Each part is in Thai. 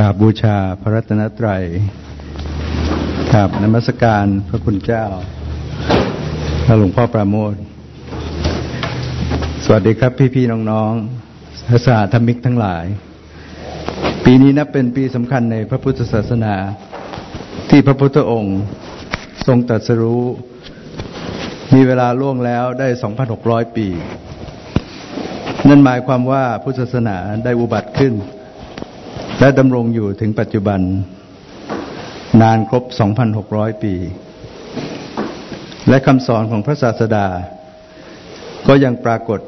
กราบบูชาพระรัตนตรัยกราบนมัสการพระคุณเจ้าพระหลวงพ่อประโมท สวัสดีครับพี่ๆน้องๆพระสาธมิกทั้งหลาย ปีนี้นับเป็นปีสำคัญในพระพุทธศาสนา ที่พระพุทธองค์ทรงตรัสรู้ มีเวลาล่วงแล้วได้ 2,600 ปี นั่นหมายความว่าพุทธศาสนาได้อุบัติขึ้น และดำรงอยู่ถึงปัจจุบัน นานครบ 2,600 ปี และคำสอนของพระศาสดา ก็ยังปรากฏ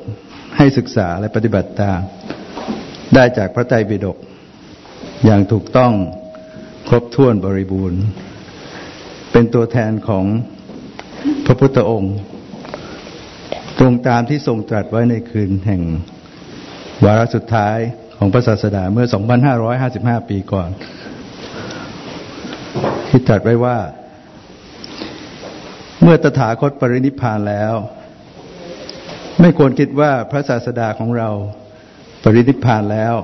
ให้ศึกษาและปฏิบัติตาม ได้จากพระไตรปิฎกอย่างถูกต้องครบถ้วนบริบูรณ์ เป็นตัวแทนของพระพุทธองค์ ตรงตามที่ทรงตรัสไว้ในคืนแห่งวาระสุดท้าย ของพระศาสดาเมื่อ 2,555 ปีก่อน ที่ตรัสไว้ว่า เมื่อตถาคตปรินิพานแล้ว ไม่ควรคิดว่าพระศาสดาของเราปรินิพานแล้ว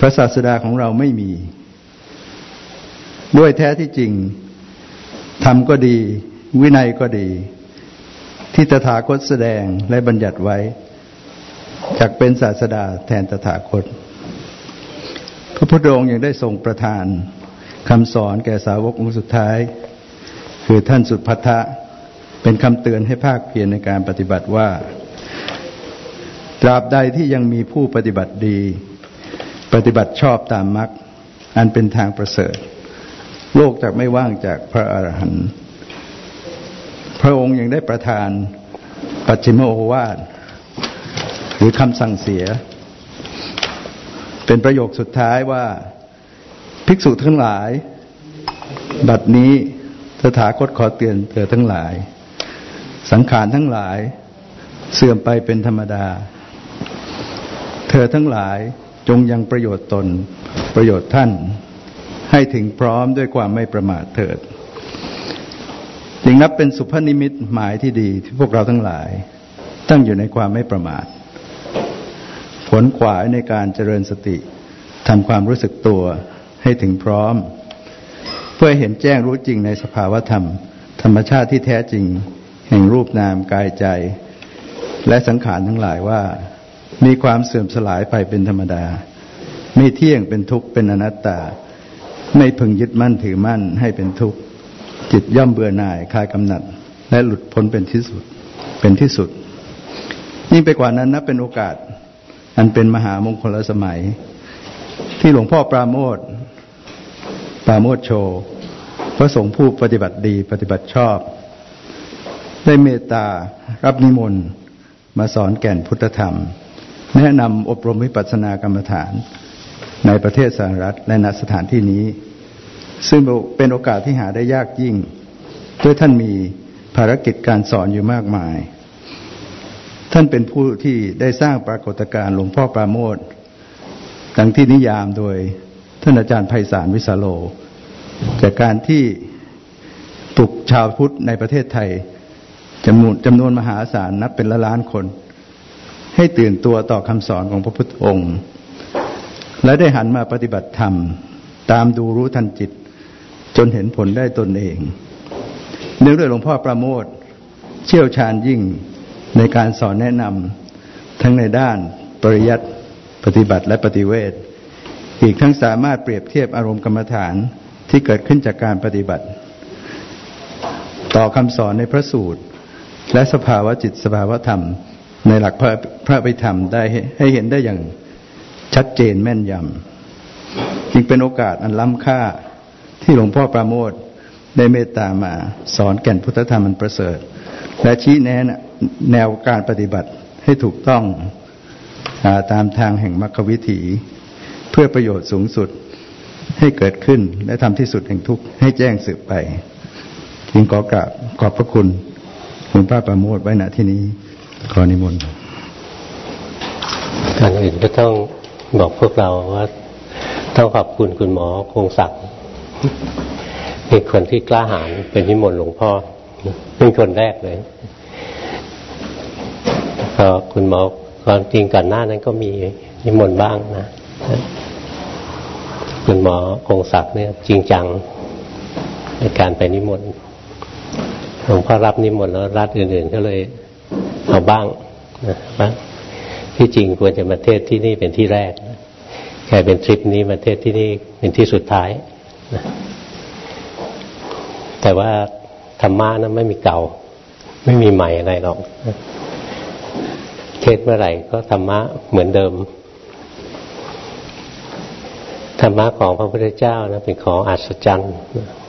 พระศาสดาของเราไม่มี ด้วยแท้ที่จริงธรรมก็ดี วินัยก็ดี ที่ตถาคตแสดงและบัญญัติไว้ จักเป็นศาสดาแทนตถาคต พระพุทธองค์ยังได้ทรงประทานคำสอนแก่สาวกองค์สุดท้าย คือท่านสุดพัทธะเป็นคำเตือนให้ภาคเพียรในการปฏิบัติว่า ตราบใดที่ยังมีผู้ปฏิบัติดี ปฏิบัติชอบตามมรรคอันเป็นทางประเสริฐ โลกจะไม่ว่างจากพระอรหันต์พระองค์ยังได้ประทานปัจฉิมโอวาท รือคำสั่งเสีย เป็นประโยคสุดท้ายว่า ภิกษุทั้งหลาย บัดนี้สถาคตขอเตือนเธอทั้งหลาย สังขารทั้งหลาย เสื่อมไปเป็นธรรมดา เธอทั้งหลายจงยังประโยชน์ตน ประโยชน์ท่าน ให้ถึงพร้อมด้วยความไม่ประมาทเถิดจึงนับเป็นสุภนิมิตหมายที่ดีที่พวกเราทั้งหลาย ตั้งอยู่ในความไม่ประมาท ขนขวายในการเจริญสติทำความรู้สึกตัวให้ถึงพร้อม เพื่อเห็นแจ้งรู้จริงในสภาวธรรม ธรรมชาติที่แท้จริง แห่งรูปนามกายใจ และสังขารทั้งหลายว่า มีความเสื่อมสลายไปเป็นธรรมดา ไม่เที่ยงเป็นทุกข์เป็นอนัตตา ไม่พึงยึดมั่นถือมั่นให้เป็นทุกข์ จิตย่อมเบื่อหน่ายคลายกำหนัด และหลุดพ้นเป็นที่สุดเป็นที่สุดยิ่งไปกว่านั้นนับเป็นโอกาส อันเป็นมหามงคลสมัย ที่หลวงพ่อปราโมทปราโมทโชพระสงฆ์ผู้ปฏิบัติดีปฏิบัติชอบ ได้เมตตารับนิมนต์มาสอนแก่นพุทธธรรม แนะนำอบรมวิปัสสนากรรมฐาน ในประเทศสหรัฐและณสถานที่นี้ ซึ่งเป็นโอกาสที่หาได้ยากยิ่ง ด้วยท่านมีภารกิจการสอนอยู่มากมาย ท่านเป็นผู้ที่ได้สร้างปรากฏการณ์หลวงพ่อปราโมทดังที่นิยามโดยท่านอาจารย์ไพศาลวิสาโล จากการที่ปลุกชาวพุทธในประเทศไทยจำนวนจำนวนมหาศาลนับเป็นละล้านคน ให้ตื่นตัวต่อคำสอนของพระพุทธองค์ และได้หันมาปฏิบัติธรรม ตามดูรู้ทันจิต จนเห็นผลได้ตนเอง เนื่องด้วยหลวงพ่อประโมทเชี่ยวชาญยิ่ง ในการสอนแนะนำทั้งในด้านปริยัติปฏิบัติและปฏิเวทอีกทั้งสามารถเปรียบเทียบอารมณ์กรรมฐานที่เกิดขึ้นจากการปฏิบัติ ต่อคำสอนในพระสูตร และสภาวะจิตสภาวะธรรม ในหลักพระพระพิธรรมได้ให้เห็นได้อย่างชัดเจนแม่นยำจึงเป็นโอกาสอันล้ำค่าที่หลวงพ่อประโมทได้เมตตามาสอนแก่นพุทธธรรมมันประเสริฐ และชี้แนะ แนวการปฏิบัติให้ถูกต้องอตามทางแห่งมรรควิถี เพื่อประโยชน์สูงสุดให้เกิดขึ้น และทำที่สุดแห่งทุกข์ให้แจ้งสืบไปจึงขอกราบขอบพระคุณคุณพระประโมทไว้ณที่นี้ ขอนิมนต์ก่อนอื่นก็ต้องบอกพวกเราว่าต้องขอบคุณคุณหมอคงศักดิ์เป็นคนที่กล้าหาญเป็นนิมนต์หลวงพ่อเป็นคนแรกเลย ก็คุณหมอความจริงก่อนหน้านั้นก็มีนิมนต์บ้างนะ คุณหมอคงศักดิ์เนี่ย จริงจังในการไปนิมนต์หลวงพ่อรับนิมนต์แล้วรัฐอื่นๆก็เลยเอาบ้างนะบ้างที่จริงควรจะมาเทศที่นี่เป็นที่แรกกลายเป็นทริปนี้มาเทศที่นี่เป็นที่สุดท้ายนะแต่ว่าธรรมะนั้นไม่มีเก่า ไม่มีใหม่อะไรหรอก เทศเมื่อไหร่ก็ธรรมะเหมือนเดิม ธรรมะของพระพุทธเจ้านะเป็นของอัศจรรย์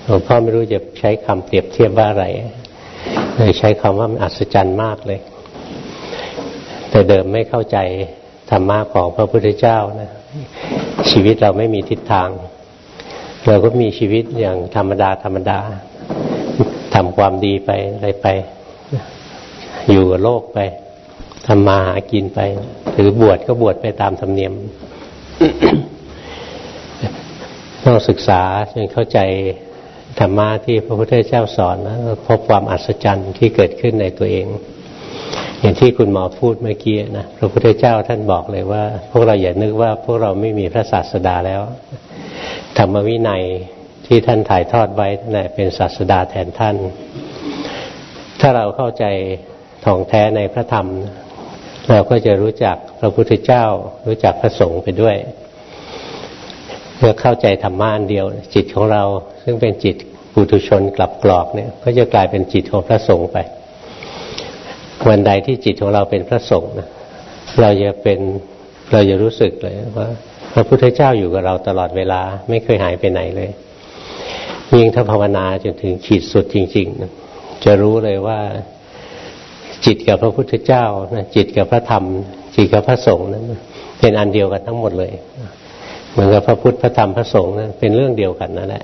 หลวงพ่อไม่รู้จะใช้คำเปรียบเทียบว่าอะไรเลยใช้คำว่ามันอัศจรรย์มากเลย แต่เดิมไม่เข้าใจธรรมะของพระพุทธเจ้านะชีวิตเราไม่มีทิศทาง เราก็มีชีวิตอย่างธรรมดาธรรมดาทำความดีไปอะไรไป อยู่กับโลกไป ทำมาหากินไปหรือบวชก็บวชไปตามธรรมเนียมต้องศึกษาจนเข้าใจธรรมะที่พระพุทธเจ้าสอนนะพบความอัศจรรย์ที่เกิดขึ้นในตัวเอง อย่างที่คุณหมอพูดเมื่อกี้นะพระพุทธเจ้าท่านบอกเลยว่า พวกเราอย่านึกว่าพวกเราไม่มีพระศาสดาแล้วธรรมวินัยที่ท่านถ่ายทอดไว้นั่นแหละเป็นศาสดาแทนท่าน ถ้าเราเข้าใจท่องแท้ในพระธรรม เราก็จะรู้จักพระพุทธเจ้า รู้จักพระสงฆ์ไปด้วยเมื่อเข้าใจธรรมะอันเดียว จิตของเราซึ่งเป็นจิตปุถุชนกลับกรอกเนี่ย ก็จะกลายเป็นจิตของพระสงฆ์ไป วันใดที่จิตของเราเป็นพระสงฆ์เราจะเป็นเราจะรู้สึกเลยว่าพระพุทธเจ้าอยู่กับเราตลอดเวลาไม่เคยหายไปไหนเลยยิ่งถ้าภาวนาจนถึงขีดสุดจริง ๆ จะรู้เลยว่า จิตกับพระพุทธเจ้านะจิตกับพระธรรม จิตกับพระสงฆ์นั้นเป็นอันเดียวกันทั้งหมดเลยเหมือนกับพระพุทธพระธรรมพระสงฆ์นั้นเป็นเรื่องเดียวกันนั่นแหละ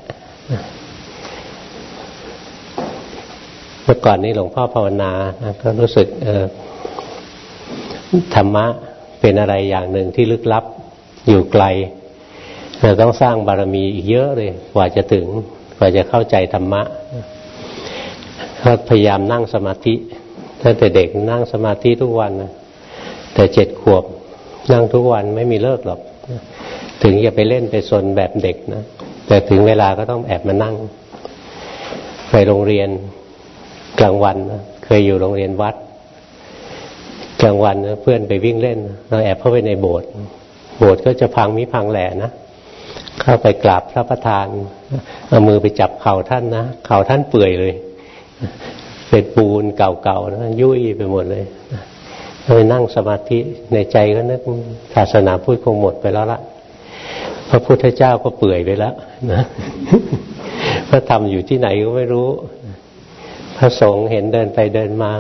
เมื่อก่อนนี้หลวงพ่อภาวนาก็รู้สึกเออธรรมะเป็นอะไรอย่างหนึ่งที่ลึกลับอยู่ไกลเราต้องสร้างบารมีอีกเยอะเลยกว่าจะถึงกว่าจะเข้าใจธรรมะก็พยายามนั่งสมาธิ ตั้งแต่เด็กนั่งสมาธิทุกวันนะแต่เจ็ดขวบนั่งทุกวันไม่มีเลิกหรอก ถึงจะไปเล่นไปสนแบบเด็กนะแต่ถึงเวลาก็ต้องแอบมานั่ง ไปโรงเรียนกลางวันนะเคยอยู่โรงเรียนวัด กลางวันนะเพื่อนไปวิ่งเล่น เราแอบเข้าไปในโบสถ์โบสถ์ก็จะพังมิพังแหล่นะเข้าไปกราบพระประธานเอามือไปจับเข่าท่านนะเข่าท่านเปื่อยเลย เป็นปูนเก่าๆนะยุ่ยไปหมดเลยไปนั่งสมาธิในใจก็นึกศาสนาพุทธคงหมดไปแล้วละพระพุทธเจ้าก็เปื่อยไปแล้วนะพระธรรมอยู่ที่ไหนก็ไม่รู้ พระสงฆ์เห็นเดินไปเดินมา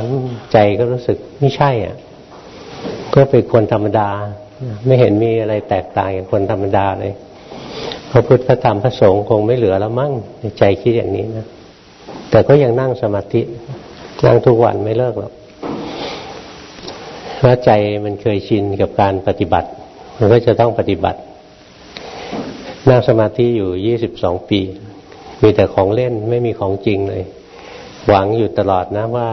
ใจก็รู้สึกไม่ใช่อะ ก็เป็นคนธรรมดา ไม่เห็นมีอะไรแตกต่างกับคนธรรมดาเลย พระพุทธพระธรรมพระสงฆ์คงไม่เหลือแล้วมั้งในใจคิดอย่างนี้นะแต่ก็ยังนั่งสมาธิ นั่งทุกวันไม่เลิกหรอกเพราะใจมันเคยชินกับการปฏิบัติ มันก็จะต้องปฏิบัติ นั่งสมาธิอยู่ยี่สิบสองปี มีแต่ของเล่นไม่มีของจริงเลย หวังอยู่ตลอดนะว่า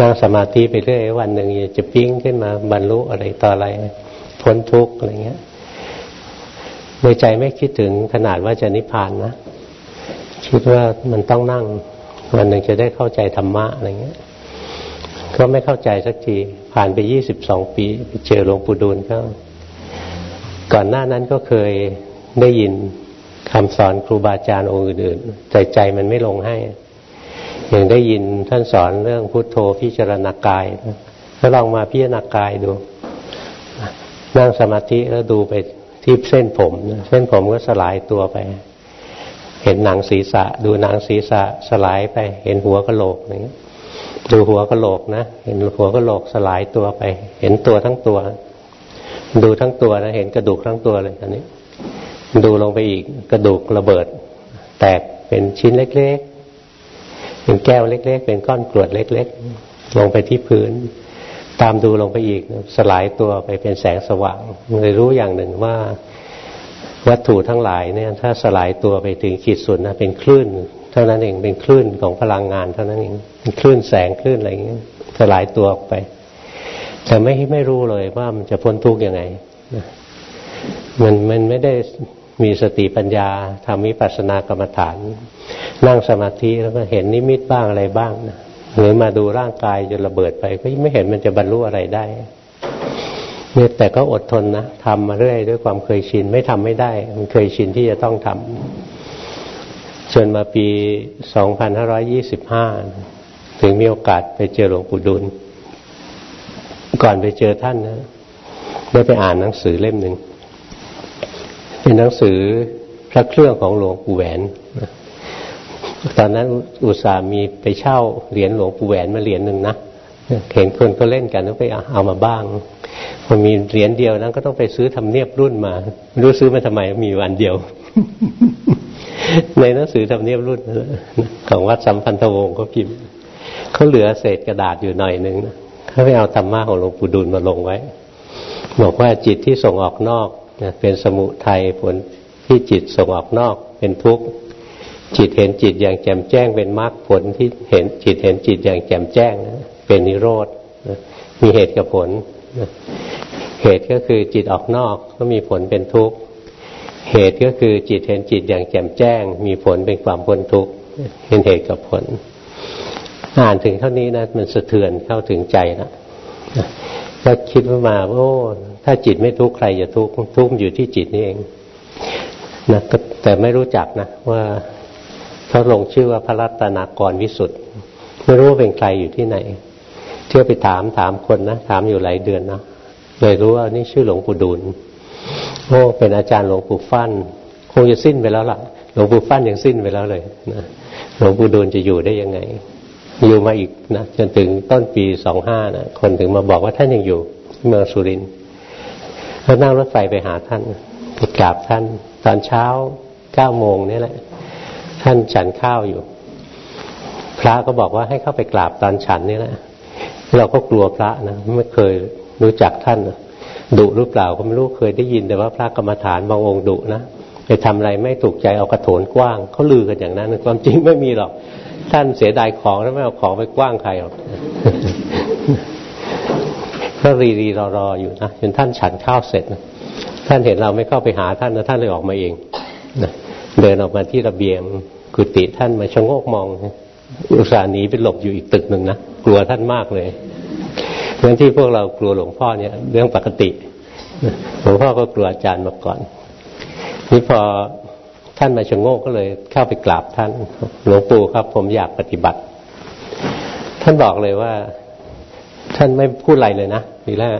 นั่งสมาธิไปเรื่อยวันหนึ่งจะปิ้งขึ้นมาบรรลุอะไรต่ออะไร พ้นทุกข์อะไรเงี้ยในใจไม่คิดถึงขนาดว่าจะนิพพานนะ คิดว่ามันต้องนั่ง วันหนึ่งจะได้เข้าใจธรรมะอะไรเงี้ย ก็ไม่เข้าใจสักที ผ่านไปยี่สิบสองปีไปเจอหลวงปู่ดูลก็ก่อนหน้านั้นก็เคยได้ยินคำสอนครูบาอาจารย์องค์อื่นๆใจใจมันไม่ลงให้อย่างได้ยินท่านสอนเรื่องพุทโธพิจารณากายก็ลองมาพิจารณากายดู นั่งสมาธิแล้วดูไปที่เส้นผม เส้นผมก็สลายตัวไป เห็นหนังศีรษะ ดูหนังศีรษะสลายไป เห็นหัวกะโหลกอย่างนี้ดูหัวกะโหลกนะ เห็นหัวกะโหลกสลายตัวไป เห็นตัวทั้งตัว ดูทั้งตัวนะเห็นกระดูกทั้งตัวเลยอันนี้ ดูลงไปอีกกระดูกระเบิด แตกเป็นชิ้นเล็ก ๆ เป็นแก้วเล็ก ๆ เป็นก้อนกรวดเล็ก ๆ ลงไปที่พื้น ตามดูลงไปอีกสลายตัวไปเป็นแสงสว่างเลยรู้อย่างหนึ่งว่า วัตถุทั้งหลายเนี่ยถ้าสลายตัวไปถึงขีดสุดนะเป็นคลื่นเท่านั้นเองเป็นคลื่นของพลังงานเท่านั้นเองเป็นคลื่นแสงคลื่นอะไรอย่างเงี้ยสลายตัวออกไป แต่ไม่ไม่รู้เลยว่ามันจะพ้นทุกข์ยังไงมันมันไม่ได้มีสติปัญญาทำวิปัสสนากรรมฐาน นั่งสมาธิแล้วก็เห็นนิมิตบ้างอะไรบ้างนะหรือมาดูร่างกายจนระเบิดไป ก็ไม่เห็นมันจะบรรลุอะไรได้ เนี่ยแต่ก็อดทนนะทำมาเรื่อยด้วยความเคยชิน ไม่ทำไม่ได้ มันเคยชินที่จะต้องทำจนมาปี 2525 ถึงมีโอกาสไปเจอหลวงปู่ดุล ก่อนไปเจอท่านนะได้ไปอ่านหนังสือเล่มหนึ่งเป็นหนังสือพระเครื่องของหลวงปู่แหวน ตอนนั้นอุตส่ามีไปเช่าเหรียญหลวงปู่แหวนมาเหรียญหนึ่งนะ เห็นคนก็เล่นกันก็ไปเอามาบ้างพอมีเหรียญเดียวนั้นก็ต้องไปซื้อทำเนียบรุ่นมาไม่รู้ซื้อมาทำไมมีวันเดียว ในหนังสือทำเนียบรุ่นของวัดสัมพันธวงศ์ก็พิมพ์เขาเหลือเศษกระดาษอยู่หน่อยหนึ่งนะเขาไปเอาธรรมะของหลวงปู่ดูลมาลงไว้ บอกว่าจิตที่ส่งออกนอกเป็นสมุทัยผลที่จิตส่งออกนอกเป็นทุกข์จิตเห็นจิตอย่างแจ่มแจ้งเป็นมรรคผลที่เห็นจิตเห็นจิตอย่างแจ่มแจ้ง เป็นนิโรธมีเหตุกับผลเหตุก็คือจิตออกนอกก็มีผลเป็นทุกข์เหตุก็คือจิตเห็นจิตอย่างแจ่มแจ้ง มีผลเป็นความพ้นทุกข์เป็นเหตุกับผล อ่านถึงเท่านี้นะมันสะเทือนเข้าถึงใจนะก็คิดว่ามาโอ้ถ้าจิตไม่ทุกข์ใครจะทุกข์ทุกข์อยู่ที่จิตนี่เองนะแต่ไม่รู้จักนะว่าเขาลงชื่อว่าพระรัตนากรวิสุทธ์ไม่รู้ว่าเป็นใครอยู่ที่ไหน ที่ยวไปถามถามคนนะถามอยู่หลายเดือนนะเลยรู้ว่านี่ชื่อหลวงปู่ดูลโอ้เป็นอาจารย์หลวงปู่ฟั่นคงจะสิ้นไปแล้วล่ะ หลวงปู่ฟั่นยังสิ้นไปแล้วเลยนะหลวงปู่ดูลจะอยู่ได้ยังไง อยู่มาอีกนะจนถึงต้นปีสองห้านะคนถึงมาบอกว่าท่านยังอยู่เมืองสุรินทร์แล้วนั่งรถไฟไปหาท่านไปกราบท่าน ตอนเช้าเก้าโมงนี่แหละ ท่านฉันข้าวอยู่ พระก็บอกว่าให้เข้าไปกราบตอนฉันนี่แหละ เราก็กลัวพระนะไม่เคยรู้จักท่านดุหรือเปล่าก็ไม่รู้เคยได้ยิน แต่ว่าพระกรรมฐานบางองค์ดุนะไปทำอะไรไม่ถูกใจเอากระโถนกว้างเขาลือกันอย่างนั้นความจริงไม่มีหรอก ท่านเสียดายของแล้วไม่เอาของไปกว้างใครหรอกก็รีรีรอรออยู่นะจนท่านฉันข้าวเสร็จนะท่านเห็นเราไม่เข้าไปหาท่านนะท่านเลยออกมาเองนะเดินออกมาที่ระเบียงกุฏิท่านมาชะโงกมองอุตส่าห์หนีไปหลบอยู่อีกตึกหนึ่งนะกลัวท่านมากเลย เพราะที่พวกเรากลัวหลวงพ่อเนี่ย เรื่องปกติหลวงพ่อก็กลัวอาจารย์มาก่อน นี่พอท่านมาชะโงกก็เลยเข้าไปกราบท่านหลวงปู่ครับ ผมอยากปฏิบัติ ท่านบอกเลยว่า ท่านไม่พูดอะไรเลยนะทีแรก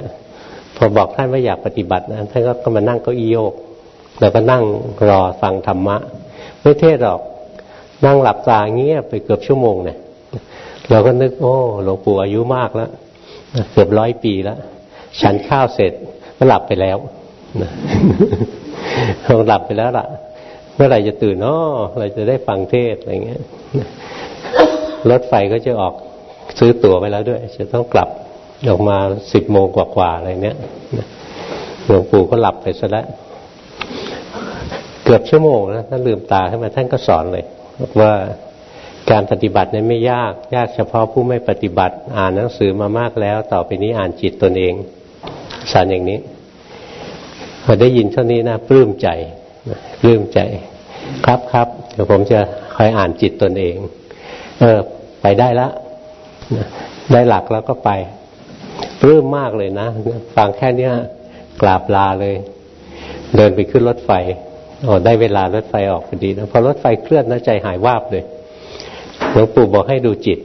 พอบอกท่านว่าอยากปฏิบัตินะท่านก็มานั่งเก้าอี้โยก แล้วก็นั่งรอฟังธรรมะ ไม่เทศหรอกนั่งหลับตาเงี้ยไปเกือบชั่วโมงเนี่ยเราก็นึก โอ้หลวงปู่อายุมากแล้ว เกือบร้อยปีแล้วฉันข้าวเสร็จก็หลับไปแล้วคงหลับไปแล้วล่ะ เมื่อไหร่จะตื่นอ๋อเราจะได้ฟังเทศอะไรเงี้ยรถไฟก็จะออกซื้อตั๋วไปแล้วด้วย จะต้องกลับออกมาสิบโมงกว่าๆอะไรเนี้ยหลวงปู่ก็หลับไปซะแล้วเกือบชั่วโมงนะท่านลืมตาขึ้นมาท่านก็สอนเลยว่า การปฏิบัตินั้นไม่ยาก ยากเฉพาะผู้ไม่ปฏิบัติ อ่านหนังสือมามากแล้ว ต่อไปนี้อ่านจิตตนเองสอนอย่างนี้พอได้ยินเท่านี้นะปลื้มใจปลื้มใจ ครับครับเดี๋ยวผมจะคอยอ่านจิตตนเอง เออ ไปได้ละได้หลักแล้วก็ไปปลื้มมากเลยนะฟังแค่นี้กราบลาเลย เดินไปขึ้นรถไฟอ๋อได้เวลารถไฟออกพอดีนะพอรถไฟเคลื่อนนะใจหายวาบเลย หลวงปู่บอกให้ดูจิต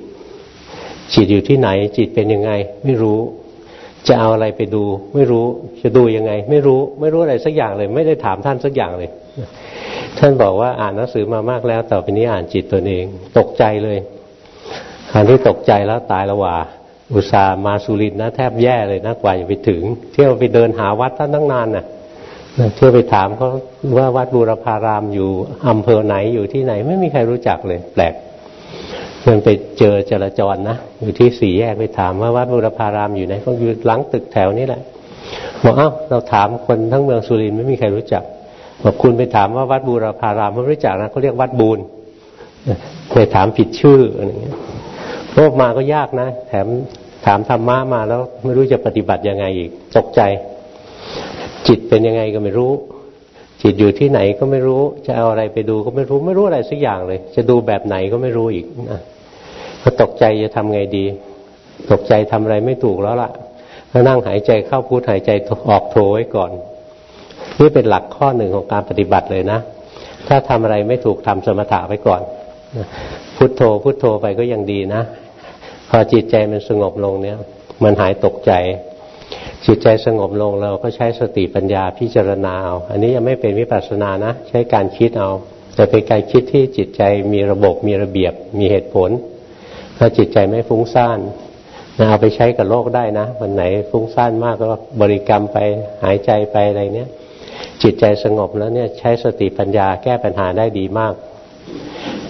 จิตอยู่ที่ไหน จิตเป็นยังไง ไม่รู้ จะเอาอะไรไปดู ไม่รู้จะดูยังไง ไม่รู้ ไม่รู้อะไรสักอย่างเลย ไม่ได้ถามท่านสักอย่างเลย ท่านบอกว่าอ่านหนังสือมามากแล้วต่อไปนี้อ่านจิตตนเอง ตกใจเลยอันที่ตกใจแล้วตายละว่าอุตส่าห์มาสุรินนะแทบแย่เลยนะกว่าจะไปถึง เที่ยวไปเดินหาวัดท่านตั้งนานน่ะเที่ยวไปถามเขาว่าวัดบูรพารามอยู่อำเภอไหนอยู่ที่ไหน ไม่มีใครรู้จักเลย แปลก มันไปเจอจราจรนะอยู่ที่สี่แยกไปถามว่าวัดบุรพารามอยู่ไหนก็อยู่หลังตึกแถวนี้แหละบอกอ้าวเราถามคนทั้งเมืองสุรินทร์ไม่มีใครรู้จักบอกคุณไปถามว่าวัดบูรพารามไม่รู้จักนะเขาเรียกวัดบูนไปถามผิดชื่ออะไรเงี้ยพวกมาก็ยากนะ แถมถามธรรมะมาแล้วไม่รู้จะปฏิบัติยังไงอีกตกใจ จิตเป็นยังไงก็ไม่รู้ จิตอยู่ที่ไหนก็ไม่รู้ จะเอาอะไรไปดูก็ไม่รู้ไม่รู้อะไรสักอย่างเลย จะดูแบบไหนก็ไม่รู้อีกนะพอตกใจจะทำไงดี ตกใจทำอะไรไม่ถูกแล้วล่ะก็นั่งหายใจเข้าพุทหายใจออกโทไว้ก่อน นี่เป็นหลักข้อหนึ่งของการปฏิบัติเลยนะ ถ้าทำอะไรไม่ถูกทำสมถะไว้ก่อนพุทโธพุทโธไปก็ยังดีนะ พอจิตใจมันสงบลงเนี่ย มันหายตกใจ จิตใจสงบลงเราก็ใช้สติปัญญาพิจารณาเอาอันนี้ยังไม่เป็นวิปัสสนานะ ใช้การคิดเอา แต่เป็นการคิดที่จิตใจมีระบบมีระเบียบมีเหตุผล ถ้าจิตใจไม่ฟุ้งซ่านเอาไปใช้กับโลกได้นะวันไหนฟุ้งซ่านมากก็บริกรรมไปหายใจไปอะไรเนี้ยจิตใจสงบแล้วเนี่ยใช้สติปัญญาแก้ปัญหาได้ดีมาก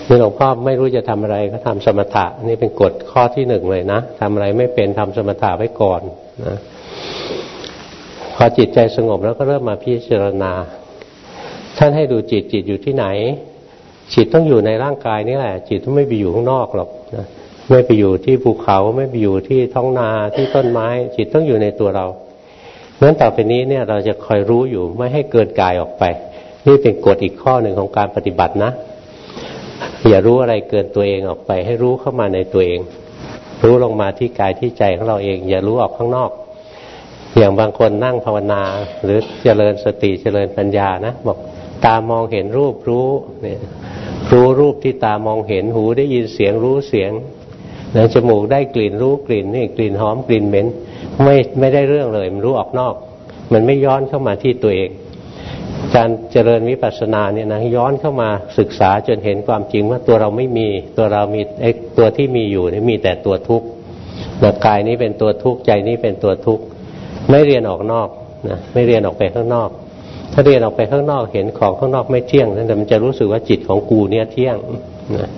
นี่หลวงพ่อไม่รู้จะทำอะไรก็ทำสมถะนี่เป็นกฎข้อที่หนึ่งเลยนะทำอะไรไม่เป็นทำสมถะไว้ก่อนนะ พอจิตใจสงบแล้วก็เริ่มมาพิจารณา ท่านให้ดูจิตจิตอยู่ที่ไหน จิตต้องอยู่ในร่างกายนี่แหละ จิตต้องไม่ไปอยู่ข้างนอกหรอกนะไม่ไปอยู่ที่ภูเขาไม่ไปอยู่ที่ท้องนาที่ต้นไม้ จิตต้องอยู่ในตัวเราเพราะนั้นต่อไปนี้เนี่ยเราจะคอยรู้อยู่ไม่ให้เกินกายออกไป นี่เป็นกฎอีกข้อหนึ่งของการปฏิบัตินะ อย่ารู้อะไรเกินตัวเองออกไป ให้รู้เข้ามาในตัวเอง รู้ลงมาที่กายที่ใจของเราเอง อย่ารู้ออกข้างนอก อย่างบางคนนั่งภาวนา หรือเจริญสติเจริญปัญญานะบอกตามองเห็นรูปรู้เนี่ยรู้รูปที่ตามองเห็นหูได้ยินเสียงรู้เสียงนะจมูกได้กลิ่นรู้กลิ่นนี่กลิ่นหอมกลิ่นเหม็นไม่ไม่ได้เรื่องเลย มันรู้ออกนอก มันไม่ย้อนเข้ามาที่ตัวเองการเจริญวิปัสสนาเนี่ยนะย้อนเข้ามาศึกษาจนเห็นความจริงว่าตัวเราไม่มีตัวเรามีไอ้ตัวที่มีอยู่นี่มีแต่ตัวทุกข์กายนี้เป็นตัวทุกข์ใจนี้เป็นตัวทุกข์ ไม่เรียนออกนอกนะไม่เรียนออกไปข้างนอก ถ้าเรียนออกไปข้างนอกเห็นของข้างนอกไม่เที่ยงนั่นแต่มันจะรู้สึกว่าจิตของกูเนี่ยเที่ยงนะ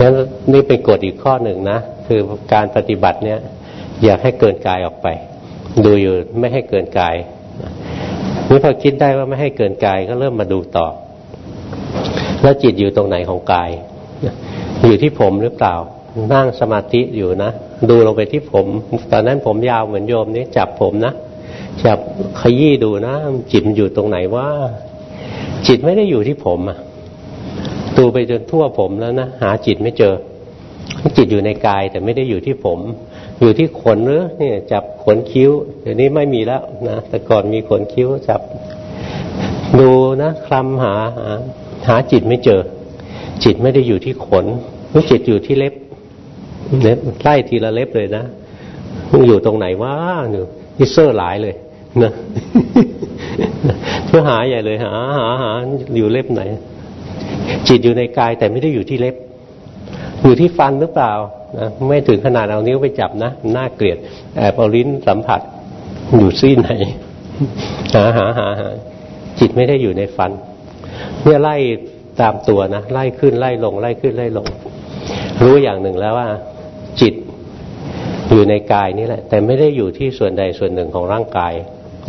นั้นนี่เป็นกฎอีกข้อหนึ่งนะคือการปฏิบัติเนี่ย อยากให้เกินกายออกไป ดูอยู่ไม่ให้เกินกายนี่พอคิดได้ว่าไม่ให้เกินกายก็เริ่มมาดูต่อ แล้วจิตอยู่ตรงไหนของกาย อยู่ที่ผมหรือเปล่านั่งสมาธิอยู่นะ ดูลงไปที่ผม ตอนนั้นผมยาวเหมือนโยมนี้จับผมนะจับขยี้ดูนะจิตมันอยู่ตรงไหนว่า จิตไม่ได้อยู่ที่ผมอะดูไปจนทั่วผมแล้วนะหาจิตไม่เจอ จิตอยู่ในกายแต่ไม่ได้อยู่ที่ผม อยู่ที่ขนหรือเนี่ย จับขนคิ้วเดี๋ยวนี้ไม่มีแล้วนะแต่ก่อนมีขนคิ้วจับ ดูนะคลำหาหาหาจิตไม่เจอ จิตไม่ได้อยู่ที่ขนนี่จิตอยู่ที่เล็บ เล็บไล่ทีละเล็บเลยนะมันอยู่ตรงไหนวะอยู่นี่เซอร์หลายเลยนะเพื่อหาใหญ่เลยหาหาหาอยู่เล็บไหน จิตอยู่ในกายแต่ไม่ได้อยู่ที่เล็บ อยู่ที่ฟันหรือเปล่านะไม่ถึงขนาดเอานิ้วไปจับนะน่าเกลียดแอบเอาลิ้นสัมผัสอยู่ซี่ไหนหาหาหาหาจิตไม่ได้อยู่ในฟันเนี่ยไล่ตามตัวนะไล่ขึ้นไล่ลงไล่ขึ้นไล่ลง รู้อย่างหนึ่งแล้วว่า อยู่ในกายนี่แหละ แต่ไม่ได้อยู่ที่ส่วนใดส่วนหนึ่งของร่างกาย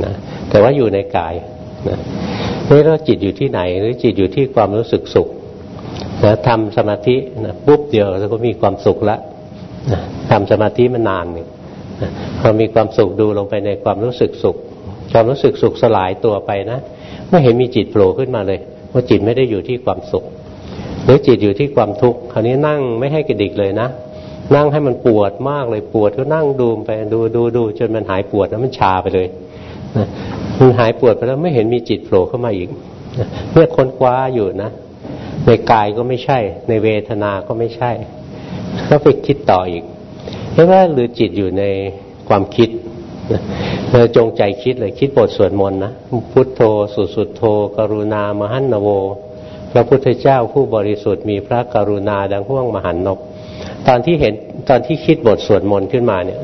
นะแต่ว่าอยู่ในกายนะนี่เราจิตอยู่ที่ไหน หรือจิตอยู่ที่ความรู้สึกสุขนะทำสมาธินะปุ๊บเดียวแล้วก็มีความสุขแล้วทำสมาธิมานานเนี่ยพอมีความสุขดูลงไปในความรู้สึกสุข ความรู้สึกสุขสลายตัวไปนะไม่เห็นมีจิตโผล่ขึ้นมาเลย ว่าจิตไม่ได้อยู่ที่ความสุข หรือจิตอยู่ที่ความทุกข์คราวนี้นั่งไม่ให้กระดิกเลยนะ นั่งให้มันปวดมากเลยปวดก็นั่งดูไปดูดูดูจนมันหายปวดแล้วมันชาไปเลยมันหายปวดไปแล้วไม่เห็นมีจิตโผล่เข้ามาอีกเมื่อค้นคว้าอยู่นะ ในกายก็ไม่ใช่ ในเวทนาก็ไม่ใช่ก็ไปคิดต่ออีกเห็นว่าหรือจิตอยู่ในความคิดเราจงใจคิดเลยคิดบทสวดมนต์นะพุทโธสุสุดโธ กรุณามหันนโว พระพุทธเจ้าผู้บริสุทธิ์มีพระกรุณาดังห่วงมหันนบ ตอนที่เห็นตอนที่คิดบทสวดมนต์ขึ้นมาเนี่ย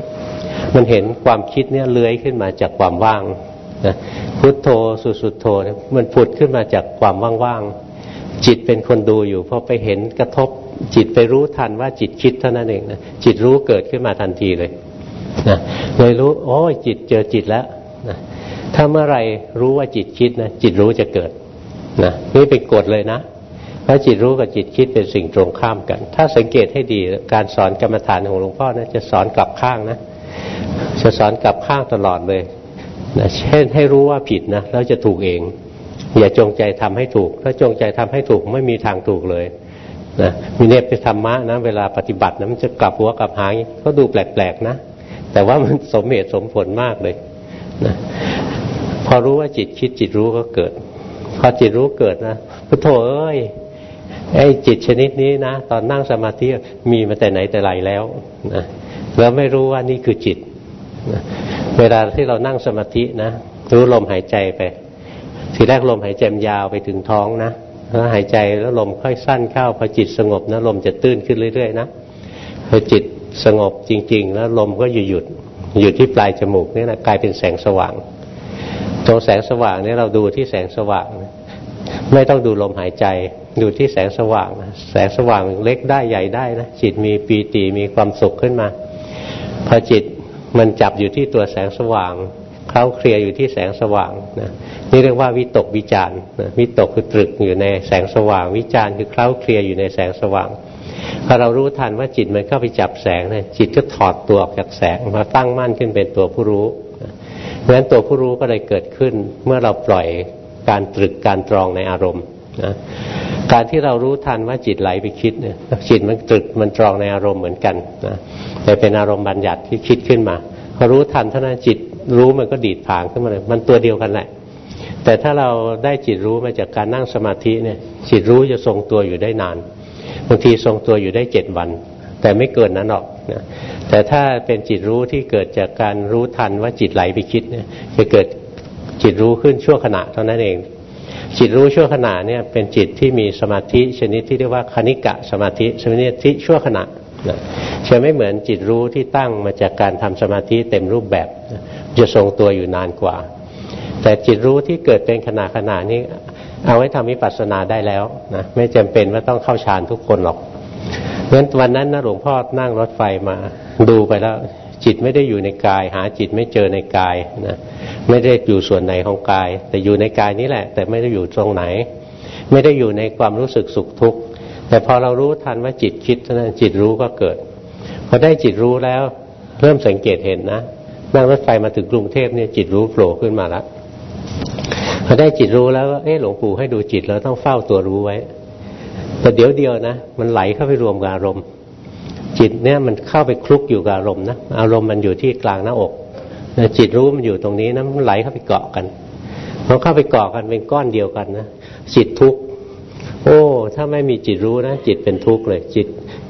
มันเห็นความคิดเนี่ยเลื้อยขึ้นมาจากความว่างนะพุทโธสุสุดโธมันผุดขึ้นมาจากความว่างๆจิตเป็นคนดูอยู่พอไปเห็นกระทบ จิตไปรู้ทันว่าจิตคิดเท่านั้นเองนะจิตรู้เกิดขึ้นมาทันทีเลยนะเลยรู้โอ้จิตเจอจิตแล้วนะถ้าเมื่อไรรู้ว่าจิตคิดนะจิตรู้จะเกิดนะนี่เป็นกฎเลยนะ ถ้าจิตรู้กับจิตคิดเป็นสิ่งตรงข้ามกัน ถ้าสังเกตให้ดีการสอนกรรมฐานของหลวงพ่อนะจะสอนกลับข้างนะ จะสอนกลับข้างตลอดเลยนะเช่นให้รู้ว่าผิดนะแล้วจะถูกเอง อย่าจงใจทำให้ถูก ถ้าจงใจทำให้ถูกไม่มีทางถูกเลยนะมีเนปไปธรรมะนะเวลาปฏิบัตินะมันจะกลับหัวกลับหางก็ดูแปลกๆนะ แต่ว่ามันสมเหตุสมผลมากเลยนะพอรู้ว่าจิตคิดจิตรู้ก็เกิด พอจิตรู้เกิดนะพุทโธเอ้ย ไอ้จิตชนิดนี้นะ ตอนนั่งสมาธิมีมาแต่ไหนแต่ไรแล้วนะแล้วไม่รู้ว่านี่คือจิตนะเวลาที่เรานั่งสมาธินะรู้ลมหายใจไป ทีแรกลมหายใจยาวไปถึงท้องนะแล้วหายใจแล้วลมค่อยสั้นเข้าพอจิตสงบนะลมจะตื้นขึ้นเรื่อยๆนะพอจิตสงบจริง ๆ แล้วลมก็หยุดหยุดหยุดที่ปลายจมูกนี่นะกลายเป็นแสงสว่างตรงแสงสว่างนี่เราดูที่แสงสว่าง ไม่ต้องดูลมหายใจ ดูที่แสงสว่างแสงสว่างเล็กได้ใหญ่ได้นะจิตมีปีติมีความสุขขึ้นมา พอจิตมันจับอยู่ที่ตัวแสงสว่างเขาเคลียร์อยู่ที่แสงสว่างนะนี่เรียกว่าวิตกวิจารนะวิตกคือตรึกอยู่ในแสงสว่าง วิจารคือเคล้าเคลียร์อยู่ในแสงสว่างพอเรารู้ทันว่าจิตมันเข้าไปจับแสงนะจิตก็ถอดตัวออกจากแสงมาตั้งมั่นขึ้นเป็นตัวผู้รู้เพราะฉะนั้นตัวผู้รู้ก็เลยเกิดขึ้น เมื่อเราปล่อยการตรึกการตรองในอารมณ์นะ การที่เรารู้ทันว่าจิตไหลไปคิดเนี่ยจิตมันตรึกมันตรองในอารมณ์เหมือนกันนะแต่เป็นอารมณ์บัญญัติที่คิดขึ้นมาพอรู้ทันเท่านั้นจิตรู้มันก็ดีดผางขึ้นมาเลยมันตัวเดียวกันแหละ แต่ถ้าเราได้จิตรู้มาจากการนั่งสมาธิเนี่ยจิตรู้จะทรงตัวอยู่ได้นานบางทีทรงตัวอยู่ได้เจ็ดวัน แต่ไม่เกินนั้นหรอกนะแต่ถ้าเป็นจิตรู้ที่เกิดจากการรู้ทันว่าจิตไหลไปคิดเนี่ยจะเกิดจิตรู้ขึ้นชั่วขณะเท่านั้นเอง จิตรู้ชั่วขณะเนี่ยเป็นจิตที่มีสมาธิชนิดที่เรียกว่าคณิกะสมาธิสมาธิชั่วขณะจะไม่เหมือนจิตรู้ที่ตั้งมาจากการทำสมาธิเต็มรูปแบบจะทรงตัวอยู่นานกว่า แต่จิตรู้ที่เกิดเป็นขณะขณะนี้ เอาไว้ทำวิปัสสนาได้แล้วนะไม่จำเป็นว่าต้องเข้าฌานทุกคนหรอกเพราะฉะนั้นวันนั้นนะหลวงพ่อนั่งรถไฟมาดูไปแล้ว จิตไม่ได้อยู่ในกาย หาจิตไม่เจอในกายนะไม่ได้อยู่ส่วนไหนของกาย แต่อยู่ในกายนี้แหละ แต่ไม่ได้อยู่ตรงไหน ไม่ได้อยู่ในความรู้สึกสุขทุกข์แต่พอเรารู้ทันว่าจิตคิดนั้นจิตรู้ก็เกิดพอได้จิตรู้แล้วเริ่มสังเกตเห็นนะนั่งรถไฟมาถึงกรุงเทพเนี่ยจิตรู้โผล่ขึ้นมาแล้วพอได้จิตรู้แล้วเออหลวงปู่ให้ดูจิตแล้วต้องเฝ้าตัวรู้ไว้แต่เดี๋ยวเดียวนะ มันไหลเข้าไปรวมกับอารมณ์ จิตเนี่ยมันเข้าไปคลุกอยู่กับอารมณ์นะอารมณ์มันอยู่ที่กลางหน้าอกจิตรู้มันอยู่ตรงนี้นะมันไหลเข้าไปเกาะกันพอเข้าไปเกาะกันเป็นก้อนเดียวกันนะจิตทุกข์โอ้ ถ้าไม่มีจิตรู้นะ จิตเป็นทุกข์เลย จิต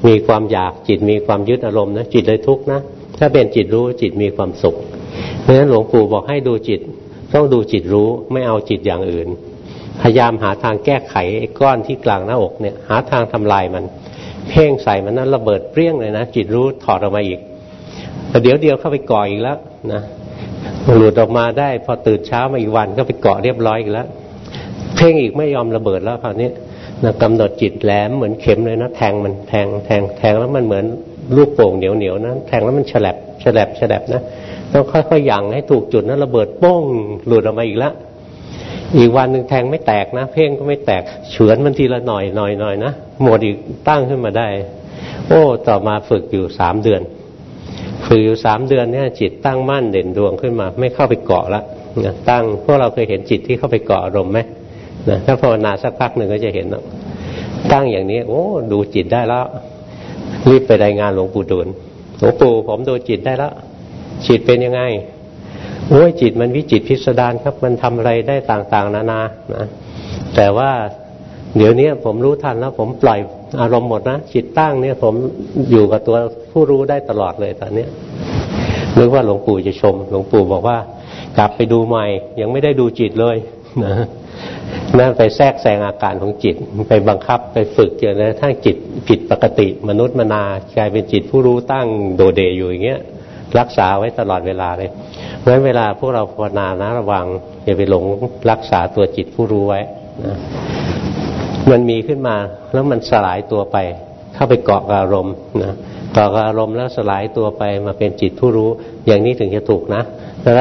มีความอยากจิตมีความยึดอารมณ์นะจิตเลยทุกข์นะถ้าเป็นจิตรู้จิตมีความสุขเพราะฉะนั้นหลวงปู่บอกให้ดูจิต ต้องดูจิตรู้ไม่เอาจิตอย่างอื่น พยายามหาทางแก้ไขไอ้ก้อนที่กลางหน้าอกเนี่ย หาทางทำลายมัน เพ่งใส่มันนั้นระเบิดเปรี้ยงเลยนะจิตรู้ถอดออกมาอีกแต่เดี๋ยวเดียวเข้าไปก่ออีกแล้วนะหลุดออกมาได้ พอตื่นเช้ามาอีกวันก็ไปเกาะเรียบร้อยอีกแล้วเพ่งอีกไม่ยอมระเบิดแล้วคราวนี้นะกำหนดจิตแหลมเหมือนเข็มเลยนะแทงมันแทงแทงแทงแล้วมันเหมือนลูกโป่งเหนียวเหนียวนะแทงแล้วมันฉลับฉลับฉลับนะต้องค่อยๆยั่งให้ถูกจุดนะระเบิดโป้งหลุดออกมาอีกแล้ว อีกวันหนึ่งแทงไม่แตกนะ เพ่งก็ไม่แตก เฉือนมันทีละหน่อยหน่อยหน่อยนะหมดอีกตั้งขึ้นมาได้ โอ้ ต่อมาฝึกอยู่สามเดือน ฝึกอยู่สามเดือนเนี่ย จิตตั้งมั่นเด่นดวงขึ้นมา ไม่เข้าไปเกาะละตั้งพวกเราเคยเห็นจิตที่เข้าไปเกาะอารมณ์ไหมนะถ้าภาวนาสักพักหนึ่งก็จะเห็นตั้งอย่างนี้ โอ้ ดูจิตได้แล้ว รีบไปรายงานหลวงปู่ดูลหลวงปู่ผมดูจิตได้แล้วจิตเป็นยังไง โอ้ยจิตมันวิจิตพิสดารครับ มันทำอะไรได้ต่างๆ นานานะแต่ว่าเดี๋ยวนี้ผมรู้ทันแล้ว ผมปล่อยอารมณ์หมดนะจิตตั้งเนี่ยผมอยู่กับตัวผู้รู้ได้ตลอดเลยตอนนี้นึกว่าหลวงปู่จะชม หลวงปู่บอกว่ากลับไปดูใหม่ ยังไม่ได้ดูจิตเลยนะนั่นไปแทรกแซงอาการของจิต ไปบังคับไปฝึกจนกระทั่งจิตผิดปกติ มนุษย์มนากลายเป็นจิตผู้รู้ตั้งโดเดอยู่อย่างเงี้ย รักษาไว้ตลอดเวลาเลยเพราะฉะนั้นเวลาพวกเราภาวนานะระวังอย่าไปหลงรักษาตัวจิตผู้รู้ไว้นะมันมีขึ้นมาแล้วมันสลายตัวไป เข้าไปเกาะอารมณ์นะเกาะอารมณ์แล้วสลายตัวไปมาเป็นจิตผู้รู้ อย่างนี้ถึงจะถูกนะ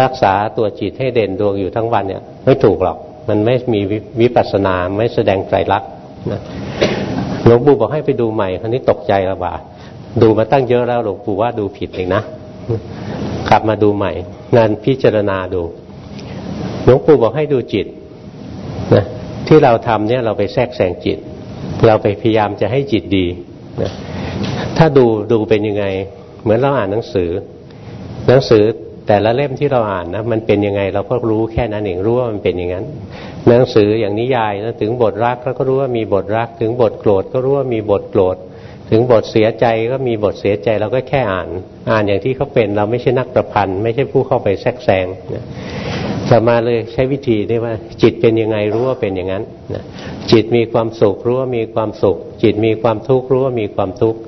รักษาตัวจิตให้เด่นดวงอยู่ทั้งวันเนี่ย ไม่ถูกหรอก มันไม่มีวิปัสสนาไม่แสดงไตรลักษณ์หลวงปู่บอกให้ไปดูใหม่คราวนี้ตกใจละบ่าดูมาตั้งเยอะแล้วหลวงปู่ว่าดูผิดเองนะ กลับมาดูใหม่ งานพิจารณาดูหลวงปู่บอกให้ดูจิตนะที่เราทำเนี่ยเราไปแทรกแซงจิต เราไปพยายามจะให้จิตดีนะถ้าดูดูเป็นยังไง เหมือนเราอ่านหนังสือ หนังสือแต่ละเล่มที่เราอ่านนะมันเป็นยังไง เราก็รู้แค่นั้นเองรู้ว่ามันเป็นอย่างนั้น หนังสืออย่างนิยายนะถึงบทรักเราก็รู้ว่ามีบทรัก ถึงบทโกรธก็รู้ว่ามีบทโกรธ ถึงบทเสียใจก็มีบทเสียใจเราก็แค่อ่าน อ่านอย่างที่เขาเป็นเราไม่ใช่นักประพันธ์ ไม่ใช่ผู้เข้าไปแทรกแซงนะสมาเลยใช้วิธีนี้ว่า จิตเป็นยังไงรู้ว่าเป็นอย่างนั้นนะจิตมีความสุขรู้ว่ามีความสุข จิตมีความทุกข์รู้ว่ามีความทุกข์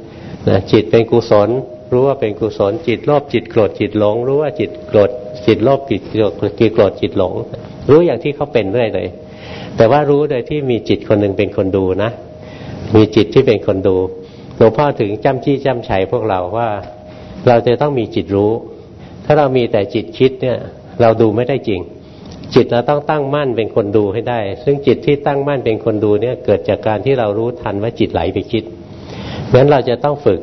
นะจิตเป็นกุศล รู้ว่าเป็นกุศล จิตโลภจิตโกรธจิตหลง รู้ว่าจิตโกรธจิตโลภจิตโกรธจิตโกรธจิตหลง รู้อย่างที่เขาเป็นเรื่อยเลย แต่ว่ารู้โดยที่มีจิตคนหนึ่งเป็นคนดูนะ มีจิตที่เป็นคนดู ลวงพ่อถึงจำจี้จำชัยพวกเราว่า เราจะต้องมีจิตรู้ ถ้าเรามีแต่จิตคิดเนี่ย เราดูไม่ได้จริง จิตเราต้องตั้งมั่นเป็นคนดูให้ได้ ซึ่งจิตที่ตั้งมั่นเป็นคนดูเนี่ย เกิดจากการที่เรารู้ทันว่าจิตไหลไปคิดงั้นเราจะต้องฝึก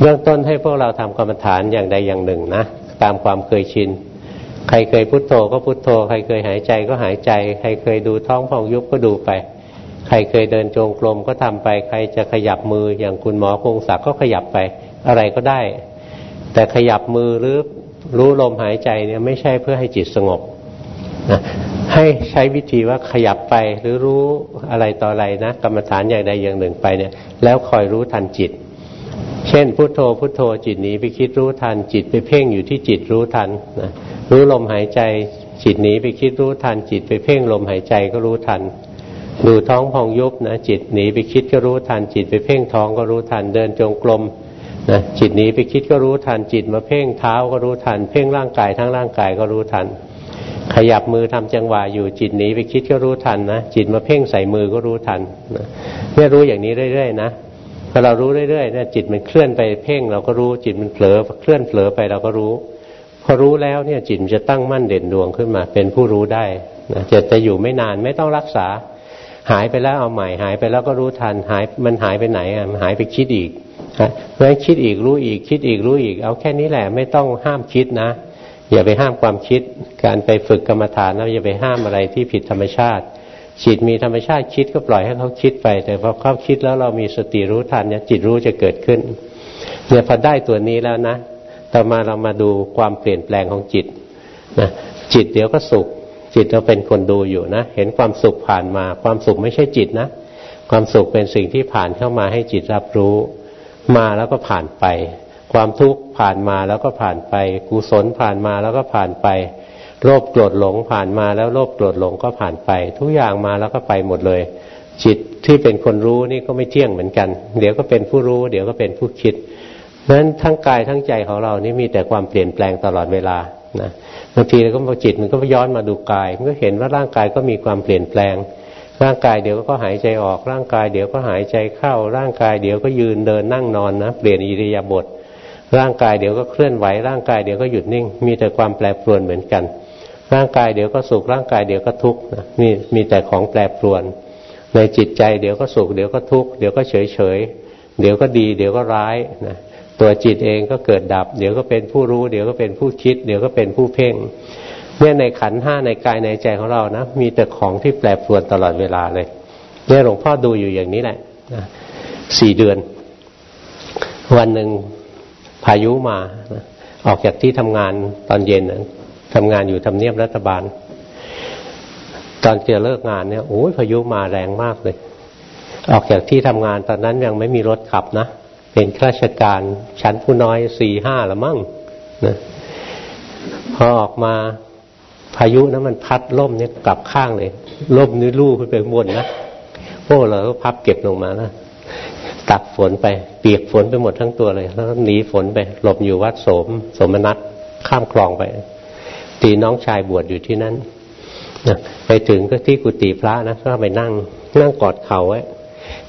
เบื้องต้นให้พวกเราทำกรรมฐานอย่างใดอย่างหนึ่งนะตามความเคยชิน ใครเคยพุโทโธก็พุโทโธ ใครเคยหายใจก็หายใจ ใครเคยดูท้องพองยุบก็ดูไป ใครเคยเดินจงกรมก็ทำไป ใครจะขยับมืออย่างคุณหมอคงศักดิ์ก็ขยับไป อะไรก็ได้ แต่ขยับมือหรือรู้ลมหายใจเนี่ยไม่ใช่เพื่อให้จิตสงบนะให้ใช้วิธีว่าขยับไปหรือรู้อะไรต่ออะไรนะกรรมฐานอย่างใดอย่างหนึ่งไปเนี่ย แล้วคอยรู้ทันจิต เช่นพุโทโธพุโทโธจิตหนีไปคิดรู้ทันจิตไปเพ่งอยู่ที่จิตรู้ทันนะรู้ลมหายใจ จิตหนีไปคิดรู้ทันจิตไปเพ่งลมหายใจก็รู้ทัน ดูท้องพองยุบนะจิตหนีไปคิดก็รู้ทันจิตไปเพ่งท้องก็รู้ทันเดินจงกรมนะจิตหนีไปคิดก็รู้ทันจิตมาเพ่งเท้าก็รู้ทัน เพ่งร่างกายทั้งร่างกายก็รู้ทัน ขยับมือทำจังหวะอยู่จิตหนีไปคิดก็รู้ทันนะจิตมาเพ่งใส่มือก็รู้ทันนะเนี่ยรู้อย่างนี้เรื่อยๆนะพอเรารู้เรื่อยๆเนี่ยจิตมันเคลื่อนไปเพ่งเราก็รู้จิตมันเผลอเคลื่อนเผลอไปเราก็รู้ พอรู้แล้วเนี่ยจิตจะตั้งมั่นเด่นดวงขึ้นมา เป็นผู้รู้ได้นะจะจะอยู่ไม่นานไม่ต้องรักษา หายไปแล้วเอาใหม่ หายไปแล้วก็รู้ทัน หายมันหายไปไหนอะมันหายไปคิดอีกเพราะคิดอีกรู้อีกคิดอีกรู้อีก เอาแค่นี้แหละไม่ต้องห้ามคิดนะ อย่าไปห้ามความคิด การไปฝึกกรรมฐานนะอย่าไปห้ามอะไรที่ผิดธรรมชาติจิตมีธรรมชาติคิดก็ปล่อยให้เขาคิดไป แต่พอเขาคิดแล้วเรามีสติรู้ทันเนี่ยจิตรู้จะเกิดขึ้นเนี่ยพอได้ตัวนี้แล้วนะต่อมาเรามาดูความเปลี่ยนแปลงของจิตนะจิตเดี๋ยวก็สุข จิตเราเป็นคนดูอยู่นะ เห็นความสุขผ่านมา ความสุขไม่ใช่จิตนะ ความสุขเป็นสิ่งที่ผ่านเข้ามาให้จิตรับรู้ มาแล้วก็ผ่านไป ความทุกข์ผ่านมาแล้วก็ผ่านไป กุศลผ่านมาแล้วก็ผ่านไป โลภโกรธหลงผ่านมาแล้วโลภโกรธหลงก็ผ่านไป ทุกอย่างมาแล้วก็ไปหมดเลย จิตที่เป็นคนรู้นี่ก็ไม่เที่ยงเหมือนกัน เดี๋ยวก็เป็นผู้รู้ เดี๋ยวก็เป็นผู้คิดนั้นทั้งกายทั้งใจของเรานี่มีแต่ความเปลี่ยนแปลงตลอดเวลานะ บางทีเราก็พอจิตมันก็ย้อนมาดูกายมันก็เห็นว่าร่างกายก็มีความเปลี่ยนแปลง ร่างกายเดี๋ยวก็หายใจออกร่างกายเดี๋ยวก็หายใจเข้า ร่างกายเดี๋ยวก็ยืนเดินนั่งนอนนะเปลี่ยนอิริยาบถร่างกายเดี๋ยวก็เคลื่อนไหวร่างกายเดี๋ยวก็หยุดนิ่ง มีแต่ความแปรปรวนเหมือนกัน ร่างกายเดี๋ยวก็สุขร่างกายเดี๋ยวก็ทุกข์มีมีแต่ของแปรปรวน ในจิตใจเดี๋ยวก็สุขเดี๋ยวก็ทุกข์เดี๋ยวก็เฉยเฉยเดี๋ยวก็ดี เดี๋ยวก็ร้ายนะ ตัวจิตเองก็เกิดดับ เดี๋ยวก็เป็นผู้รู้ เดี๋ยวก็เป็นผู้คิด เดี๋ยวก็เป็นผู้เพ่งเนี่ยในขันห้าในกายในใจของเรานะมีแต่ของที่แปรปรวนตลอดเวลาเลยเนี่ยหลวงพ่อดูอยู่อย่างนี้แหละสี่เดือน วันหนึ่งพายุมาออกจากที่ทำงานตอนเย็นทำงานอยู่ทำเนียบรัฐบาล ตอนจะเลิกงานเนี่ยโอ้ยพายุมาแรงมากเลย ออกจากที่ทำงานตอนนั้นยังไม่มีรถขับนะ เป็นข้าราชการชั้นผู้น้อยสี่ห้าละมั่งนะพอออกมาพายุนะมันพัดล่มเนี่ยกลับข้างเลยล่มนี่ลู่ขึ้นไปบนนะพวกเราก็พับเก็บลงมานะตักฝนไปเปียกฝนไปหมดทั้งตัวเลย แล้วหนีฝนไป หลบอยู่วัดโสม สมนัตข้ามคลองไป ตีน้องชายบวชอยู่ที่นั้นนะไปถึงก็ที่กุฏิพระนะก็ไปนั่ง นั่งกอดเข่าไว้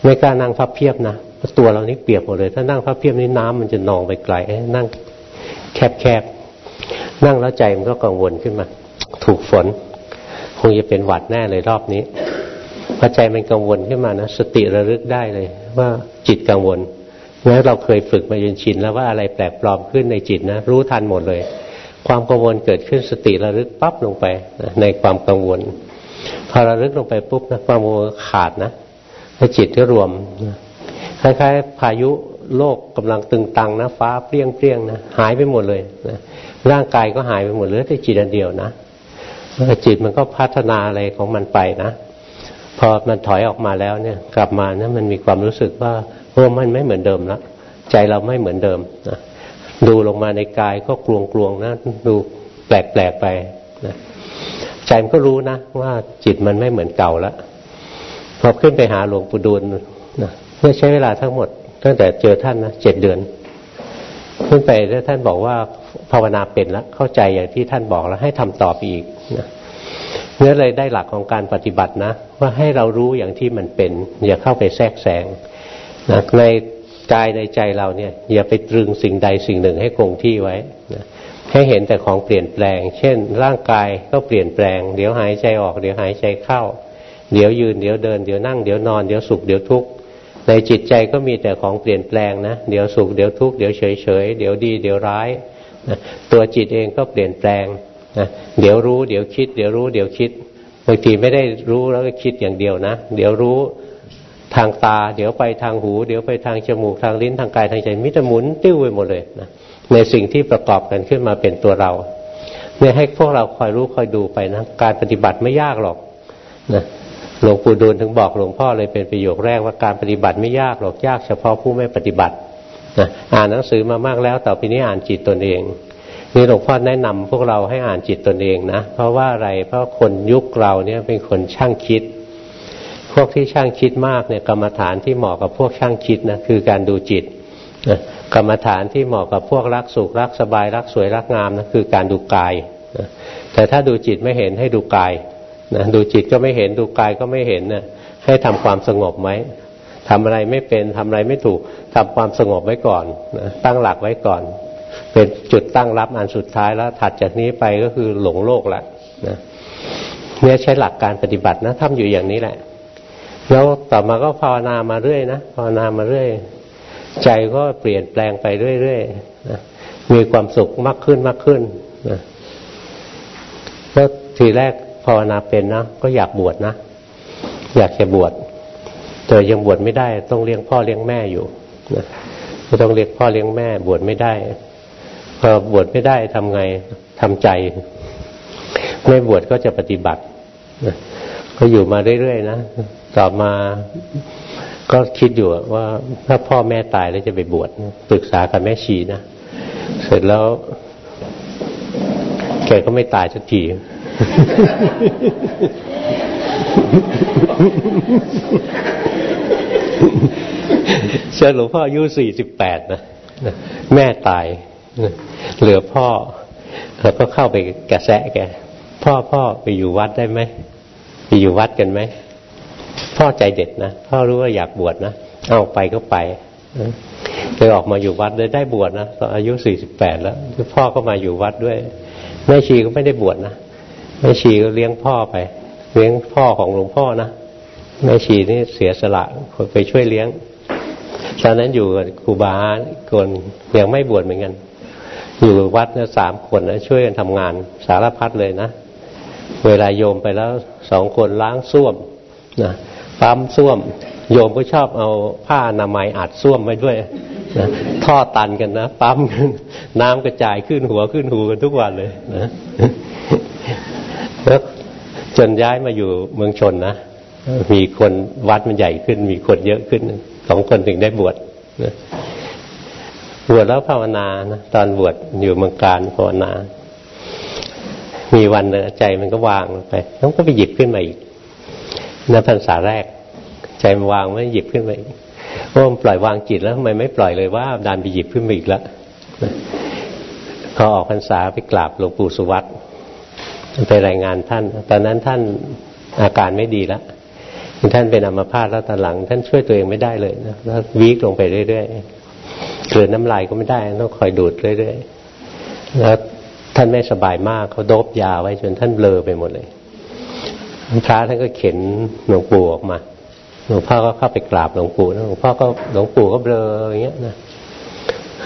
ไม่กล้านั่งพับเพียบนะ ตัวเรานี่เปียกหมดเลย ถ้านั่งพับเพียบนี่น้ำมันจะนองไปไกลนั่งแคบๆนั่งแล้วใจมันก็กังวลขึ้นมา ถูกฝน คงจะเป็นหวัดแน่เลยรอบนี้พอใจมันกังวลขึ้นมานะสติระลึกได้เลย ว่าจิตกังวลแล้วเราเคยฝึกมาจนชินแล้วว่าอะไรแปลกปลอมขึ้นในจิตนะรู้ทันหมดเลย ความกังวลเกิดขึ้นสติระลึกปั๊บลงไปในความกังวล พอระลึกลงไปปุ๊บนะความมัวขาดนะแล้วจิตก็รวม คล้ายๆพายุโลกกำลังตึงตังนะฟ้าเปรี้ยงเปรี้ยงนะหายไปหมดเลยนะร่างกายก็หายไปหมดเหลือแต่จิตอันเดียวนะจิตมันก็พัฒนาอะไรของมันไปนะ พอมันถอยออกมาแล้วเนี่ย กลับมานะมันมีความรู้สึกว่าโอ้มันไม่เหมือนเดิมและใจเราไม่เหมือนเดิมนะดูลงมาในกายก็กลวงกลวงนะดูแปลกแปลกไปนะใจมันก็รู้นะว่าจิตมันไม่เหมือนเก่าแล้วพอขึ้นไปหาหลวงปู่ดูลนะ เมื่อใช้เวลาทั้งหมด ตั้งแต่เจอท่านนะเจ็ดเดือนขึ้นไปแล้วท่านบอกว่าภาวนาเป็นแล้วเข้าใจอย่างที่ท่านบอกแล้วให้ทำต่อไปอีกนะเนื้อเลยได้หลักของการปฏิบัตินะ ว่าให้เรารู้อย่างที่มันเป็น อย่าเข้าไปแทรกแซงนะในกายในใจเราเนี่ย อย่าไปตรึงสิ่งใดสิ่งหนึ่งให้คงที่ไว้นะให้เห็นแต่ของเปลี่ยนแปลง เช่น ร่างกายก็เปลี่ยนแปลง เดี๋ยวหายใจออก เดี๋ยวหายใจเข้า เดี๋ยวยืน เดี๋ยวเดิน เดี๋ยวนั่ง เดี๋ยวนอน เดี๋ยวสุข เดี๋ยวทุกข์ ในจิตใจก็มีแต่ของเปลี่ยนแปลงนะ เดี๋ยวสุขเดี๋ยวทุกข์เดี๋ยวเฉยเฉยเดี๋ยวดีเดี๋ยวร้ายนะตัวจิตเองก็เปลี่ยนแปลงนะเดี๋ยวรู้เดี๋ยวคิด เดี๋ยวรู้เดี๋ยวคิดบางทีไม่ได้รู้แล้วก็คิดอย่างเดียวนะ เดี๋ยวรู้ทางตา เดี๋ยวไปทางหู เดี๋ยวไปทางจมูกทางลิ้นทางกายทางใจมิตรหมุนติ้วไปหมดเลยนะในสิ่งที่ประกอบกันขึ้นมาเป็นตัวเราเนี่ยให้พวกเราคอยรู้คอยดูไปนะการปฏิบัติไม่ยากหรอกนะ หลวงปู่ดูลถึงบอกหลวงพ่อเลยเป็นประโยคแรกว่าการปฏิบัติไม่ยากหรอกยากเฉพาะผู้ไม่ปฏิบัตินะอ่านหนังสือมามากแล้วต่อไปนี้อ่านจิตตนเองนี่หลวงพ่อแนะนำพวกเราให้อ่านจิตตนเองนะเพราะว่าอะไรเพราะคนยุคเราเนี่ยเป็นคนช่างคิด พวกที่ช่างคิดมากเนี่ยกรรมฐานที่เหมาะกับพวกช่างคิดนะคือการดูจิตกรรมฐานที่เหมาะกับพวกรักสุขรักสบายรักสวยรักงามนะคือการดูกายนะแต่ถ้าดูจิตไม่เห็นให้ดูกาย นะดูจิตก็ไม่เห็นดูกายก็ไม่เห็นนะให้ทำความสงบไหมทำอะไรไม่เป็นทำอะไรไม่ถูกทำความสงบไว้ก่อนนะตั้งหลักไว้ก่อน เป็นจุดตั้งรับอันสุดท้ายแล้วถัดจากนี้ไปก็คือหลงโลกละนะเนี่ยใช้หลักการปฏิบัตินะทำอยู่อย่างนี้แหละ แล้วต่อมาก็ภาวนามาเรื่อยนะภาวนามาเรื่อยใจก็เปลี่ยนแปลงไปเรื่อยๆนะมีความสุขมากขึ้นมากขึ้นนะแล้วทีแรก ภาวนาเป็นนะก็อยากบวชนะ อยากจะบวชแต่ยังบวชไม่ได้ต้องเลี้ยงพ่อเลี้ยงแม่อยู่นะก็ต้องเลี้ยงพ่อเลี้ยงแม่ บวชไม่ได้พอบวชไม่ได้ทำไงทำใจ ไม่บวชก็จะปฏิบัตินะก็อยู่มาเรื่อยๆนะต่อมาก็คิดอยู่ว่าถ้าพ่อแม่ตายแล้วจะไปบวชปรึกษากับแม่ชีนะ เสร็จแล้วแกก็ไม่ตายสักที เชิญหลวงพ่ออายุสี่สิบแปดนะแม่ตาย เหลือพ่อแล้วก็เข้าไปกระแสะแก พ่อพ่อไปอยู่วัดได้ไหมไปอยู่วัดกันไหมพ่อใจเด็ดนะพ่อรู้ว่าอยากบวชนะเอาไปก็ไปเลยออกมาอยู่วัดเลยได้บวชนะตอนอายุสี่สิบแปดแล้วพ่อก็มาอยู่วัดด้วยแม่ชีก็ไม่ได้บวชนะ แม่ชีก็เลี้ยงพ่อไป เลี้ยงพ่อของหลวงพ่อนะแม่ชีนี่เสียสละไปช่วยเลี้ยงตอนนั้นอยู่กับครูบาคนยังไม่บวชเหมือนกัน อยู่วัดนะสามคนนะช่วยกันทำงานสารพัดเลยนะ เวลาโยมไปแล้วสองคนล้างส้วมนะปั๊มส้วม โยมก็ชอบเอาผ้าอนามัยอัดส้วมไว้ด้วยนะท่อตันกันนะปั๊มน้ำกระจายขึ้นหัวขึ้นหูกันทุกวันเลยนะ แล้วจนย้ายมาอยู่เมืองชนนะมีคนวัดมันใหญ่ขึ้น มีคนเยอะขึ้นสองคนถึงได้บวชนะบวชแล้วภาวนานะตอนบวชอยู่เมืองการภาวนา มีวันใจมันก็วางไปแล้วก็ไปหยิบขึ้นมาอีกนับพรรษาแรก ใจมันวางไม่หยิบขึ้นไปว่ามันปล่อยวางจิตแล้วทำไมไม่ปล่อยเลยว่าดันไปหยิบขึ้นมาอีกแล้วพอออกพรรษาไปกราบหลวงปู่สุวัต ไปรายงานท่าน ตอนนั้นท่านอาการไม่ดีแล้วท่านเป็นอัมพาตแล้วตอนหลัง ท่านช่วยตัวเองไม่ได้เลยนะแล้ววีกลงไปเรื่อยๆเกิดน้ำลายก็ไม่ได้ต้องคอยดูดเรื่อยๆแล้วท่านไม่สบายมากเขาโดบยาไว้จนท่านเบลอไปหมดเลยพระท่านก็เข็นหลวงปู่ออกมาหลวงพ่อก็เข้าไปกราบหลวงปู่หลวงพ่อก็หลวงปู่ก็เบลออย่างเงี้ยนะ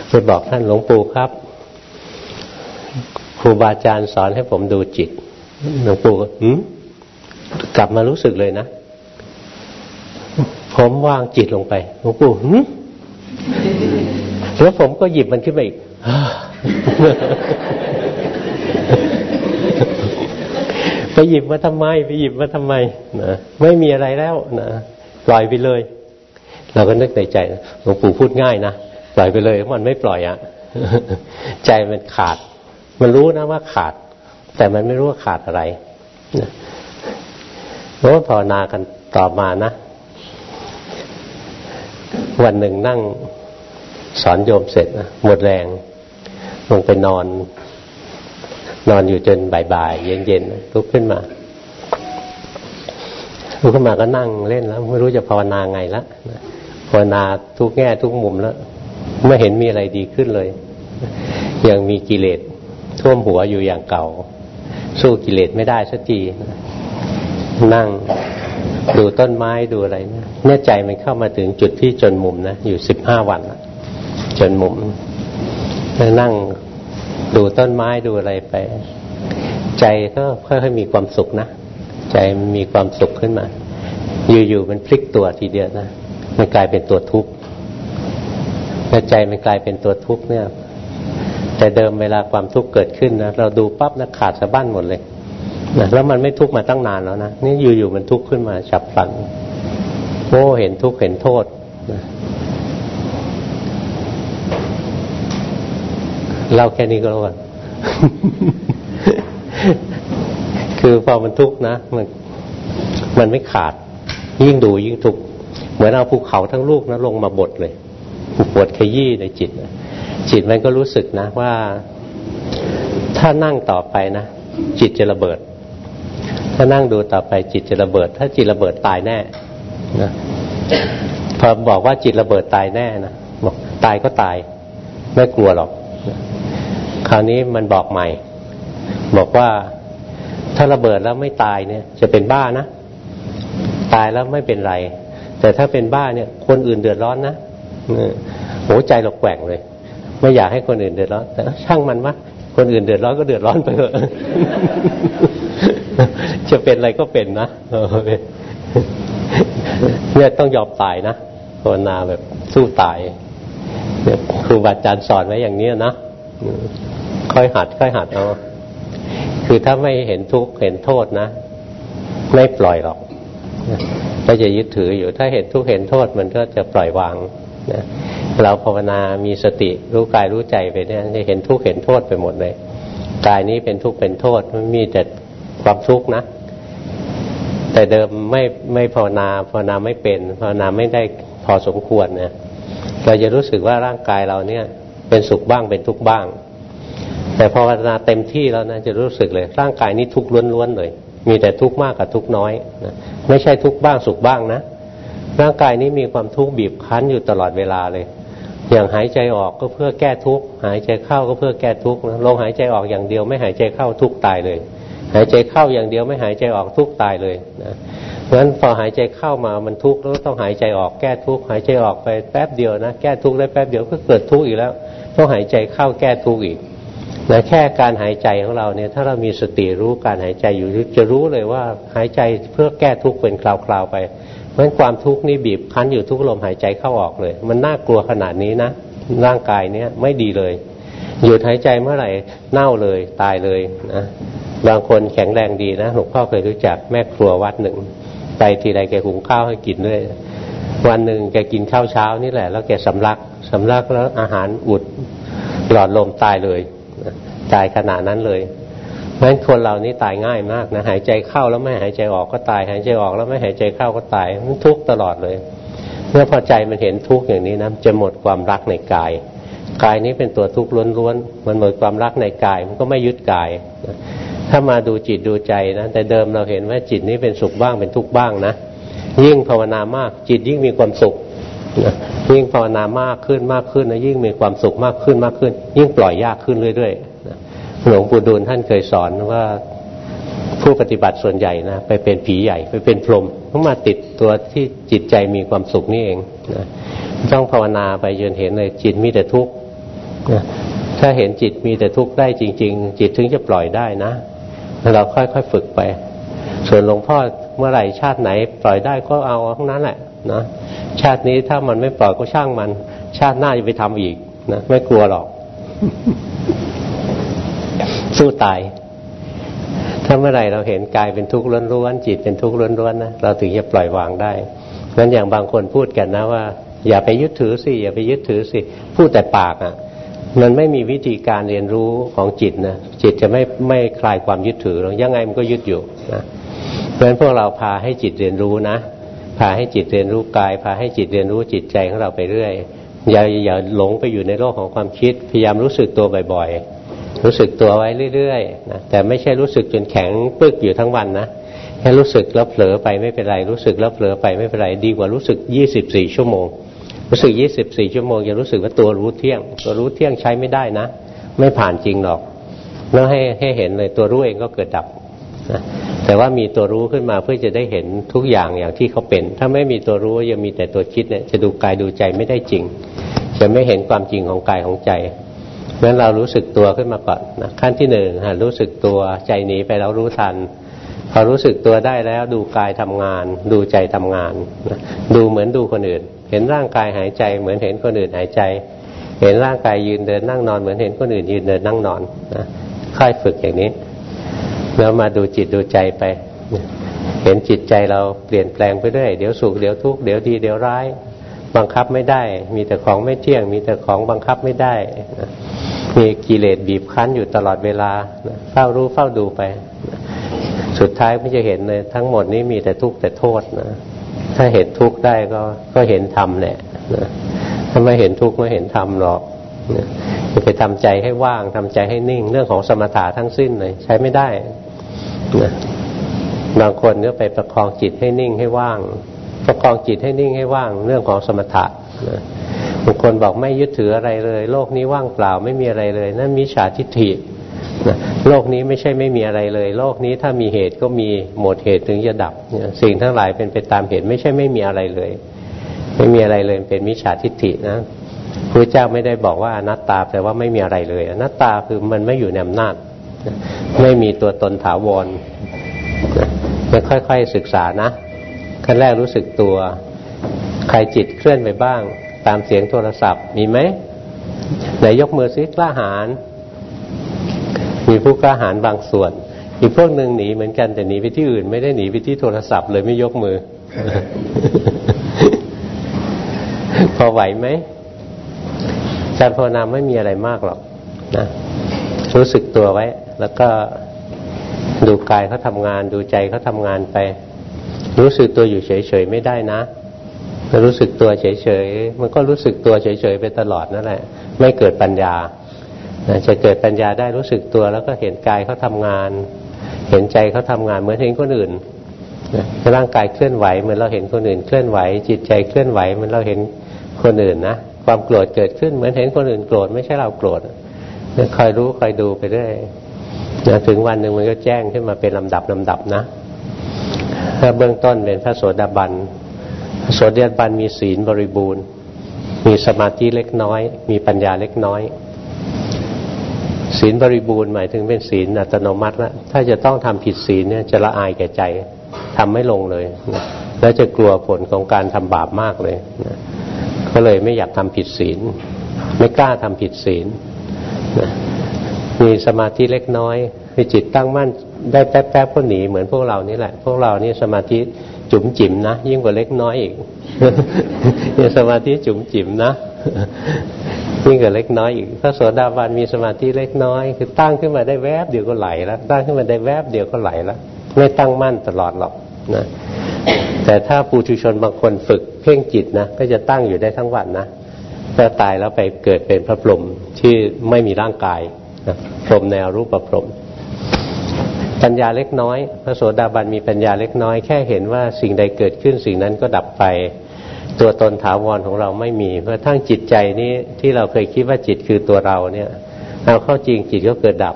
ไปบอกท่านหลวงปู่ครับ ครูบาอาจารย์สอนให้ผมดูจิตหลวงปู่ก็กลับมารู้สึกเลยนะ ผมวางจิตลงไปหลวงปู่แล้วผมก็หยิบมันขึ้นมาอีกไปหยิบมาทำไม ไปหยิบมาทำไมนะไม่มีอะไรแล้วนะปล่อยไปเลย เราก็นึกในใจหลวงปู่พูดง่ายนะปล่อยไปเลยมันไม่ปล่อยอะ่ะ ใจมันขาด มันรู้นะว่าขาด แต่มันไม่รู้ว่าขาดอะไรเพราะว่าภาวนากันต่อมานะ วันหนึ่งนั่งสอนโยมเสร็จนะหมดแรง ลงไปนอน นอนอยู่จนบ่ายๆเย็นๆลุกขึ้นมาลุกขึ้นมาก็นั่งเล่นแล้ว ไม่รู้จะภาวนาไงละภาวนาทุกแง่ทุกมุมแล้ว ไม่เห็นมีอะไรดีขึ้นเลย ยังมีกิเลส ท่วมหัวอยู่อย่างเก่า สู้กิเลสไม่ได้สักทีนั่งดูต้นไม้ดูอะไรเนี่ยเนี่ยใจมันเข้ามาถึงจุดที่จนมุมนะ อยู่สิบห้าวันจนมุมนั่งดูต้นไม้ดูอะไรไป ใจก็ค่อยๆมีความสุขนะ ใจมีความสุขขึ้นมา อยู่ๆมันพลิกตัวทีเดียวนะมันกลายเป็นตัวทุกข์แใจมันกลายเป็นตัวทุกข์เนี่ย แต่เดิมเวลาความทุกข์เกิดขึ้นนะเราดูปั๊บนะขาดสะบั้นหมดเลยนะแล้วมันไม่ทุกข์มาตั้งนานแล้วนะนี่อยู่ๆมันทุกข์ขึ้นมาฉับพลันโอ้เห็นทุกข์เห็นโทษนะเล่าแค่นี้ก็แล้วกันคือพอมันทุกข์นะมันมันไม่ขาด ยิ่งดูยิ่งทุกข์เหมือนเอาภูเขาทั้งลูกนะลงมาบดเลยปวดขยี้ในจิต จิตมันก็รู้สึกนะว่าถ้านั่งต่อไปนะ จิตจะระเบิด ถ้านั่งดูต่อไปจิตจะระเบิด ถ้าจิตระเบิดตายแน่นะพอบอกว่าจิตระเบิดตายแน่นะบอกตายก็ตาย ไม่กลัวหรอก คราวนี้มันบอกใหม่ บอกว่าถ้าระเบิดแล้วไม่ตายเนี่ย จะเป็นบ้านะ ตายแล้วไม่เป็นไร แต่ถ้าเป็นบ้าเนี่ย คนอื่นเดือดร้อนนะโหใจเราแกว่งเลย ไม่อยากให้คนอื่นเดือดร้อนแต่ช่างมันวะคนอื่นเดือดร้อนก็เดือดร้อนไปเถอะจะเป็นอะไรก็เป็นนะเนี่ยต้องยอมตายนะภาวนาแบบสู้ตายเนี่ยครูบาอาจารย์สอนไว้อย่างนี้นะค่อยหัด ค่อยหัดเอาคือถ้าไม่เห็นทุกข์เห็นโทษนะ ไม่ปล่อยหรอกก็จะยึดถืออยู่ถ้าเห็นทุกข์เห็นโทษมันก็จะปล่อยวาง นะเราภาวนามีสติรู้กายรู้ใจไปเนี่ยจะเห็นทุกข์เห็นโทษไปหมดเลยกายนี้เป็นทุกข์เป็นโทษมันมีแต่ความทุกข์นะ แต่เดิมไม่ไม่ภาวนาภาวนาไม่เป็นภาวนาไม่ได้พอสมควรเนะเราจะรู้สึกว่าร่างกายเราเนี่ยเป็นสุขบ้างเป็นทุกข์บ้าง แต่พอภาวนาเต็มที่แล้วนะจะรู้สึกเลย ร่างกายนี้ทุกข์ล้วนๆเลย มีแต่ทุกข์มากกับทุกข์น้อยนะไม่ใช่ทุกข์บ้างสุขบ้างนะ ร่างกายนี้มีความทุกข์บีบคั้นอยู่ตลอดเวลาเลย อย่างหายใจออกก็เพื่อแก้ทุกข์หายใจเข้าก็เพื่อแก้ทุกข์ลงหายใจออกอย่างเดียวไม่หายใจเข้าทุกข์ตายเลย หายใจเข้าอย่างเดียวไม่หายใจออกทุกข์ตายเลยนะเพราะฉะนั้นพอหายใจเข้ามามันทุกข์แล้วต้องหายใจออกแก้ทุกข์หายใจออกไปแป๊บเดียวนะแก้ทุกข์ได้แป๊บเดียวก็เกิดทุกข์อีกแล้ว ต้องหายใจเข้าแก้ทุกข์อีกนะแค่การหายใจของเราเนี่ยถ้าเรามีสติรู้การหายใจอยู่จะรู้เลยว่าหายใจเพื่อแก้ทุกข์เป็นคราวๆไป เพราะความทุกข์นี่บีบคั้นอยู่ทุกลมหายใจเข้าออกเลย มันน่ากลัวขนาดนี้นะร่างกายเนี้ยไม่ดีเลยหยุดหายใจเมื่อไหร่เน่าเลยตายเลยนะบางคนแข็งแรงดีนะหลวงพ่อเคยรู้จักแม่ครัววัดหนึ่งไปทีไรแกหุงข้าวให้กินด้วย วันหนึ่งแกกินข้าวเช้านี่แหละ แล้วแกสำลักสำลักแล้วอาหารอุดหลอดลมตายเลยตายขนาดนั้นเลย พราะฉะนั้นคนเรานี่ตายง่ายมากนะหายใจเข้าแล้วไม่หายใจออกก็ตาย หายใจออกแล้วไม่หายใจเข้าก็ตายมันทุกข์ตลอดเลยเมื่อพอใจมันเห็นทุกข์อย่างนี้นะจะหมดความรักในกาย กายนี้เป็นตัวทุกข์ล้วนๆมันหมดความรักในกาย มันก็ไม่ยึดกาย ถ้ามาดูจิตดูใจนะแต่เดิมเราเห็นว่าจิตนี้เป็นสุขบ้างเป็นทุกข์บ้างนะยิ่งภาวนามากจิตยิ่งมีความสุขยิ่งภาวนามากขึ้นมากขึ้นนะยิ่งมีความสุขมากขึ้นมากขึ้น ยิ่งปล่อยยากขึ้นเรื่อยๆ หลวงปู่ดูลท่านเคยสอนว่าผู้ปฏิบัติส่วนใหญ่นะไปเป็นผีใหญ่ไปเป็นพรหมเพราะมาติดตัวที่จิตใจมีความสุขนี่เองนะต้องภาวนาไปจนเห็นเลยจิตมีแต่ทุกข์ถ้าเห็นจิตมีแต่ทุกข์ได้จริง ๆ จิตถึงจะปล่อยได้นะเราค่อยๆฝึกไป ส่วนหลวงพ่อเมื่อไหร่ชาติไหน ปล่อยได้ก็เอาทั้งนั้นแหละนะชาตินี้ถ้ามันไม่ปล่อยก็ช่างมัน ชาติหน้าจะไปทำอีกนะไม่กลัวหรอก สู้ตาย ถ้าเมื่อไหร่เราเห็นกายเป็นทุกข์ล้วนๆจิตเป็นทุกข์ล้วนๆนะเราถึงจะปล่อยวางได้งั้นอย่างบางคนพูดกันนะว่า อย่าไปยึดถือสิอย่าไปยึดถือสิพูดแต่ปากอะ่ะ มันไม่มีวิธีการเรียนรู้ของจิตนะจิตจะไม่ไม่คลายความยึดถือหรอกยังไงมันก็ยึดอยู่นะเพราะฉะนั้นพวกเราพาให้จิตเรียนรู้นะพาให้จิตเรียนรู้กาย พาให้จิตเรียนรู้จิตใจของเราไปเรื่อยอย่าอย่าหลงไปอยู่ในโลกของความคิด พยายามรู้สึกตัวบ่อยๆ รู้สึกตัวไว้เรื่อยๆนะแต่ไม่ใช่รู้สึกจนแข็งปึกอยู่ทั้งวันนะแค่รู้สึกแล้วเผลอไปไม่เป็นไรรู้สึกแล้วเผลอไปไม่เป็นไรดีกว่ารู้สึกยี่สิบสี่ชั่วโมง รู้สึกยี่สิบสี่ชั่วโมงจะรู้สึกว่าตัวรู้เที่ยง ตัวรู้เที่ยงใช้ไม่ได้นะ ไม่ผ่านจริงหรอกต้องให้ให้เห็นเลยตัวรู้เองก็เกิดดับนะแต่ว่ามีตัวรู้ขึ้นมาเพื่อจะได้เห็นทุกอย่างอย่างที่เขาเป็น ถ้าไม่มีตัวรู้ยังมีแต่ตัวคิดเนี่ยจะดูกายดูใจไม่ได้จริง จะไม่เห็นความจริงของกายของใจ งั้นเรารู้สึกตัวขึ้นมาก่อนนะขั้นที่หนึ่งรู้สึกตัวใจหนีไปแล้วรู้ทัน พอรู้สึกตัวได้แล้วดูกายทำงาน ดูใจทำงานนะดูเหมือนดูคนอื่น เห็นร่างกายหายใจเหมือนเห็นคนอื่นหายใจ เห็นร่างกายยืนเดินนั่งนอนเหมือนเห็นคนอื่นยืนเดินนั่งนอนนะค่อยฝึกอย่างนี้ แล้วมาดูจิตดูใจไป เห็นจิตใจเราเปลี่ยนแปลงไปเรื่อยเดี๋ยวสุขเดี๋ยวทุกข์เดี๋ยวดีเดี๋ยวร้าย บังคับไม่ได้ มีแต่ของไม่เที่ยง มีแต่ของบังคับไม่ได้มีกิเลสบีบคั้นอยู่ตลอดเวลาเฝ้ารู้เฝ้าดูไปสุดท้ายไม่จะเห็นเลย ทั้งหมดนี้มีแต่ทุกข์แต่โทษนะถ้าเห็นทุกข์ได้ก็ก็เห็นธรรมแหละนะถ้าไม่เห็นทุกข์ไม่เห็นธรรมหรอกจะไปทำใจให้ว่างทำใจให้นิ่ง เรื่องของสมถะทั้งสิ้นเลย ใช้ไม่ได้นะบางคนก็ไปประคองจิตให้นิ่งให้ว่าง ประคองจิตให้นิ่งให้ว่างเรื่องของสมถะนะบางคนบอกไม่ยึดถืออะไรเลย โลกนี้ว่างเปล่าไม่มีอะไรเลย นั่นมิจฉาทิฏฐิโลกนี้ไม่ใช่ไม่มีอะไรเลย โลกนี้ถ้ามีเหตุก็มีหมดเหตุถึงจะดับ สิ่งทั้งหลายเป็นไปตามเหตุไม่ใช่ไม่มีอะไรเลย ไม่มีอะไรเลยเป็นมิจฉาทิฏฐินะพระเจ้าไม่ได้บอกว่าอนัตตาแปลว่าไม่มีอะไรเลยอนัตตาคือมันไม่อยู่ในอำนาจ ไม่มีตัวตนถาวรจะค่อยๆศึกษานะ ขั้นแรกรู้สึกตัว ใครจิตเคลื่อนไปบ้าง ตามเสียงโทรศัพท์ มีไหมไหนยกมือซิกล้าหาญมีผู้กล้าหาญบางส่วน อีกพวกหนึ่งหนีเหมือนกันแต่หนีไปที่อื่น ไม่ได้หนีไปที่โทรศัพท์เลยไม่ยกมือ พอไหวไหมการภาวนาไม่มีอะไรมากหรอกนะรู้สึกตัวไว้ แล้วก็ดูกายเขาทางาน ดูใจเขาทางานไป รู้สึกตัวอยู่เฉยๆไม่ได้นะรู้สึกตัวเฉยๆมันก็รู้สึกตัวเฉยๆไปตลอดนั่นแหละ ไม่เกิดปัญญาจะเกิดปัญญาได้รู้สึกตัวแล้วก็เห็นกายเขาทางาน เห็นใจเขาทางานเหมือนเห็นคนอื่นร่างกายเคลื่อนไหวเหมือนเราเห็นคนอื่นเคลื่อนไหว จิตใจเคลื่อนไหวเหมือนเราเห็นคนอื่นนะความโกรธเกิดขึ้นเหมือนเห็นคนอื่นโกรธไม่ใช่เราโกรธคอยรู้คอยดูไปเรื่อยถึงวันหนึ่งมันก็แจ้งขึ้นมาเป็นลำดับลำดับนะ ถ้าเบื้องต้นเป็นพระโสดาบันพระโสดาบันมีศีลบริบูรณ์ มีสมาธิเล็กน้อย มีปัญญาเล็กน้อย ศีลบริบูรณ์หมายถึงเป็นศีลอัตโนมัติแล้วถ้าจะต้องทำผิดศีลเนี่ยจะละอายแก่ใจทำไม่ลงเลย แล้วจะกลัวผลของการทำบาปมากเลยก็เลยไม่อยากทำผิดศีล ไม่กล้าทำผิดศีลมีสมาธิเล็กน้อยมีจิตตั้งมั่น ได้แป๊บๆก็หนีเหมือนพวกเรานี่แหละ พวกเรานี่สมาธิจุ๋มจิ๋มนะยิ่งกว่าเล็กน้อยอีกเนี่ยสมาธิจุ๋มจิ๋มนะยิ่งกว่าเล็กน้อยอีกพระโสดาบันมีสมาธิเล็กน้อย คือตั้งขึ้นมาได้แวบเดียวก็ไหลแล้วตั้งขึ้นมาได้แวบเดียวก็ไหลแล้วไม่ตั้งมั่นตลอดหรอกนะแต่ถ้าปุถุชนบางคนฝึกเพ่งจิตนะก็จะตั้งอยู่ได้ทั้งวันนะถ้าตายแล้วไปเกิดเป็นพระพรหมที่ไม่มีร่างกายนะพรหมแนวรูปประพรหม ปัญญาเล็กน้อย พระโสดาบันมีปัญญาเล็กน้อย แค่เห็นว่าสิ่งใดเกิดขึ้นสิ่งนั้นก็ดับไป ตัวตนถาวรของเราไม่มี เพราะทั้งจิตใจนี้ที่เราเคยคิดว่าจิตคือตัวเราเนี่ยเอาเข้าจริงจิตก็เกิดดับ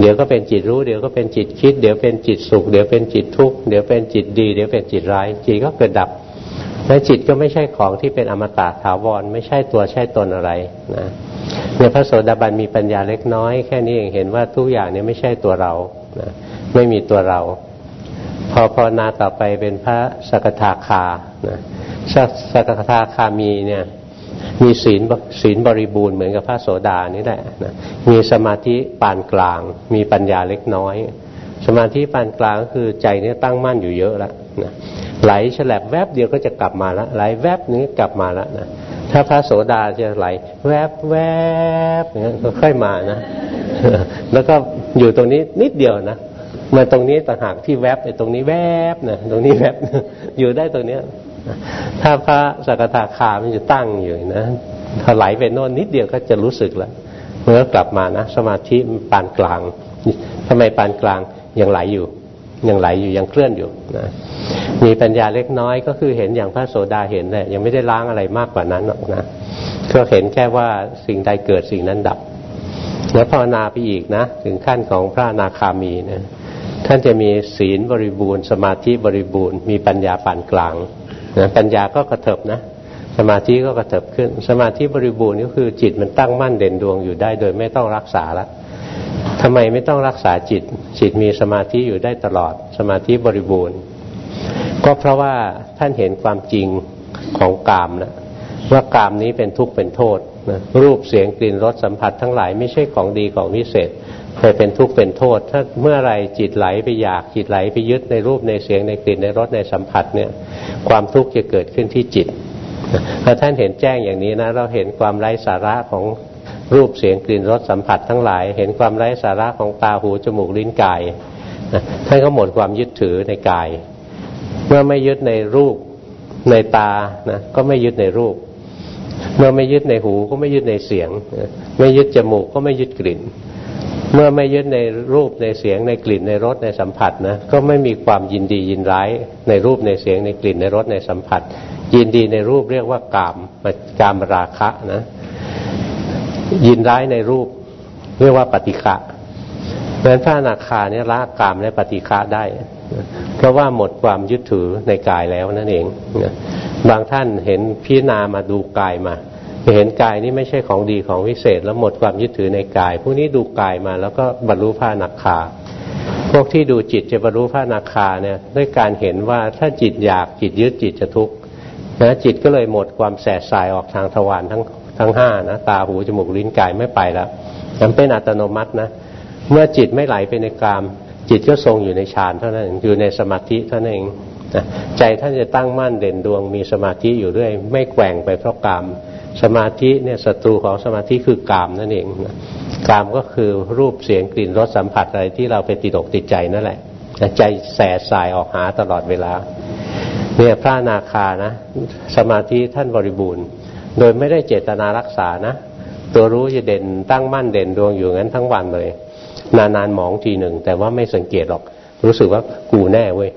เดี๋ยวก็เป็นจิตรู้ เดี๋ยวก็เป็นจิตคิด เดี๋ยวเป็นจิตสุข เดี๋ยวเป็นจิตทุกข์เดี๋ยวเป็นจิตดี เดี๋ยวเป็นจิตร้าย จิตก็เกิดดับและจิตก็ไม่ใช่ของที่เป็นอมตะถาวร ไม่ใช่ตัวใช่ตนอะไรนะเนี่ยพระโสดาบันมีปัญญาเล็กน้อย แค่นี้เองเห็นว่าทุกอย่างนี้ไม่ใช่ตัวเรา นะไม่มีตัวเรา พอภาวนาต่อไปเป็นพระสกทาคานะสกทาคามีเนี่ยมีศีลศีลบริบูรณ์เหมือนกับพระโสดานี่แหละนะมีสมาธิปานกลาง มีปัญญาเล็กน้อย สมาธิปานกลางก็คือใจนี่ตั้งมั่นอยู่เยอะแล้วนะไหลฉลับแวบเดียวก็จะกลับมาแล้วไหลแวบนี้กลับมาแล้วนะ ถ้าพระโสดาจะไหล แวบแวบอย่างนั้นก็ค่อยมานะ แล้วก็อยู่ตรงนี้นิดเดียวนะมาตรงนี้ต่างหากที่แวบไอ้ตรงนี้แวบนะตรงนี้แวบอยู่ได้ตรงเนี้ยถ้าพระสกทาคามันจะตั้งอยู่นะถ้าไหลไปโน่นนิดเดียวก็จะรู้สึกแล้วเมื่อกลับมานะ สมาธิปานกลางทำไมปานกลางยังไหลอยู่ ยังไหลอยู่ยังเคลื่อนอยู่นะมีปัญญาเล็กน้อยก็คือเห็นอย่างพระโสดาเห็นแหละยังไม่ได้ล้างอะไรมากกว่านั้นหรอกนะก็เห็นแค่ว่าสิ่งใดเกิดสิ่งนั้นดับแล้วภาวนาไปอีกนะ ถึงขั้นของพระนาคามีนะท่านจะมีศีลบริบูรณ์ สมาธิบริบูรณ์ มีปัญญาปานกลางนะปัญญาก็กระเถิบนะ สมาธิก็กระเถิบขึ้น สมาธิบริบูรณ์ก็คือจิตมันตั้งมั่นเด่นดวงอยู่ได้ โดยไม่ต้องรักษาละทำไมไม่ต้องรักษาจิต จิตมีสมาธิอยู่ได้ตลอด สมาธิบริบูรณ์ ก็เพราะว่าท่านเห็นความจริงของกามนะว่ากามนี้เป็นทุกข์เป็นโทษนะรูปเสียงกลิ่นรสสัมผัสทั้งหลายไม่ใช่ของดีของวิเศษเคยเป็นทุกข์เป็นโทษ ถ้าเมื่อไรจิตไหลไปอยากจิตไหลไปยึดในรูปในเสียงในกลิ่นในรสในสัมผัสเนี่ย ความทุกข์จะเกิดขึ้นที่จิต ถ้าท่านเห็นแจ้งอย่างนี้นะ เราเห็นความไร้สาระของรูปเสียงกลิ่นรสสัมผัสทั้งหลาย เห็นความไร้สาระของตาหูจมูกลิ้นกายท่านก็หมดความยึดถือในกาย เมื่อไม่ยึดในรูปในตานะก็ไม่ยึดในรูป เมื่อไม่ยึดในหูก็ไม่ยึดในเสียง ไม่ยึดจมูกก็ไม่ยึดกลิ่น เมื่อไม่ยึดในรูปในเสียงในกลิ่นในรสในสัมผัสนะก็ไม่มีความยินดียินร้ายในรูปในเสียงในกลิ่นในรสในสัมผัส ยินดีในรูปเรียกว่ากามกามราคะนะ ยินร้ายในรูปเรียกว่าปฏิฆะเพราะฉะนั้นพระนาคาเนี่ยละกามและปฏิฆะได้ เพราะว่าหมดความยึดถือในกายแล้วนั่นเองบางท่านเห็นพิจารณามาดูกายมาเห็นกายนี้ไม่ใช่ของดีของวิเศษ แล้วหมดความยึดถือในกายพวกนี้ดูกายมาแล้วก็บรรลุพระนักขาพวกที่ดูจิตจะบรรลุพระนาคาเนี่ยด้วยการเห็นว่าถ้าจิตอยากจิตยึดจิตจะทุกข์ นะจิตก็เลยหมดความแสบสายออกทางทวารทั้งทั้งห้านะตาหูจมูกลิ้นกายไม่ไปแล้วมันเป็นอัตโนมัตินะ เมื่อจิตไม่ไหลไปในกาม จิตก็ทรงอยู่ในฌานเท่านั้นอยู่ในสมาธิเท่านั้นเองใจท่านจะตั้งมั่นเด่นดวงมีสมาธิอยู่เรื่อยไม่แกว่งไปเพราะกาม สมาธิเนี่ยศัตรูของสมาธิคือกามนั่นเองกามก็คือรูปเสียงกลิ่นรสสัมผัสอะไรที่เราไปติดอกติดใจนั่นแหละใจแสสายออกหาตลอดเวลา เนี่ยพระนาคานะ สมาธิท่านบริบูรณ์ โดยไม่ได้เจตนารักษานะ ตัวรู้จะเด่นตั้งมั่นเด่นดวงอยู่งั้นทั้งวันเลย นานๆหมองทีหนึ่ง แต่ว่าไม่สังเกตหรอก รู้สึกว่ากูแน่เว้ย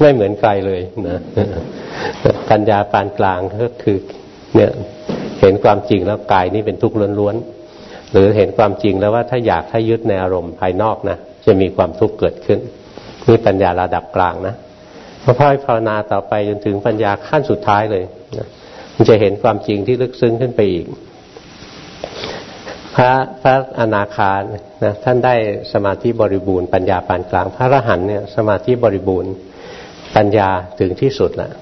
ไม่เหมือนใครเลยนะปัญญาปานกลางก็คือเนี่ยเห็นความจริงแล้วกายนี้เป็นทุกข์ล้วนๆหรือเห็นความจริงแล้วว่าถ้าอยากถ้ายึดในอารมณ์ภายนอกนะจะมีความทุกข์เกิดขึ้นนี่ปัญญาระดับกลางนะ พอพ่อภาวนาต่อไปจนถึงปัญญาขั้นสุดท้ายเลยนะมันจะเห็นความจริงที่ลึกซึ้งขึ้นไปอีก พระพระอนาคานะท่านได้สมาธิบริบูรณ์ปัญญาปานกลาง พระอรหันเนี่ยสมาธิบริบูรณ์ปัญญาถึงที่สุดล้ว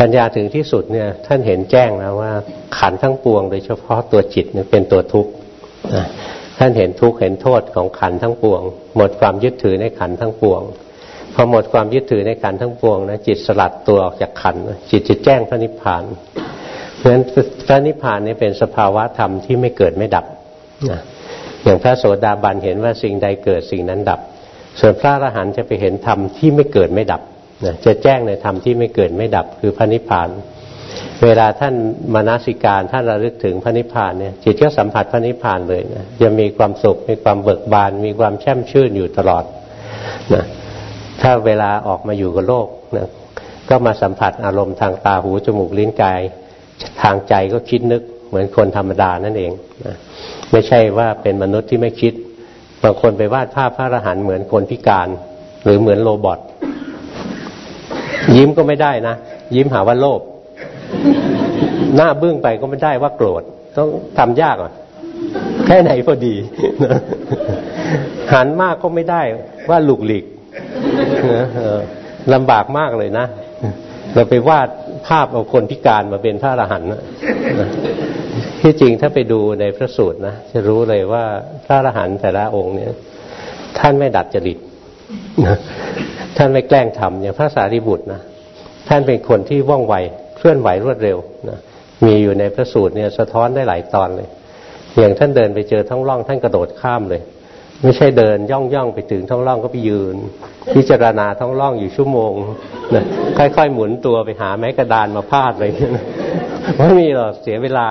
ปัญญาถึงที่สุดเนี่ยท่านเห็นแจ้งนะว่าขันทั้งปวง โดยเฉพาะตัวจิตเนี่ยเป็นตัวทุกข์ท่านเห็นทุกข์เห็นโทษของขันทั้งปวง หมดความยึดถือในขันทั้งปวง อหมดความยึดถือในขันทั้งปวงนะจิตสลัดตัวออกจากขันจิตจะแจ้งพระนิพพานเพราะฉะนั้นพระนิพพานนี่เป็นสภาวะธรรมที่ไม่เกิดไม่ดับอย่างพระโสดาบันเห็นว่าสิ่งใดเกิดสิ่งนั้นดับ ส่วนพระอรหันต์จะไปเห็นธรรมที่ไม่เกิดไม่ดับนะจะแจ้งในธรรมที่ไม่เกิดไม่ดับคือพระนิพพาน เวลาท่านมานาสิการท่านระลึกถึงพระนิพพานเนี่ยจิตก็สัมผัสพระนิพพานเลยนะจะมีความสุขมีความเบิกบาน มีความแช่มชื่นอยู่ตลอดนะ ถ้าเวลาออกมาอยู่กับโลกนะก็มาสัมผัสอารมณ์ทางตาหูจมูกลิ้นกาย ทางใจก็คิดนึกเหมือนคนธรรมดานั่นเองนะไม่ใช่ว่าเป็นมนุษย์ที่ไม่คิด บางคนไปวาดภาพพระอรหันต์เหมือนคนพิการ หรือเหมือนโรบอทยิ้มก็ไม่ได้นะ ยิ้มหาว่าโลภหน้าบึ้งไปก็ไม่ได้ว่าโกรธต้องทำยากอะแค่ไหนพอดีหันมากก็ไม่ได้ว่าหลุกหลีก ลำบากมากเลยนะ เราไปวาดภาพเอาคนพิการมาเป็นพระอรหันต์ที่จริงถ้าไปดูในพระสูตรนะ จะรู้เลยว่าพระอรหันต์แต่ละองค์เนี่ย ท่านไม่ดัดจริตท่านไม่แกล้งทำอย่างพระสารีบุตรนะท่านเป็นคนที่ว่องไวเคลื่อนไหวรวดเร็วนะมีอยู่ในพระสูตรเนี่ยสะท้อนได้หลายตอนเลย อย่างท่านเดินไปเจอท้องร่องท่านกระโดดข้ามเลย ไม่ใช่เดินย่องย่องไปถึงท้องร่องก็ไปยืน พิจารณาท้องร่องอยู่ชั่วโมงนะค่อยๆหมุนตัวไปหาไม้กระดานมาพาดเลยไม่มีหรอกเสียเวลา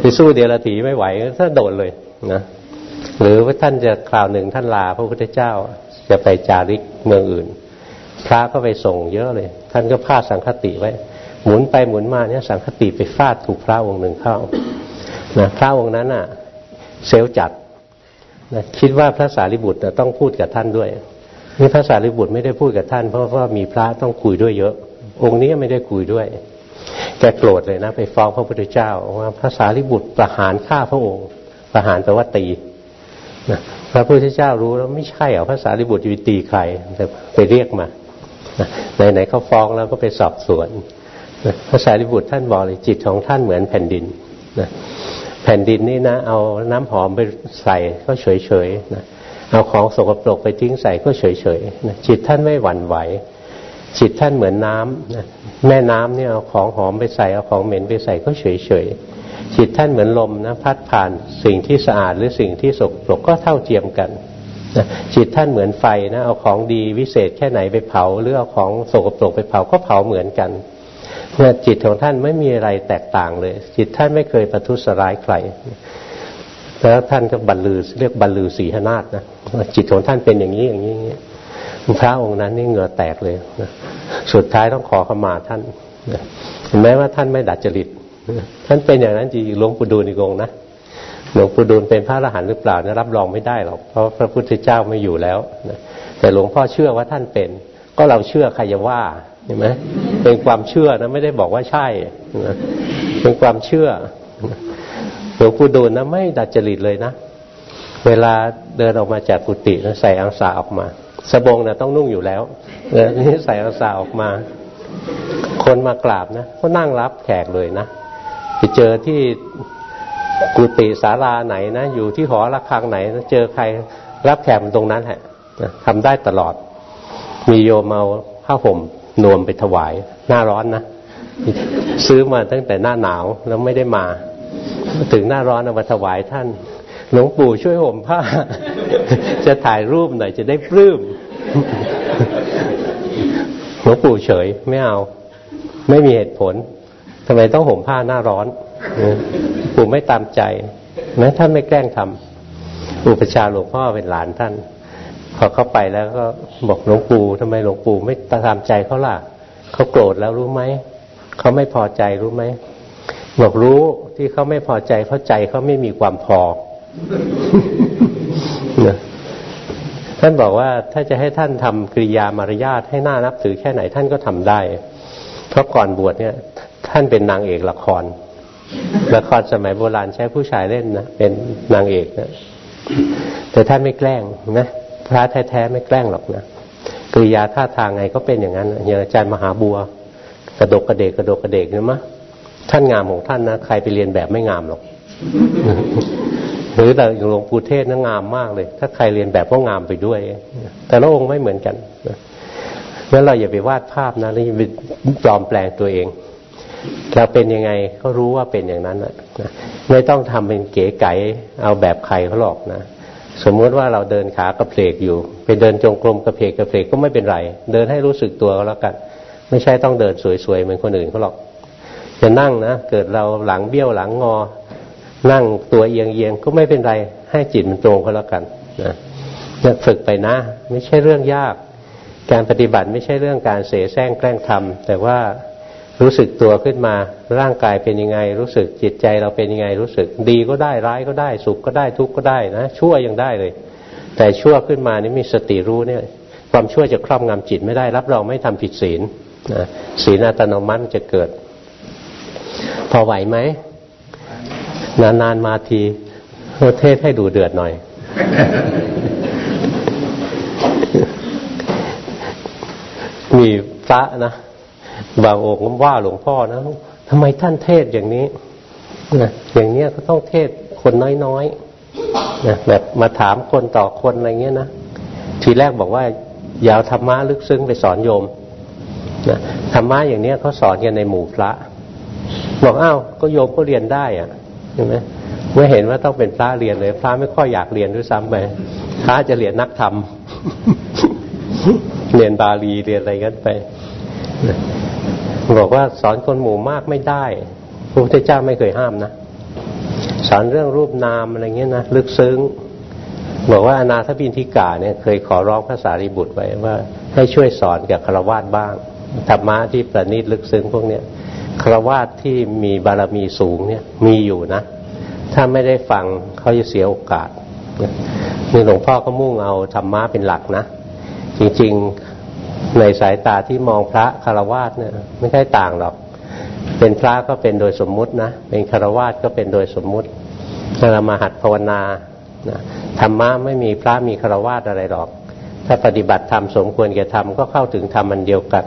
ไปสู้เดียรถีไม่ไหวท่านโดดเลยนะหรือว่าท่านจะคราวหนึ่งท่านลาพระพุทธเจ้าจะไปจาริกเมืองอื่น พระก็ไปส่งเยอะเลย ท่านก็พาดสังคติไว้ หมุนไปหมุนมาเนี่ยสังคติไปฟาดถูกพระองค์หนึ่งเข้านะพระองค์นั้นอะ เซลจัด นะคิดว่าพระสารีบุตรต้องพูดกับท่านด้วยนี่พระสารีบุตรไม่ได้พูดกับท่าน เพราะว่ามีพระต้องคุยด้วยเยอะ องค์นี้ไม่ได้คุยด้วยแกโกรธเลยนะ ไปฟ้องพระพุทธเจ้าว่าพระสารีบุตรประหารฆ่าพระองค์ ประหารแปลว่าตีนะพระพุทธเจ้ารู้แล้วไม่ใช่เหรอพระสารีบุตรจะไปตีใครแต่ไปเรียกมาไหนๆเขาฟ้องแล้วก็ไปสอบสวนพระสารีบุตรท่านบอกเลยจิตของท่านเหมือนแผ่นดินนะ แผ่นดินนี่นะ เอาน้ำหอมไปใส่ก็เฉยๆนะเอาของสกปรกไปทิ้งใส่ก็เฉยๆนะจิตท่านไม่หวั่นไหว จิตท่านเหมือนน้ำนะแม่น้ำเนี่ยเอาของหอมไปใส่เอาของเหม็นไปใส่ก็เฉยๆจิตท่านเหมือนลมนะพัดผ่านสิ่งที่สะอาดหรือสิ่งที่สกปรกก็เท่าเทียมกันนะจิตท่านเหมือนไฟนะเอาของดีวิเศษแค่ไหนไปเผาหรือเอาของสกปรกไปเผาก็เผาเหมือนกัน เนี่ยจิตของท่านไม่มีอะไรแตกต่างเลย จิตท่านไม่เคยประทุษร้ายใครแล้วท่านก็บรรลือเรียกบรรลือสีหนาฏนะจิตของท่านเป็นอย่างนี้อย่างนี้พระองค์นั้นนี่เหงื่อแตกเลยนะสุดท้ายต้องขอขมาท่านเห็นไหมว่าท่านไม่ดัดจริตท่านเป็นอย่างนั้นจริงหลวงปู่ดูลอีกองนะหลวงปู่ดูลเป็นพระอรหันต์หรือเปล่านะรับรองไม่ได้หรอกเพราะพระพุทธเจ้าไม่อยู่แล้วแต่หลวงพ่อเชื่อว่าท่านเป็น ก็เราเชื่อใครจะว่า เห็นไหมเป็นความเชื่อนะไม่ได้บอกว่าใช่เป็นความเชื่อหลวงปู่ดูลนะไม่ดัดจริตเลยนะเวลาเดินออกมาจากกุฏินะใส่อังสาออกมาสบงนะต้องนุ่งอยู่แล้วนี่ใส่อังสาออกมา คนมากราบนะก็นั่งรับแขกเลยนะไปเจอที่กุฏิศาลาไหนนะอยู่ที่หอระฆังไหนนะเจอใครรับแขกตรงนั้นแหละทำได้ตลอด มีโยมเอาผ้าห่ม นวมไปถวาย หน้าร้อนนะซื้อมาตั้งแต่หน้าหนาวแล้วไม่ได้มา ถึงหน้าร้อนเอามาถวายท่าน หลวงปู่ช่วยห่มผ้า จะถ่ายรูปหน่อยจะได้ปลื้มหลวงปู่เฉยไม่เอา ไม่มีเหตุผลทำไมต้องห่มผ้าหน้าร้อนปู่ไม่ตามใจแม้ท่านไม่แกล้งทำอุปชาหลวงพ่อเป็นหลานท่าน พอเข้าไปแล้วก็บอกหลวงปู่ทำไมหลวงปู่ไม่ตามใจเขาล่ะเขาโกรธแล้วรู้ไหมเขาไม่พอใจรู้ไหมบอกรู้ที่เขาไม่พอใจเพราะใจเขาไม่มีความพอท่านบอกว่าถ้าจะให้ท่านทำกริยามารยาทให้หน่านับถือแค่ไหนท่านก็ทำได้ เพราะก่อนบวชเนี่ย ท่านเป็นนางเอกละคร ละครสมัยโบราณใช้ผู้ชายเล่นนะเป็นนางเอกนะแต่ท่านไม่แกล้งนะ พระแท้ๆไม่แกล้งหรอกนะกริยาท่าทางไงก็เป็นอย่างนั้นอย่างอาจารย์มหาบัว กระดกกระเดกกระดกกระเดกเนี่ยมะท่านงามของท่านนะใครไปเรียนแบบไม่งามหรอกหรือแต่หลวงปู่เทศนะงามมากเลย ถ้าใครเรียนแบบก็งามไปด้วย แต่ละองค์ไม่เหมือนกันงั้นเราอย่าไปวาดภาพนะแล้วอย่าไปปลอมแปลงตัวเองเราเป็นยังไงก็รู้ว่าเป็นอย่างนั้นนะไม่ต้องทำเป็นเก๋ไก๋เอาแบบใครเขาหรอกนะ สมมติว่าเราเดินขากระเพลกอยู่ ไปเดินจงกรมกระเพลกกระเพลกก็ไม่เป็นไร เดินให้รู้สึกตัวก็แล้วกัน ไม่ใช่ต้องเดินสวยๆเหมือนคนอื่นเขาหรอก จะนั่งนะ เกิดเราหลังเบี้ยวหลังงอ นั่งตัวเอียงเอียงก็ไม่เป็นไร ให้จิตมันตรงก็แล้วกันนะฝึกไปนะ ไม่ใช่เรื่องยาก การปฏิบัติไม่ใช่เรื่องการเสแสร้งแกล้งทำแต่ว่า รู้สึกตัวขึ้นมาร่างกายเป็นยังไง รู้สึกจิตใจเราเป็นยังไงรู้สึก ดีก็ได้ร้ายก็ได้ สุขก็ได้ทุกข์ก็ได้นะชั่วยังได้เลย แต่ชั่วขึ้นมานี่มีสติรู้เนี่ย ความชั่วจะครอบงำจิตไม่ได้ รับรองไม่ทำผิดศีลนะศีลอัตโนมัติจะเกิด พอไหวไหมนานๆมาทีเทศให้ดูเดือดหน่อย มีพระนะ บางองค์ว่าหลวงพ่อนะทำไมท่านเทศอย่างนี้นะอย่างเนี้ยก็ต้องเทศคนน้อยๆนะแบบมาถามคนต่อคนอะไรเงี้ยนะทีแรกบอกว่าอย่าธรรมะลึกซึ้งไปสอนโยมนะธรรมะอย่างเนี้ยเขาสอนกันในหมู่พระบอกอ้าวก็โยมก็เรียนได้อะใช่ไหมเมื่อเห็นว่าต้องเป็นพระเรียนเลย พระไม่ค่อยอยากเรียนด้วยซ้ำไปพระจะเรียนนักธรรมเรียนบาลีเรียนอะไรกันไป บอกว่าสอนคนหมู่มากไม่ได้พระพุทธเจ้าไม่เคยห้ามนะสอนเรื่องรูปนามอะไรเงี้ยนะลึกซึ้ง บอกว่าอนาถบินทิกาเนี่ยเคยขอร้องพระสารีบุตรไว้ว่า ให้ช่วยสอนกับคารวาสบ้างธรรมะที่ประณีตลึกซึ้งพวกเนี้ยคารวาสที่มีบารมีสูงเนี่ยมีอยู่นะ ถ้าไม่ได้ฟังเขาจะเสียโอกาสนี่หลวงพ่อก็มุ่งเอาธรรมะเป็นหลักนะ จริงๆ ในสายตาที่มองพระคารวาสเนี่ยไม่ใช่ต่างหรอก เป็นพระก็เป็นโดยสมมุตินะ เป็นคารวาสก็เป็นโดยสมมุติถ้าเรามาหัดภาวนาธรรมะไม่มีพระมีคารวาสอะไรหรอก ถ้าปฏิบัติธรรมสมควรแก่ธรรมก็เข้าถึงธรรมมันเดียวกัน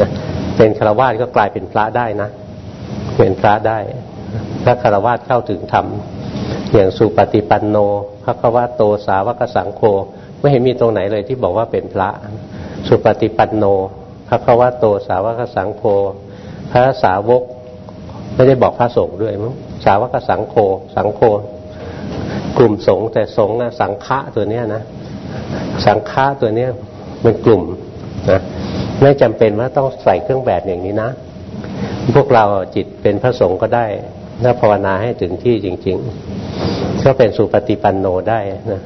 นะเป็นคารวาสก็กลายเป็นพระได้นะ เป็นพระได้ถ้าคารวาสเข้าถึงธรรมอย่างสุปฏิปันโนพระควาโตสาวกสังโฆไม่เห็นมีตรงไหนเลยที่บอกว่าเป็นพระ สุปฏิปันโนพระควาโตสาวกสังโฆพระสาวกไม่ได้บอกพระสงฆ์ด้วยมั้งสาวกสังโฆสังโฆกลุ่มสงฆ์แต่สงฆ์นะสังฆะตัวเนี้ยนะสังฆะตัวเนี้ยเป็นกลุ่มนะไม่จำเป็นว่าต้องใส่เครื่องแบบอย่างนี้นะ พวกเราจิตเป็นพระสงฆ์ก็ได้ถ้าภาวนาให้ถึงที่จริง ๆ ก็เป็นสุปฏิปันโนได้นะ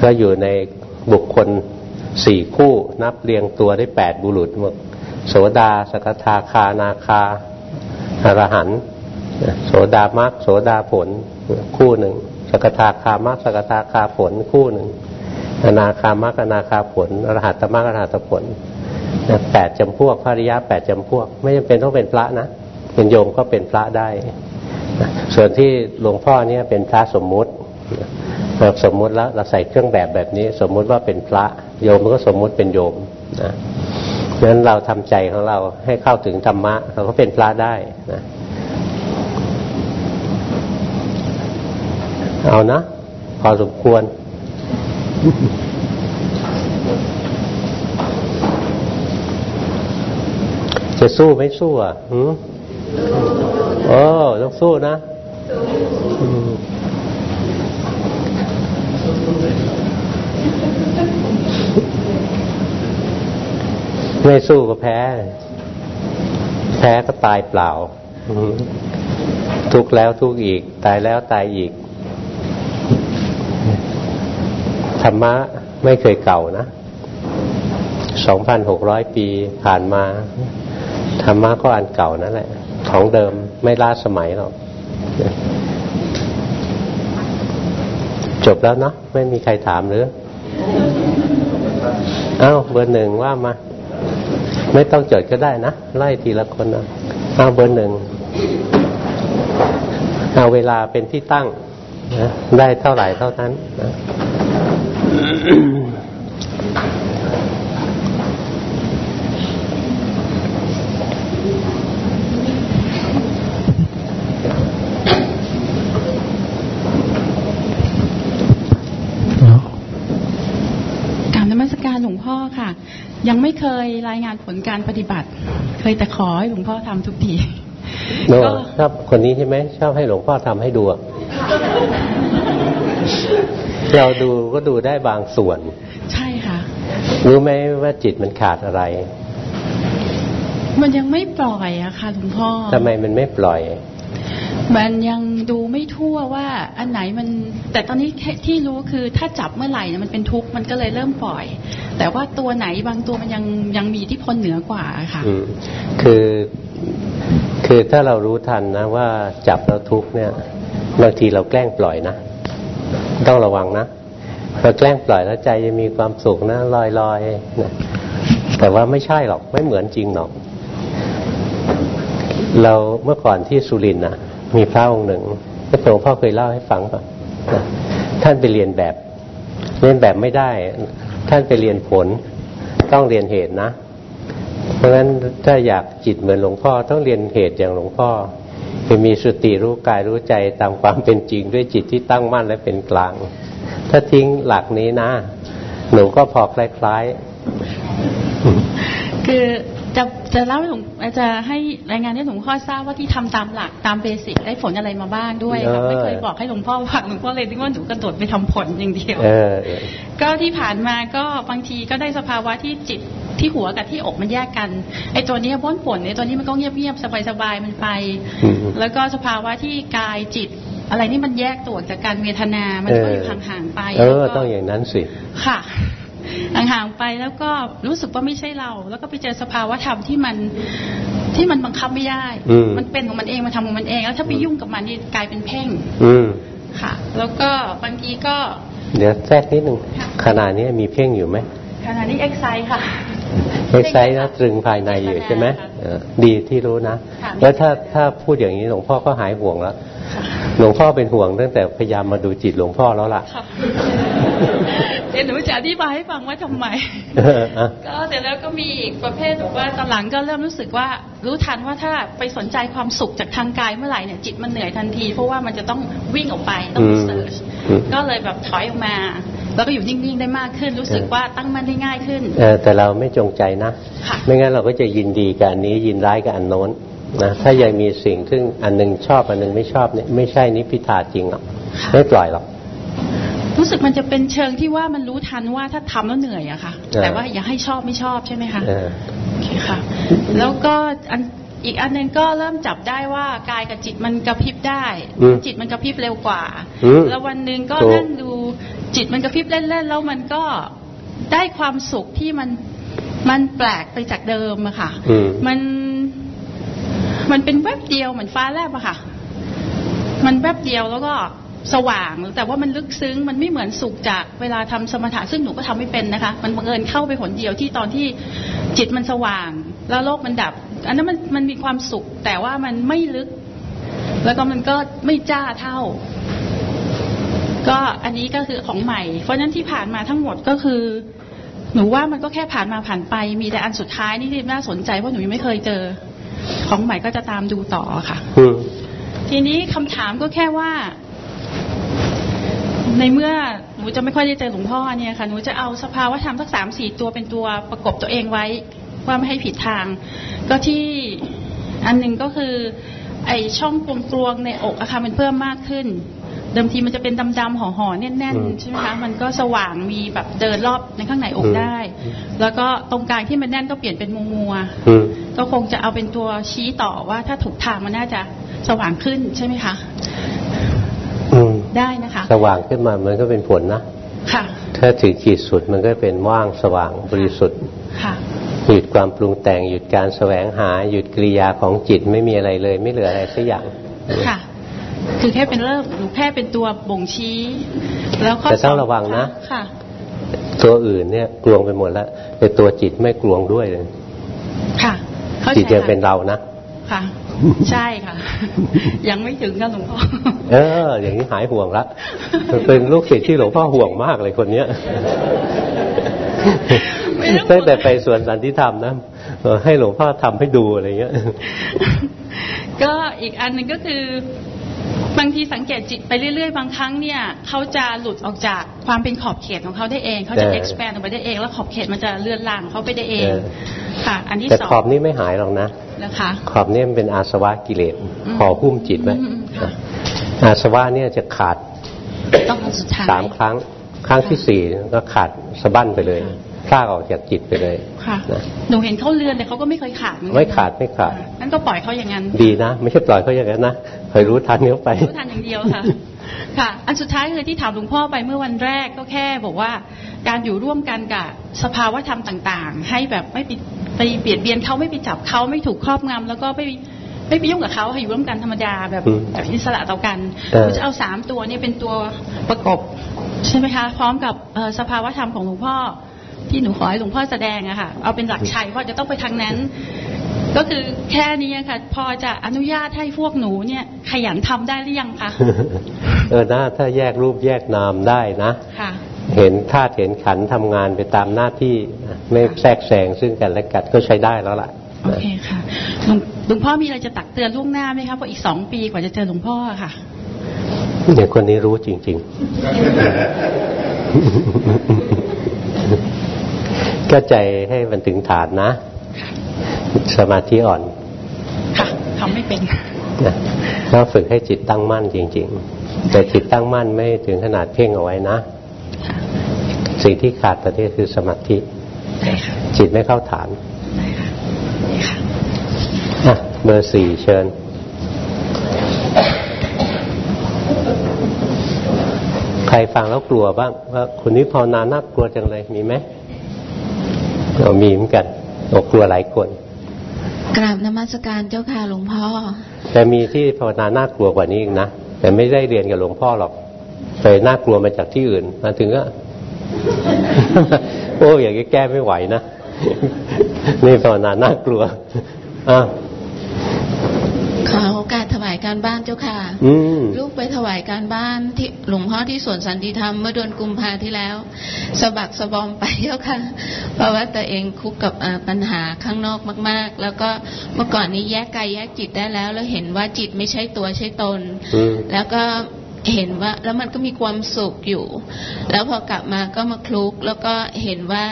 ก็อยู่ในบุคคล สี่คู่นับเรียงตัวได้แปดบุรุษหมดโสดาสกทาคานาคาอรหันโสดามักโสดาผลคู่หนึ่งสกทาคามักสกทาคาผลคู่หนึ่งอนาคามักอนาคาผลอรหัตมักอรหัตผลแปดจำพวกภริยะแปดจำพวก ไม่จำเป็นต้องเป็นพระนะเป็นโยมก็เป็นพระได้ส่วนที่หลวงพ่อเนี่ยเป็นพระสมมุติสมมุติแล้วเราใส่เครื่องแบบแบบนี้ สมมุติว่าเป็นพระ โยมก็สมมุติเป็นโยมนะดังนั้นเราทำใจของเราให้เข้าถึงธรรมะ เราก็เป็นพระได้นะเอานะพอสมควร จะสู้ไม่สู้อะหืมโอ้ต้องสู้นะ ไม่สู้ก็แพ้ แพ้ก็ตายเปล่า ทุกแล้วทุกอีก ตายแล้วตายอีก ธรรมะไม่เคยเก่านะสองพันหกร้อยปีผ่านมา ธรรมะก็อันเก่านั่นแหละ ของเดิมไม่ล้าสมัยหรอก จบแล้วเนาะไม่มีใครถามหรือ เอ้า เบอร์หนึ่งว่ามา ไม่ต้องจดก็ได้นะ ไล่ทีละคนนะเอาเบอร์หนึ่งเอาเวลาเป็นที่ตั้งนะได้เท่าไหร่เท่านั้นนะการหลวงพ่อค่ะ ยังไม่เคยรายงานผลการปฏิบัติ เคยแต่ขอให้หลวงพ่อทำทุกทีก็ครับคนนี้ใช่ไหมชอบให้หลวงพ่อทำให้ดูเราดูก็ดูได้บางส่วน ใช่ค่ะรู้ไหมว่าจิตมันขาดอะไร มันยังไม่ปล่อยอะค่ะหลวงพ่อทำไมมันไม่ปล่อย มันยังดูไม่ทั่วว่าอันไหนมัน แต่ตอนนี้ที่รู้คือถ้าจับเมื่อไหร่เนี่ยมันเป็นทุกข์มันก็เลยเริ่มปล่อย แต่ว่าตัวไหนบางตัวมันยังยังมีที่พลเหนือกว่าค่ะคือคือถ้าเรารู้ทันนะว่าจับแล้วทุกข์เนี่ยบางทีเราแกล้งปล่อยนะ ต้องระวังนะเราแกล้งปล่อยแล้วใจจะมีความสุขนะลอยลอยนะแต่ว่าไม่ใช่หรอกไม่เหมือนจริงหรอก เราเมื่อก่อนที่สุรินทร์นะมีพระองค์หนึ่งที่หลวงพ่อเคยเล่าให้ฟังป่ะท่านไปเรียนแบบ เรียนแบบไม่ได้ ท่านไปเรียนผล ต้องเรียนเหตุนะ เพราะฉะนั้นถ้าอยากจิตเหมือนหลวงพ่อต้องเรียนเหตุอย่างหลวงพ่อคือมีสติรู้กายรู้ใจตามความเป็นจริงด้วยจิตที่ตั้งมั่นและเป็นกลาง ถ้าทิ้งหลักนี้นะ หนูก็พอคล้ายๆคือ จะจะเล่าให้หลวงจะให้รายงานให้หลวงพ่อทราบว่าที่ทำตามหลักตามเบสิกได้ผลอะไรมาบ้างด้วยค่ะไม่เคยบอกให้หลวงพ่อฟังหลวงพ่อเลยที่ว่าหนูกระโดดไปทำผลอย่างเดียวก็ที่ผ่านมาก็บางทีก็ได้สภาวะที่จิตที่หัวกับที่อกมันแยกกันไอ้ตัวนี้พ้นผลไอ้ตัวนี้มันก็เงียบๆสบายๆมันไป แล้วก็สภาวะที่กายจิตอะไรนี่มันแยกตัวจากการเวทนา มันก็อยู่ห่างๆไปเออต้องอย่างนั้นสิค่ะ ห่างๆไปแล้วก็รู้สึกว่าไม่ใช่เรา แล้วก็ไปเจอสภาวะธรรมที่มันที่มันบังคับไม่ได้ มันเป็นของมันเองมันทำของมันเอง แล้วถ้าไปยุ่งกับมันนี่กลายเป็นเพ่งค่ะ แล้วก็บางทีก็ เดี๋ยวแทรกนิดหนึ่งขณะนี้มีเพ่งอยู่ไหมขณะนี้เอ็กไซค่ะเอ็กไซแล้วตรึงภายในอยู่ใช่ไหมดีที่รู้นะ แล้วถ้าถ้าพูดอย่างนี้หลวงพ่อก็หายห่วงแล้วหลวงพ่อเป็นห่วงตั้งแต่พยายามมาดูจิตหลวงพ่อแล้วล่ะ เดี๋ยวหนูจะอธิบายให้ฟังว่าทำไม ก็เสร็จแล้วก็มีอีกประเภทบอกว่าตอนหลังก็เริ่มรู้สึกว่ารู้ทันว่าถ้าไปสนใจความสุขจากทางกายเมื่อไหร่เนี่ยจิตมันเหนื่อยทันที เพราะว่ามันจะต้องวิ่งออกไปต้องเสิร์ชก็เลยแบบถอยออกมา แล้วก็อยู่นิ่งๆได้มากขึ้น รู้สึกว่าตั้งมั่นได้ง่ายขึ้นแต่เราไม่จงใจนะ ไม่งั้นเราก็จะยินดีกับอันนี้ยินร้ายกับอันโน้นนะถ้ายังมีสิ่งซึ่งอันนึงชอบอันนึงไม่ชอบเนี่ยไม่ใช่นิพิทาจริงหรอกไม่ปล่อยหรอก รู้สึกมันจะเป็นเชิงที่ว่ามันรู้ทันว่าถ้าทำแล้วเหนื่อยอะค่ะ แต่ว่าอย่าให้ชอบไม่ชอบใช่ไหมคะโอเคค่ะ แล้วก็อันอีกอันนึงก็เริ่มจับได้ว่ากายกับจิตมันกระพริบได้ จิตมันกระพริบเร็วกว่า แล้ววันหนึ่งก็นั่งดูจิตมันกระพริบเล่นๆแล้วมันก็ได้ความสุขที่มันมันแปลกไปจากเดิมอะค่ะ มันมันเป็นแวบเดียวเหมือนฟ้าแลบอะค่ะ มันแวบเดียวแล้วก็ สว่าง แต่ว่ามันลึกซึ้งมันไม่เหมือนสุขจากเวลาทำสมถะซึ่งหนูก็ทำไม่เป็นนะคะ มันบังเอิญเข้าไปผลเดียวที่ตอนที่จิตมันสว่าง แล้วโลกมันดับ อันนั้นมันมันมีความสุข แต่ว่ามันไม่ลึก แล้วก็มันก็ไม่จ้าเท่า ก็อันนี้ก็คือของใหม่ เพราะฉะนั้นที่ผ่านมาทั้งหมดก็คือหนูว่ามันก็แค่ผ่านมาผ่านไป มีแต่อันสุดท้ายนี่ที่น่าสนใจเพราะหนูยังไม่เคยเจอ ของใหม่ก็จะตามดูต่อค่ะทีนี้คำถามก็แค่ว่า ในเมื่อหนูจะไม่ค่อยได้เจอหลวงพ่อเนี่ยค่ะหนูจะเอาสภาวะธรรมสักสามสี่ตัวเป็นตัวประกบตัวเองไว้ว่าไม่ให้ผิดทาง ก็ที่อันหนึ่งก็คือ ไอช่องกลวงในอกอะค่ะมันเพิ่มมากขึ้นเดิมทีมันจะเป็นดำๆห่อๆแน่นๆใช่ไหมคะมันก็สว่างมีแบบเดินรอบในข้างในอกได้ แล้วก็ตรงกลางที่มันแน่นก็เปลี่ยนเป็นมัวมัวก็คงจะเอาเป็นตัวชี้ต่อว่าถ้าถูกทางมันน่าจะสว่างขึ้นใช่ไหมคะ ได้นะคะ สว่างขึ้นมามันก็เป็นผลนะค่ะ ถ้าถึงขีดสุดมันก็เป็นว่างสว่างบริสุทธิ์ค่ะหยุดความปรุงแต่งหยุดการแสวงหาหยุดกิริยาของจิตไม่มีอะไรเลย ไม่เหลืออะไรสักอย่างค่ะ คือแค่เป็นเริ่มหนูแค่เป็นตัวบ่งชี้ แล้วข้อแต่ต้องระวังนะค่ะ ตัวอื่นเนี่ยกลวงไปหมดแล้วแต่ตัวจิตไม่กลวงด้วยเลย ค่ะจิตยังเป็นเรานะค่ะ ใช่ค่ะ ยังไม่ถึงกันหลวงพ่อเออ อย่างนี้หายห่วงละเป็นลูกศิษย์ที่หลวงพ่อห่วงมากเลยคนเนี้ยตั้งแต่ไปสวนสันติธรรมนะให้หลวงพ่อทำให้ดูอะไรเงี้ย ก็อีกอันหนึ่งก็คือบางทีสังเกตจิตไปเรื่อยๆ บางครั้งเนี่ยเขาจะหลุดออกจากความเป็นขอบเขตของเขาได้เอง เขาจะ expand ออกไปได้เอง แล้วขอบเขตมันจะเลื่อนล่างเขาไปได้เอง ค่ะ อันที่สองแต่ขอบนี้ไม่หายหรอกนะ นะคะขอบนี้มันเป็นอาสวะกิเลสห่อหุ้มจิตไว้อาสวะเนี่ยจะขาดสามครั้ง ครั้งที่สี่ก็ขาดสะบั้นไปเลย พลากออกจากจิตไปเลยค่ะหนูเห็นเขาเลือนแต่เขาก็ไม่เคยขาดไม่ขาดไม่ขาดนั่นก็ปล่อยเขาอย่างนั้นดีนะ ไม่ใช่ปล่อยเขาอย่างนั้นนะคอยรู้ทันเขาไปรู้ทันอย่างเดียวค่ะ ค่ะ อันสุดท้ายคือที่ถามหลวงพ่อไปเมื่อวันแรกก็แค่บอกว่า การอยู่ร่วมกันกับสภาวะธรรมต่าง ๆ ให้แบบไม่ไปไปเบียดเบียนเขาไม่ไปจับเขาไม่ถูกครอบงำแล้วก็ไม่ไม่ไปยุ่งกับเขาให้อยู่ร่วมกันธรรมดาแบบแบบอิสระต่อกันจะเอาสามตัวนี้เป็นตัวประกบใช่ไหมคะ พร้อมกับสภาวะธรรมของหลวงพ่อ ที่หนูขอให้หลวงพ่อแสดงอะค่ะเอาเป็นหลักชัยเพราะจะต้องไปทางนั้น ก็คือแค่นี้ค่ะ พอจะอนุญาตให้พวกหนูเนี่ย ขยันทำได้หรือยังคะเออนะถ้าแยกรูปแยกนามได้นะค่ะเห็นธาตุเห็นขันธ์ทำงานไปตามหน้าที่ไม่แทรกแซงซึ่งกันและกันก็ใช้ได้แล้วล่ะโอเคค่ะหลวงหลวงพ่อมีอะไรจะตักเตือนล่วงหน้าไหมคะเพราะอีกสองปีกว่าจะเจอหลวงพ่อค่ะเดี๋ยวคนนี้รู้จริง ๆ ก็ใจให้มันถึงฐานนะ สมาธิอ่อน ค่ะทำไม่เป็นนะต้องฝึกให้จิตตั้งมั่นจริง ๆ แต่จิตตั้งมั่นไม่ถึงขนาดเพ่งเอาไว้นะ สิ่งที่ขาดตอนนี้คือสมาธิได้ค่ะจิตไม่เข้าฐานได้ค่ะได้ค่ะอะเบอร์สี่เชิญใครฟังแล้วกลัวบ้างว่าคุณนิพพานาน่ากลัวจังเลยมีไหม เรามีเหมือนกันเรากลัวหลายคนกราบนมัสการเจ้าค่ะหลวงพ่อ แต่มีที่ภาวนาน่ากลัวกว่านี้อีกนะ แต่ไม่ได้เรียนกับหลวงพ่อหรอกไปน่ากลัวมาจากที่อื่น มาถึงก็ โอ้อย่างนี้แก้ไม่ไหวนะ นี่ภาวนาน่ากลัวอะขอโอกาสถวายการบ้านเจ้าค่ะอืมลูกไปถวายการบ้านที่หลวงพ่อที่สวนสันติธรรมเมื่อเดือนกุมภาที่แล้วสะบักสะบอมไปเจ้าค่ะ เพราะว่าตัวเองคุกกับเอ่อปัญหาข้างนอกมาก ๆ แล้วก็เมื่อก่อนนี้แยกกายแยกจิตได้แล้ว แล้วเห็นว่าจิตไม่ใช่ตัวใช่ตนอืมแล้วก็เห็นว่าแล้วมันก็มีความสุขอยู่ แล้วพอกลับมาก็มาคลุกแล้วก็เห็นว่า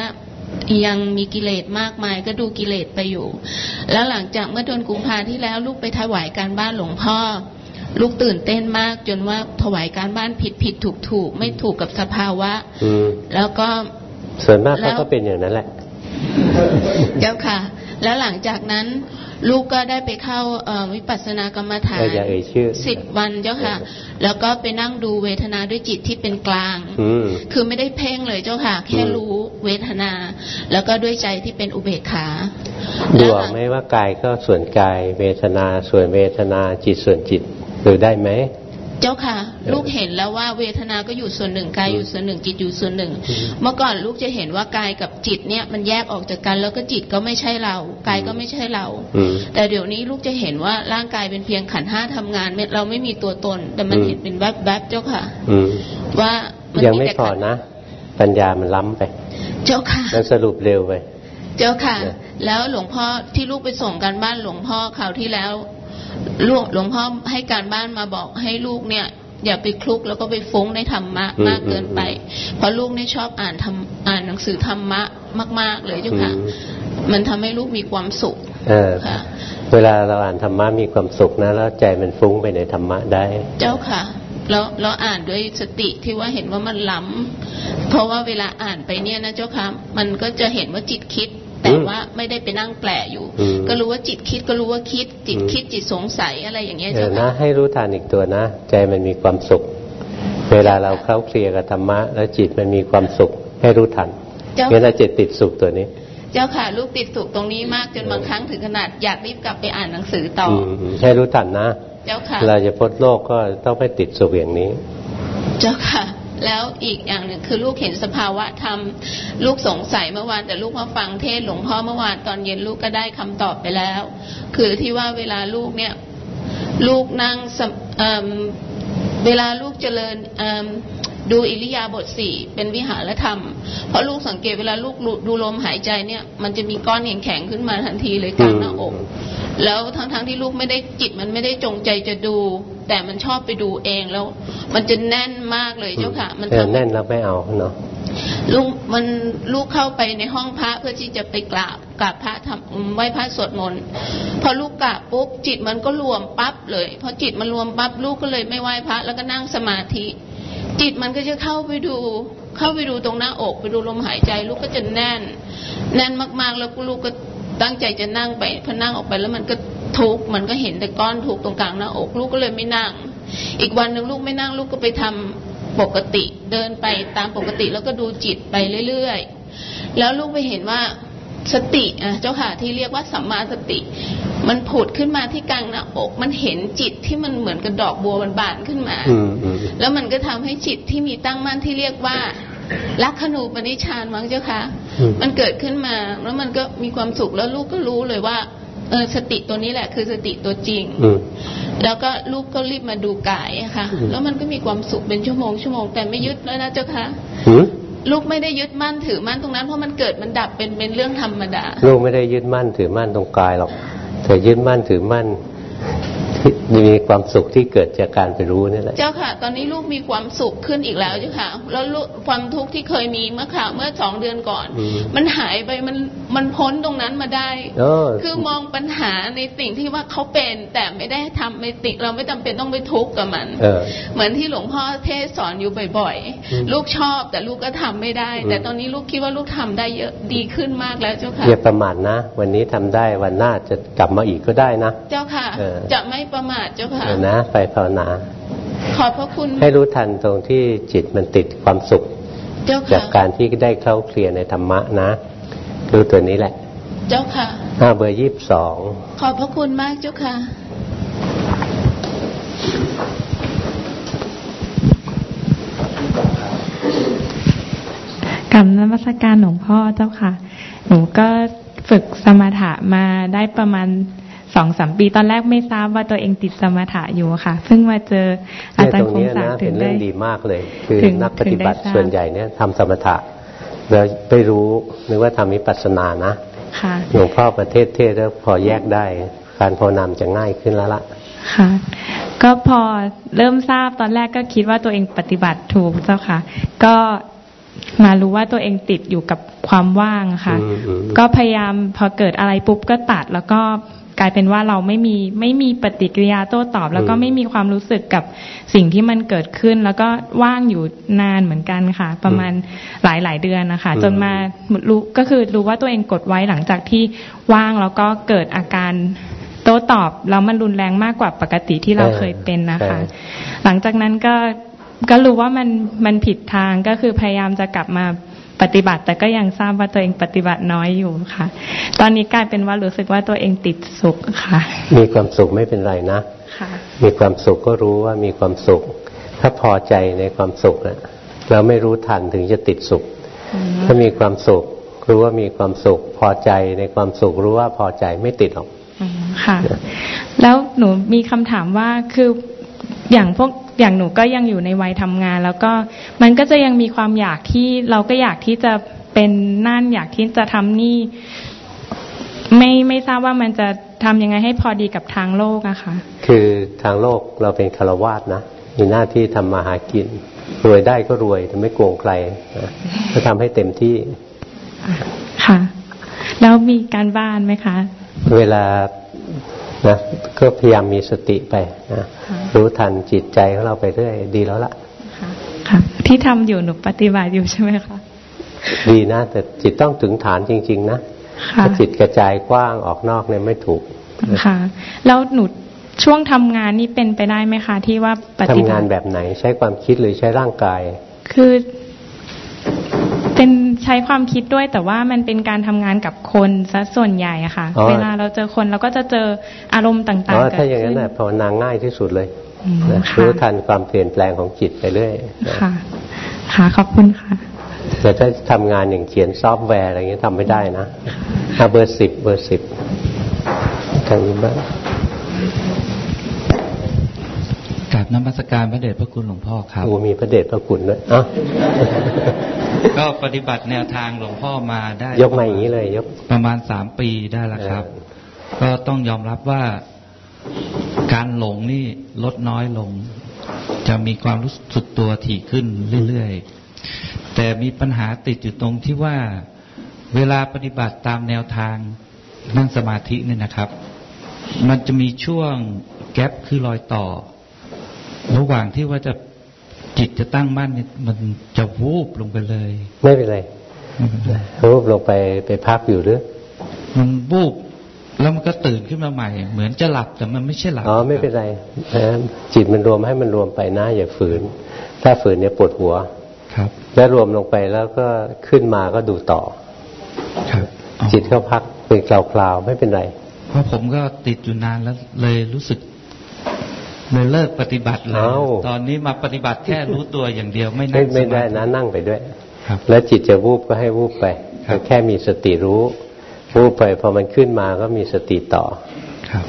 ยังมีกิเลสมากมายก็ดูกิเลสไปอยู่ แล้วหลังจากเมื่อเดือนกุมภาที่แล้วลูกไปถวายการบ้านหลวงพ่อ ลูกตื่นเต้นมากจนว่าถวายการบ้านผิดผิดถูกถูกไม่ถูกกับสภาวะอืมแล้วก็ส่วนมากแล้เขาวก็เป็นอย่างนั้นแหละ เจ้าค่ะ แล้วหลังจากนั้นลูกก็ได้ไปเข้าเอ่อวิปัสสนากรรมฐาเออนอย่าเอ่ยชื่อสิบวันเจ้าค่ะ แล้วก็ไปนั่งดูเวทนาด้วยจิตที่เป็นกลางอืมคือไม่ได้เพ่งเลยเจ้าค่ะ แค่อืมรู้เวทนา แล้วก็ด้วยใจที่เป็นอุเบกขาดูแล้วอหอลักงไหมว่ากายก็ส่วนกาย เวทนาส่วนเวทนาจิตส่วนจิตดูได้ไหม เจ้าค่ะ ลูกเห็นแล้วว่าเวทนาก็อยู่ส่วนหนึ่งกายอยู่ส่วนหนึ่งจิตอยู่ส่วนหนึ่ง เมื่อก่อนลูกจะเห็นว่ากายกับจิตเนี่ยมันแยกออกจากกัน แล้วก็จิตก็ไม่ใช่เรากายก็ไม่ใช่เราอืมแต่เดี๋ยวนี้ลูกจะเห็นว่าร่างกายเป็นเพียงขันธ์ห้าทำงานไม่เราไม่มีตัวตน แต่มันอืมเห็นเป็นแวบๆเจ้าค่ะอืมว่ามันยังไม่แต่พอขัธ์นะ ปัญญามันล้ำไป เจ้าค่ะมันสรุปเร็วไป เจ้าค่ะเนี่ยแล้วหลวงพ่อที่ลูกไปส่งการบ้านหลวงพ่อคราวที่แล้ว ลูกหลวงพ่อให้การบ้านมาบอกให้ลูกเนี่ย อย่าไปคลุกแล้วก็ไปฟุ้งในธรรมะมากเกินไป เพราะลูกเนี่ยชอบอ่านทำอ่านหนังสือธรรมะมาก ๆ เลยเจ้าค่ะอืมมันทำให้ลูกมีความสุขเออค่ะเวลาเราอ่านธรรมะมีความสุขนะแล้วใจมันฟุ้งไปในธรรมะได้ เจ้าค่ะแล้วเราอ่านด้วยสติที่ว่าเห็นว่ามันล้ำเพราะว่าเวลาอ่านไปเนี่ยนะเจ้าค่ะมันก็จะเห็นว่าจิตคิด แต่อืมว่าไม่ได้ไปนั่งแปลอยู่อืมก็รู้ว่าจิตคิดก็รู้ว่าคิด จิตอืมคิดจิตสงสัยอะไรอย่างเงี้ยเอเจ้าอนะค่ะให้รู้ทันอีกตัวนะ ใจมันมีความสุข เวลาเราเข้าเคลียร์กับธรรมะ แล้วจิตมันมีความสุข ให้รู้ทันเจ้าเวลาจิตติดสุขตัวนี้ เจ้าค่ะลูกติดสุขตรงนี้มากจนบางครั้งถึงขนาดอยากรีบกลับไปอ่านหนังสือต่ออือมให้รู้ทันนะ เจ้าค่ะเราจะพ้นโลกก็ต้องไม่ติดสุขอย่างนี้ เจ้าค่ะ แล้วอีกอย่างหนึ่งคือลูกเห็นสภาวะธรรม ลูกสงสัยเมื่อวานแต่ลูกมาฟังเทศหลวงพ่อเมื่อวานตอนเย็นลูกก็ได้คำตอบไปแล้ว คือที่ว่าเวลาลูกเนี่ย ลูกนั่งเเวลาลูกเจริญดูอิริยาบถสี่เป็นวิหารธรรม เพราะลูกสังเกตเวลาลูกดูลมหายใจเนี่ย มันจะมีก้อนแข็งๆขึ้นมาทันทีเลยกลางหน้าอก แล้วทั้งๆที่ลูกไม่ได้จิตมันไม่ได้จงใจจะดู แต่มันชอบไปดูเองแล้ว มันจะแน่นมากเลยเจ้าค่ะ มันเออทำแน่นแล้วไม่เอาเนาะลูกมันลูกเข้าไปในห้องพระเพื่อที่จะไปกราบกราบพระทำไหว้พระสวดมนต์พอลูกกราบปุ๊บจิตมันก็รวมปั๊บเลยพอจิตมันรวมปั๊บลูกก็เลยไม่ไหว้พระ แล้วก็นั่งสมาธิ จิตมันก็จะเข้าไปดู เข้าไปดูตรงหน้าอก ไปดูลมหายใจ ลูกก็จะแน่น แน่นมากๆ แล้วก็ลูกก็ตั้งใจจะนั่งไปพอนั่งออกไปแล้วมันก็ ทุกข์มันก็เห็นแต่ก้อนทุกข์ตรงกลางหน้าอกลูกก็เลยไม่นั่ง อีกวันหนึ่งลูกไม่นั่งลูกก็ไปทำปกติเดินไปตามปกติแล้วก็ดูจิตไปเรื่อยๆ แล้วลูกไปเห็นว่าสติอะเจ้าค่ะที่เรียกว่าสัมมาสติ มันผุดขึ้นมาที่กลางหน้าอก มันเห็นจิตที่มันเหมือนกับดอกบัวบานๆขึ้นมาอืมอืมแล้วมันก็ทำให้จิตที่มีตั้งมั่นที่เรียกว่าลักขณูปนิชฌานมั้งเจ้าค่ะอืมมันเกิดขึ้นมาแล้วมันก็มีความสุขแล้วลูกก็รู้เลยว่า เออสติตัวนี้แหละ คือสติตัวจริงอืมแล้วก็ลูกก็รีบมาดูกายอะค่ะอืมแล้วมันก็มีความสุขเป็นชั่วโมงชั่วโมงแต่ไม่ยึดแล้วนะเจ้าค่ะหืมลูกไม่ได้ยึดมั่นถือมั่นตรงนั้นเพราะมันเกิดมันดับเป็นเป็นเรื่องธรรมดา ลูกไม่ได้ยึดมั่นถือมั่นตรงกายหรอกแต่ยึดมั่นถือมั่นที่ มีความสุขที่เกิดจากการไปรู้นี่แหละ เจ้าค่ะ ตอนนี้ลูกมีความสุขขึ้นอีกแล้วเจ้าค่ะ แล้วลูกความทุกข์ที่เคยมีเมื่อข่าวเมื่อสองเดือนก่อนอืมมันหายไปมันมันพ้นตรงนั้นมาได้เออคือมองปัญหาในสิ่งที่ว่าเขาเป็นแต่ไม่ได้ทำไม่ติเราไม่จำเป็นต้องไปทุกข์กับมันเออเหมือนที่หลวงพ่อเทศสอนอยู่บ่อยอืมๆลูกชอบแต่ลูกก็ทำไม่ได้อืมแต่ตอนนี้ลูกคิดว่าลูกทำได้เยอะดีขึ้นมากแล้วเจ้าค่ะอย่าประมาทนะ วันนี้ทำได้วันหน้าจะกลับมาอีกก็ได้นะ เจ้าค่ะเออจะไม่ประมาทเจ้าค่ะเออนะไปภาวนาขอบพระคุณ ให้รู้ทันตรงที่จิตมันติดความสุขเจ้าจากค่ะการที่ได้เข้าเคลียร์ในธรรมะนะรู้ตัวนี้แหละ เจ้าค่ะห้าเบอร์ยี่สิบสองขอบพระคุณมากเจ้าค่ะ กับนมัสการหลวงพ่อเจ้าค่ะ หนูก็ฝึกสมถะมาได้ประมาณ สองสามปีตอนแรกไม่ทราบว่าตัวเองติดสมถะอยู่ค่ะ เพิ่งมาเจออาเนี่ยจารตย์รงคงเนี้ยศักนะดิ์ถึเป็นงเรื่ได้องดีมากเลย คือถึงนักปฏิบัติถึงได้ทราบส่วนใหญ่เนี่ยทำสมถะแล้วไม่รู้นึกว่าทำวิปัสสนานะค่ะหลวงพ่อประเทศเทศแล้วพอแยกได้ การภาวนามจะง่ายขึ้นแล้วละค่ะ ก็พอเริ่มทราบตอนแรกก็คิดว่าตัวเองปฏิบัติถูกเจ้าค่ะ ก็มารู้ว่าตัวเองติดอยู่กับความว่างค่ะอืมอืมก็พยายามพอเกิดอะไรปุ๊บก็ตัดแล้วก็ กลายเป็นว่าเราไม่มีไม่มีปฏิกิริยาโต้ตอบ แล้วก็ไม่มีความรู้สึกกับสิ่งที่มันเกิดขึ้น แล้วก็ว่างอยู่นานเหมือนกันค่ะ ประมาณหลายหลายๆเดือนนะคะ จนมารู้ก็คือรู้ว่าตัวเองกดไว้หลังจากที่ว่างแล้วก็เกิดอาการโต้ตอบแล้วมันรุนแรงมากกว่าปกติที่เราเออเคยเป็นนะคะใช่หลังจากนั้นก็ก็รู้ว่ามันมันผิดทางก็คือพยายามจะกลับมา ปฏิบัติ แต่ก็ยังทราบว่าตัวเองปฏิบัติน้อยอยู่ค่ะ ตอนนี้กลายเป็นว่ารู้สึกว่าตัวเองติดสุขค่ะ มีความสุขไม่เป็นไรนะค่ะ มีความสุขก็รู้ว่ามีความสุข ถ้าพอใจในความสุขนะเราไม่รู้ทันถึงจะติดสุขอืมถ้ามีความสุขรู้ว่ามีความสุข พอใจในความสุขรู้ว่าพอใจไม่ติดหรอกอืมค่ะ แล้วหนูมีคำถามว่าคือ อย่างพวกอย่างหนูก็ยังอยู่ในวัยทำงาน แล้วก็มันก็จะยังมีความอยากที่เราก็อยากที่จะเป็นนั่นอยากที่จะทำนี่ ไม่ไม่ทราบว่ามันจะทำยังไงให้พอดีกับทางโลกอะค่ะคือทางโลกเราเป็นคารวาสนะมีหน้าที่ทำมาหากินรวยได้ก็รวยแต่ไม่โกงใครนะก็ทำให้เต็มที่ค่ะ แล้วมีการบ้านไหมคะ เวลา นะก็พยายามมีสติไปนะค่ะรู้ทันจิตใจของเราไปเรื่อยดีแล้วละค่ะค่ะที่ทำอยู่หนูปฏิบัติอยู่ใช่ไหมคะดีนะแต่จิตต้องถึงฐานจริง ๆ นะค่ะถ้าจิตกระจายกว้างออกนอกเนี่ยไม่ถูกค่ะ แล้วหนูช่วงทำงานนี่เป็นไปได้ไหมคะ ที่ว่าปทำฏิบังานติแบบไหนใช้ความคิดหรือใช้ร่างกาย คือ เป็นใช้ความคิดด้วยแต่ว่ามันเป็นการทำงานกับคนซะส่วนใหญ่อะค่ะอ๋อเวลาเราเจอคนเราก็จะเจออารมณ์ต่างๆเพราะเกิดถ้าอย่างนั้ขึ้นนน่ะภาวนาง่ายที่สุดเลยอืมนะค่ะรู้ทันความเปลี่ยนแปลงของจิตไปเรื่อยนะค่ะ ค่ะขอบคุณค่ะแต่ถ้าทำงานอย่างเขียนซอฟต์แวร์อะไรเงี้ยทำไม่ได้นะถ้าเบอร์สิบเบอร์สิบทางนี้บ้างกราบนมัสการพระเดชพระคุณหลวงพ่อครับโอ้มีพระเดชพระคุณด้วยอะ ก็ปฏิบัติแนวทางหลวงพ่อมาได้ยกมาอย่างนี้เลย ยกประมาณสามปีได้แล้วครับ ก็ต้องยอมรับว่าการหลงนี่ลดน้อยลง จะมีความรู้สึกตัวถี่ขึ้นเรื่อยๆ แต่มีปัญหาติดอยู่ตรงที่ว่าเวลาปฏิบัติตามแนวทางนั่งสมาธิเนี่ยนะครับ มันจะมีช่วงแกลบคือรอยต่อ ระหว่างที่ว่าจะ จิตจะตั้งมั่นเนี่ยมันจะวูบลงไปเลย ไม่เป็นไรรูปลงไปไปพักอยู่หรือ มันวูบแล้วมันก็ตื่นขึ้นมาใหม่ เหมือนจะหลับแต่มันไม่ใช่หลับอ๋อไม่เป็นไรนะจิตมันรวมให้มันรวมไปนะอย่าฝืน ถ้าฝืนเนี่ยปวดหัว ครับ แล้วรวมลงไปแล้วก็ขึ้นมาก็ดูต่อ ครับอ๋อจิตเข้าพักเป็นคลาวๆไม่เป็นไร เพราะผมก็ติดอยู่นานแล้วเลยรู้สึก เลยเลิกปฏิบัติเลยเอ้าตอนนี้มาปฏิบัติแค่รู้ตัวอย่างเดียวไม่ไม่นั่งไม่ได้สาธินะนั่งไปด้วยครับแล้วจิตจะวูบก็ให้วูบไปครับแค่มีสติรู้วูบไปพอมันขึ้นมาก็มีสติต่อครับ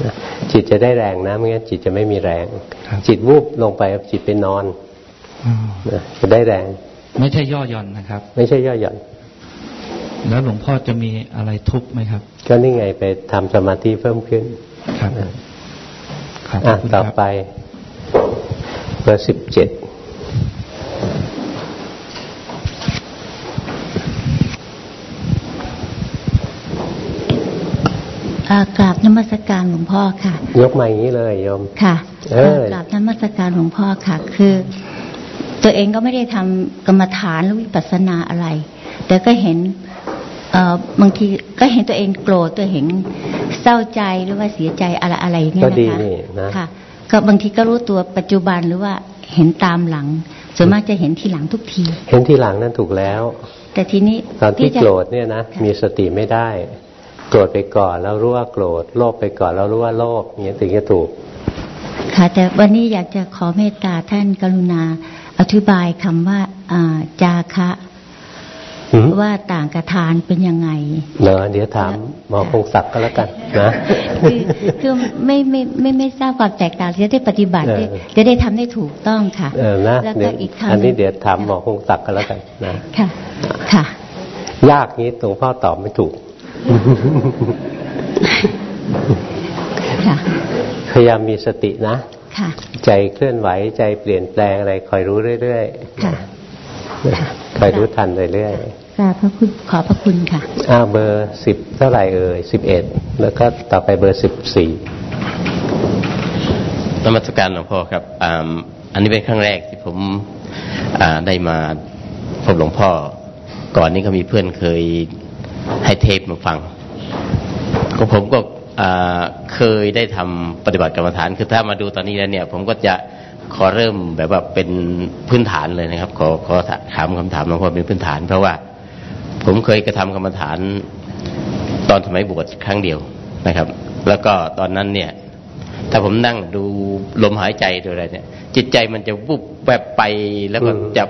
จิตจะได้แรงนะไม่งั้นจิตจะไม่มีแรงครับจิตวูบลงไปจิตไปนอนอ๋อนะจะได้แรง ไม่ใช่ย่อหย่อนนะครับ ไม่ใช่ย่อหย่อน แล้วหลวงพ่อจะมีอะไรทุกข์ไหมครับ ก็นี่ไงไปทำสมาธิเพิ่มขึ้นครับ ครับอะขบคุณต่อครับไปเบอร์สิบเจ็ดอ่ากราบนมัสการหลวงพ่อค่ะ ยกมาอย่างนี้เลยโยมค่ะเออกราบนมัสการหลวงพ่อค่ะ คือ ตัวเองก็ไม่ได้ทำกรรมฐานหรือวิปัสสนาอะไร แต่ก็เห็นเอ่อ บางทีก็เห็นตัวเองโกรธตัวเห็นเศร้าใจหรือว่าเสียใจอะไรอะไรเนี่ยก็นะดีคะนี่นะค่ะ ก็บางทีก็รู้ตัวปัจจุบันหรือว่าเห็นตามหลังส่วนมากจะเห็นทีหลังทุกที เห็นทีหลังนั่นถูกแล้ว แต่ทีนี้ตอนที่จะโกรธเนี่ยนะมีสติไม่ได้ โกรธไปก่อนแล้วรู้ว่าโกรธโลภไปก่อนแล้วรู้ว่าโลภอย่างนี้ยถึงจะถูก ค่ะ แต่วันนี้อยากจะขอเมตตาท่านกรุณาอธิบายคำว่าอ่าจาคะหืม ว่าต่างกับทานเป็นยังไงเนอะเดี๋ยวถามหมอคงศักดิ์ก็แล้วกันนะคือคือไม่ไม่ไม่ไม่ทราบความแตกต่างจะได้ปฏิบัติเออได้จะได้ทำได้ถูกต้องค่ะเออนะแล้วเดี๋ก็ยวอีกคำอันนี้หงเดี๋ยวถามหมอคงศักดิ์ก็แล้วกันนะค่ะค่ะ ยากนี้ตรงพ่อตอบไม่ถูกค่ะพยายามมีสตินะค่ะใจเคลื่อนไหวใจเปลี่ยนแปลงอะไรคอยรู้เรื่อยค่ะๆคอยรู้ทันเรื่อย กราบพระคุณขอบพระคุณค่ะๆอ้าวเบอร์สิบเท่าไหร่เอ่ยสิบเอ็ดแล้วก็ต่อไปเบอร์สิบสี่นมัสการหลวงพ่อครับอ่าอันนี้เป็นครั้งแรกที่ผมอ่าได้มาพบหลวงพ่อ ก่อนนี้ก็มีเพื่อนเคยให้เทปมาฟังก็ผมก็อ่าเคยได้ทำปฏิบัติกรรมฐาน คือถ้ามาดูตอนนี้แล้วเนี่ย ผมก็จะขอเริ่มแบบว่าเป็นพื้นฐานเลยนะครับ ขอขอถามคำถามหลวงพ่อเป็นพื้นฐาน เพราะว่า ผมเคยกระทำกรรมฐานตอนสมัยบวชครั้งเดียวนะครับ แล้วก็ตอนนั้นเนี่ย ถ้าผมนั่งดูลมหายใจตัวอะไรเนี่ย จิตใจมันจะวุบแวบไปแล้วก็อืมจะ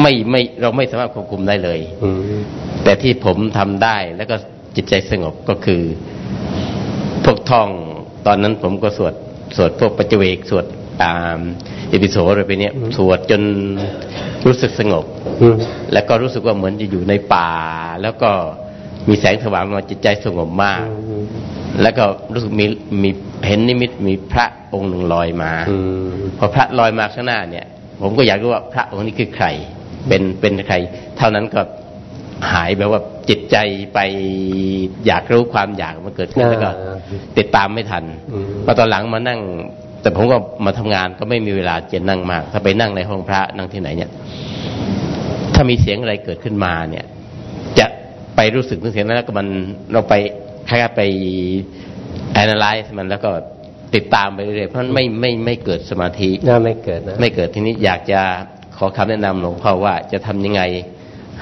ไม่ไม่เราไม่สามารถควบคุมได้เลยอืมแต่ที่ผมทำได้แล้วก็จิตใจสงบก็คือพวกท่องตอนนั้นผมก็สวดสวดพวกปัจเจเวกสวด ตามอิติปิโสอะไรไปเนี่ยสวดจนรู้สึกสงบอืมแล้วก็รู้สึกว่าเหมือนจะอยู่ในป่า แล้วก็มีแสงสว่างมาจิตใจสงบมาก แล้วก็รู้สึกมีมีเห็นนิมิตมีพระองค์หนึ่งลอยมาอืมพอพระลอยมาข้างหน้าเนี่ย ผมก็อยากรู้ว่าพระองค์นี้คือใคร เป็นเป็นใคร เท่านั้นก็หายแบบว่าจิตใจไปอยากรู้ความอยากมันเกิดขึ้นแล้วก็อ่าติดตามไม่ทันอืมพอตอนหลังมานั่ง แต่ผมก็มาทำงานก็ไม่มีเวลาจะนั่งมาก ถ้าไปนั่งในห้องพระนั่งที่ไหนเนี่ย ถ้ามีเสียงอะไรเกิดขึ้นมาเนี่ย จะไปรู้สึกถึงเสียงนั้นแล้วก็มันเราไปคล้ายๆไป analyze มันแล้วก็ติดตามไปเรื่อยๆเพราะฉะนั้นไม่ไม่ไม่เกิดสมาธิน่าไม่เกิดนะไม่เกิดทีนี้อยากจะขอคำแนะนำหลวงพ่อว่าจะทำยังไง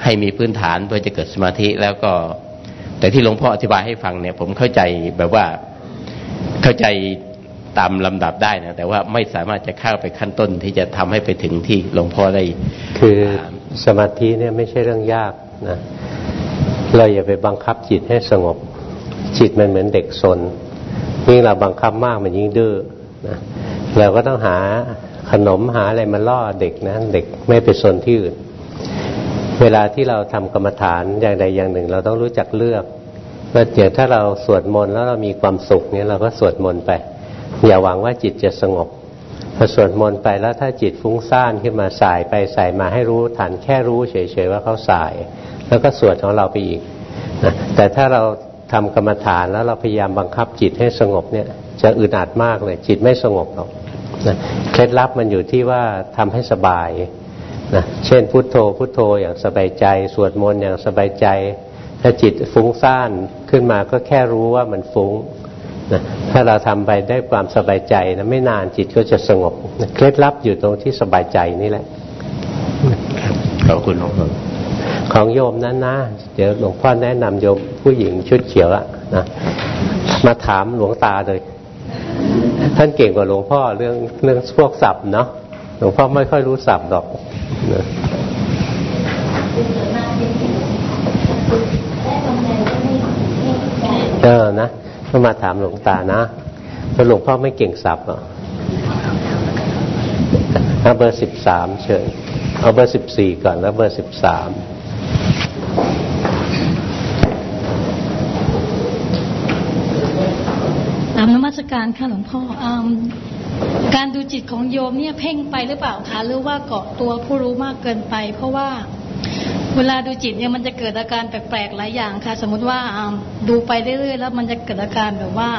ให้มีพื้นฐานเพื่อจะเกิดสมาธิแล้วก็ แต่ที่หลวงพ่ออธิบายให้ฟังเนี่ย ผมเข้าใจแบบว่าเข้าใจ ตามลำดับได้นะ แต่ว่าไม่สามารถจะเข้าไปขั้นต้นที่จะทำให้ไปถึงที่หลวงพ่อได้ คือสมาธิเนี่ยไม่ใช่เรื่องยากนะเราอย่าไปบังคับจิตให้สงบ จิตมันเหมือนเด็กสนยิ่งเราบังคับมากมันยิ่งดื้อนะเราก็ต้องหาขนมหาอะไรมาล่อเด็กนะเด็กไม่ไปสนที่อื่น เวลาที่เราทำกรรมฐานอย่างใดอย่างหนึ่ง เราต้องรู้จักเลือกว่าอย่างถ้าเราสวดมนต์แล้วเรามีความสุขเนี่ยเราก็สวดมนต์ไป อย่าหวังว่าจิตจะสงบพอสวดมนต์ไปแล้วถ้าจิตฟุ้งซ่านขึ้นมาสายไปสายมาให้รู้ทันแค่รู้เฉยๆว่าเขาสาย แล้วก็สวดของเราไปอีกนะแต่ถ้าเราทำกรรมฐานแล้วเราพยายามบังคับจิตให้สงบเนี่ย จะอึดอัดมากเลย จิตไม่สงบหรอกนะเคล็ดลับมันอยู่ที่ว่าทำให้สบายนะเช่นพุทโธพุทโธอย่างสบายใจ สวดมนต์อย่างสบายใจ ถ้าจิตฟุ้งซ่านขึ้นมาก็แค่รู้ว่ามันฟุ้ง นะถ้าเราทำไปได้ความสบายใจนะไม่นานจิตก็จะสงบนะเคล็ดลับอยู่ตรงที่สบายใจนี่แหละขอบคุณหลวงพ่อของโยมนั้นนะเดี๋ยวหลวงพ่อแนะนำโยมผู้หญิงชุดเขียวอะนะมาถามหลวงตาเลย ท่านเก่งกว่าหลวงพ่อเรื่องเรื่องพวกศัพท์เนาะหลวงพ่อไม่ค่อยรู้ศัพท์หรอกนะเออนะ ก็มาถามหลวงตานะเพราะหลวงพ่อไม่เก่งศัพท์หรอเอาเบอร์สิบสามเชิญเอาเบอร์สิบสี่ก่อนแล้วเบอร์สิบสามตามนมัสการค่ะหลวงพ่ออการดูจิตของโยมเนี่ยเพ่งไปหรือเปล่าคะหรือว่าเกาะตัวผู้รู้มากเกินไป เพราะว่า เวลาดูจิตเนี่ยมันจะเกิดอาการแปลกๆหลายอย่างค่ะ สมมติว่าดูไปเรื่อยๆแล้วมันจะเกิดอาการแบบว่า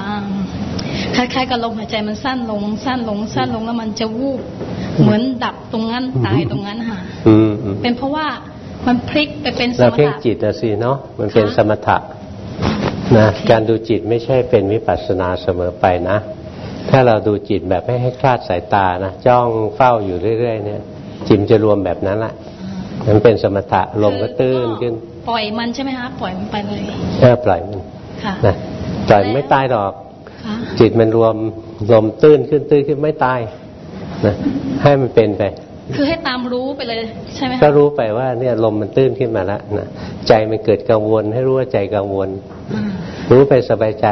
คล้ายๆกับลมหายใจมันสั้นลง สั้นลง สั้นลงแล้วมันจะวูบเหมือนดับตรงนั้นตายตรงนั้นค่ะเป็นเพราะว่ามันพลิกไปเป็นสมถะเราเพ่งจิตอะสิเนาะมันเป็นสมถะนะการดูจิตไม่ใช่เป็นวิปัสสนาเสมอไปนะ ถ้าเราดูจิตแบบไม่ให้คลาดสายตานะจ้องเฝ้าอยู่เรื่อย ๆ เนี่ย จิตจะรวมแบบนั้นแหละ มันเป็นสมถะลมก็ตื้นขึ้น ปล่อยมันใช่ไหมคะปล่อยมันไปเลยเออปล่อยมันนะปล่อยไม่ตายหรอก จิตมันรวมลมตื้นขึ้นตื้นขึ้นไม่ตายนะให้มันเป็นไป คือให้ตามรู้ไปเลยใช่ไหมก็รู้ไปว่าเนี่ยลมมันตื้นขึ้นมาแล้วนะใจมันเกิดกังวลให้รู้ว่าใจกังวล รู้ไปสบายใจ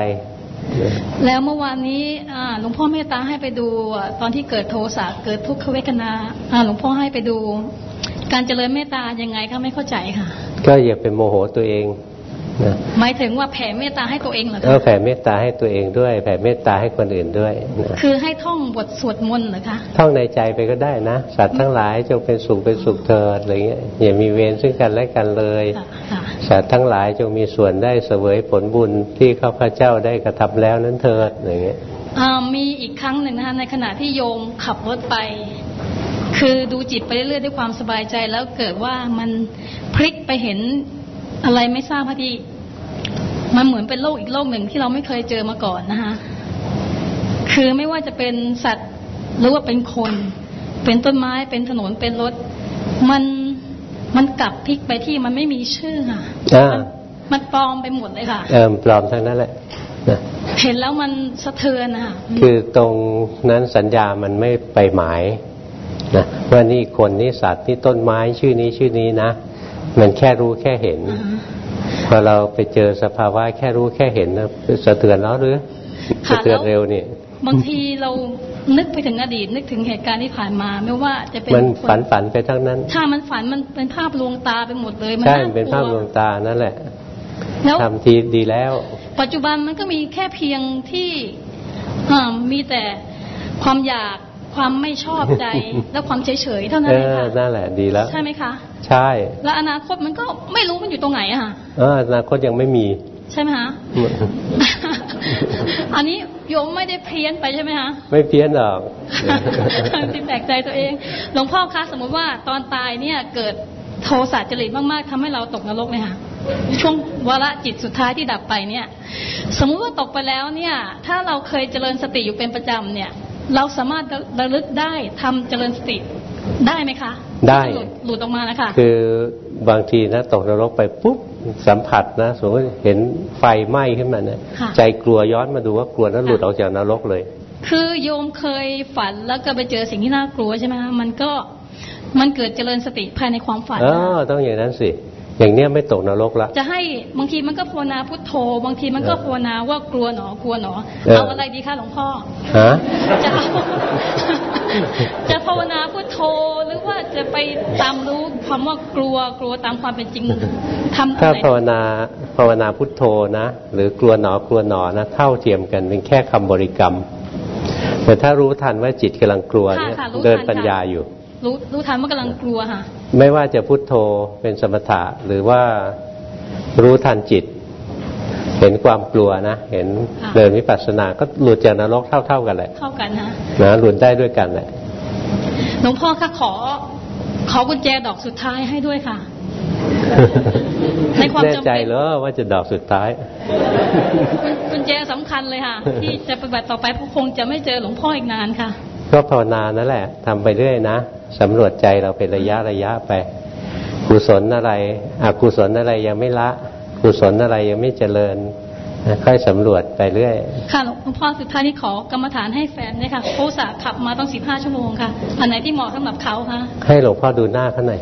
แล้วเมื่อวานนี้หลวงพ่อเมตตาให้ไปดูตอนที่เกิดโทสะเกิดทุกขเวทนาหลวงพ่อให้ไปดู การเจริญเมตตายังไงคะไม่เข้าใจค่ะ ก็อย่าไปโมโหตัวเองนะหมายถึงว่าแผ่เมตตาให้ตัวเองเหรอคะเออแผ่เมตตาให้ตัวเองด้วย แผ่เมตตาให้คนอื่นด้วยนะคือให้ท่องบทสวดมนต์เหรอคะท่องในใจไปก็ได้นะสัตว์ทั้งหลายจงเป็นสุขเป็นสุขเถิดอะไรเงี้ยอย่ามีเวรซึ่งกันและกันเลยสัตว์ทั้งหลายจงมีส่วนได้เสวยผลบุญที่ข้าพเจ้าได้กระทำแล้วนั้นเถิดอะไรเงี้ยมีอีกครั้งหนึ่งนะคะในขณะที่โยมขับรถไป คือดูจิตไปเรื่อยๆด้วยความสบายใจแล้วเกิดว่ามันพลิกไปเห็นอะไรไม่ทราบพอดีมันเหมือนเป็นโลกอีกโลกหนึ่งที่เราไม่เคยเจอมาก่อนนะคะคือไม่ว่าจะเป็นสัตว์หรือว่าเป็นคน เป็นต้นไม้เป็นถนนเป็นรถ มันมันกลับพลิกไปที่มันไม่มีชื่อค่ะมันปลอมไปหมดเลยค่ะเออปลอมทั้งนั้นแหละเห็นแล้วมันสะเทือนนะคะคือตรงนั้นสัญญามันไม่ไปหมาย นะว่านี่คนนี่สัตว์นี่ต้นไม้ชื่อนี้ชื่อนี้นะ มันแค่รู้แค่เห็น พอเราไปเจอสภาวะแค่รู้แค่เห็นนะสะเทือนแล้วหรือสะเทือนเร็วนี่บางทีเรานึกไปถึงอดีต นึกถึงเหตุการณ์ที่ผ่านมา ไม่ว่าจะเป็นมันฝันฝันไปทั้งนั้น ถ้ามันฝันมันเป็นภาพลวงตาไปหมดเลยมันใช่เป็นภาพลวงตานั่นแหละทำทีดีแล้ว ปัจจุบันมันก็มีแค่เพียงที่มีแต่ความอยาก ความไม่ชอบใจและความเฉยเฉยเท่านั้นเองค่ะนั่นแหละดีแล้ว ใช่ไหมคะ ใช่ แล้วอนาคตมันก็ไม่รู้มันอยู่ตรงไหนอะค่ะเอออนาคตยังไม่มี ใช่ไหมคะอันนี้โยมไม่ได้เพี้ยนไปใช่ไหมคะไม่เพี้ยนหรอกที่แปลกใจตัวเองหลวงพ่อคะสมมติว่าตอนตายเนี่ยเกิดโทสะจริตมากๆทำให้เราตกนรกเลยค่ะช่วงวาระจิตสุดท้ายที่ดับไปเนี่ย สมมุติว่าตกไปแล้วเนี่ย ถ้าเราเคยเจริญสติอยู่เป็นประจำเนี่ย เราสามารถระลึกได้ทำเจริญสติได้ไหมคะ ได้หลุดออกมาแล้วค่ะคือบางทีนะตกนรกไปปุ๊บสัมผัสนะสมมติเห็นไฟไหม้ขึ้นมาเนี่ยใจกลัวย้อนมาดูว่ากลัวนั้นหลุดออกจากนรกเลย คือโยมเคยฝันแล้วก็ไปเจอสิ่งที่น่ากลัวใช่ไหมคะมันก็มันเกิดเจริญสติภายในความฝันอ๋อต้องอย่างนั้นสิ อย่างเนี้ยไม่ตกนรกละ จะให้บางทีมันก็ภาวนาพุทโธ บางทีมันก็ภาวนาว่ากลัวหนอกลัวหนอ เอาอะไรดีคะหลวงพ่อฮะจะจะภาวนาพุทโธหรือว่าจะไปตามรู้ความว่ากลัวกลัวตามความเป็นจริงทำถ้าภาวนาภาวนาพุทโธนะ หรือกลัวหนอกลัวหนอนะ เท่าเทียมกันเป็นแค่คำบริกรรม แต่ถ้ารู้ทันว่าจิตกำลังกลัวเนี่ยเดินปัญญาอยู่รู้รู้ทันว่ากำลังกลัวค่ะ ไม่ว่าจะพุทโธเป็นสมถะหรือว่ารู้ทันจิต เห็นความกลัวนะ เห็นเดินวิปัสสนา ก็หลุดจากนรกเท่า ๆกันแหละเท่ากันนะนะหลุดได้ด้วยกันแหละหลวงพ่อคะขอ ขอกุญแจดอกสุดท้ายให้ด้วยค่ะ ในความจำเป็นแน่ใจเหรอว่าจะดอกสุดท้าย กุญแจสำคัญเลยค่ะ ที่จะปฏิบัติต่อไปคงจะไม่เจอหลวงพ่ออีกนานค่ะ ก็ภาวนานั่นแหละทำไปเรื่อยนะ สำรวจใจเราเป็นระยะระยะไป กุศลอะไรอกุศลอะไรยังไม่ละ กุศลอะไรยังไม่เจริญค่อยสำรวจไปเรื่อย ค่ะหลวงพ่อสุดท้ายนี้ขอกรรมฐานให้แฟนเนี่ยค่ะเขาสาขับมาต้องสิบห้าชั่วโมงค่ะ อันไหนที่เหมาะสำหรับเขาคะให้หลวงพ่อดูหน้าเขาหน่อย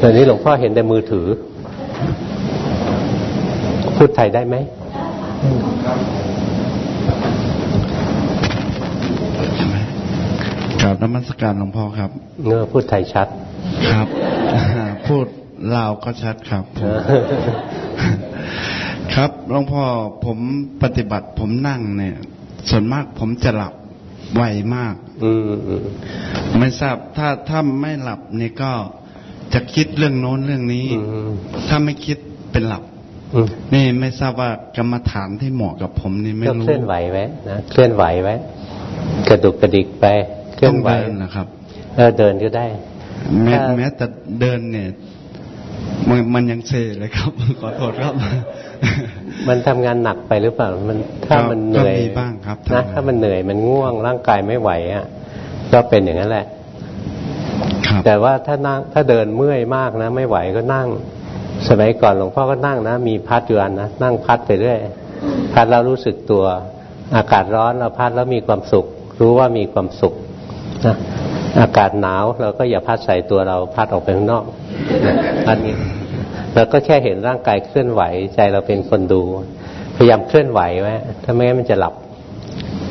ตอนนี้หลวงพ่อเห็นแต่มือถือ พูดไทยได้ไหม ครับนมัสการหลวงพ่อครับเงื่อพูดไทยชัด ครับ พูดลาวก็ชัดครับผมครับหลวงพ่อผมปฏิบัติผมนั่งเนี่ย ส่วนมากผมจะหลับไวมาก อืมอืมไม่ทราบถ้าถ้าไม่หลับเนี่ยก็จะคิดเรื่องโน้นเรื่องนี้อืมถ้าไม่คิดเป็นหลับอืมนี่ไม่ทราบว่ากรรมฐานที่เหมาะกับผมนี่ไม่ก็รู้เคลื่อนไหวไว้นะเคลื่อนไหวไว้กระดุกกระดิกไป เคลื่ต้ออนงไหวเดินนะครับเออเดินก็ได้ แม้ถ้าแม้แต่เดินเนี่ยมันมันยังเซเลยครับ ขอโทษครับ มันทำงานหนักไปหรือเปล่า มันถ้าก็มันเหนื่อยก็มีบ้างครับนะทำงานถ้ามันเหนื่อยมันง่วงร่างกายไม่ไหวอะก็เป็นอย่างนั้นแหละครับแต่ว่าถ้านั่งถ้าเดินเมื่อยมากนะ ไม่ไหวก็นั่ง สมัยก่อนหลวงพ่อก็นั่งนะ มีพัดอยู่อันนะนั่งพัดไปเรื่อยพัดแล้วรู้สึกตัว อากาศร้อนเราพัดแล้วมีความสุข รู้ว่ามีความสุข นะอากาศหนาวเราก็อย่าพัดใส่ตัวเราพัดออกไปข้างนอกนะพัดนี้เราก็แค่เห็นร่างกายเคลื่อนไหว ใจเราเป็นคนดู พยายามเคลื่อนไหวไว้ถ้าไม่งั้นมันจะหลับ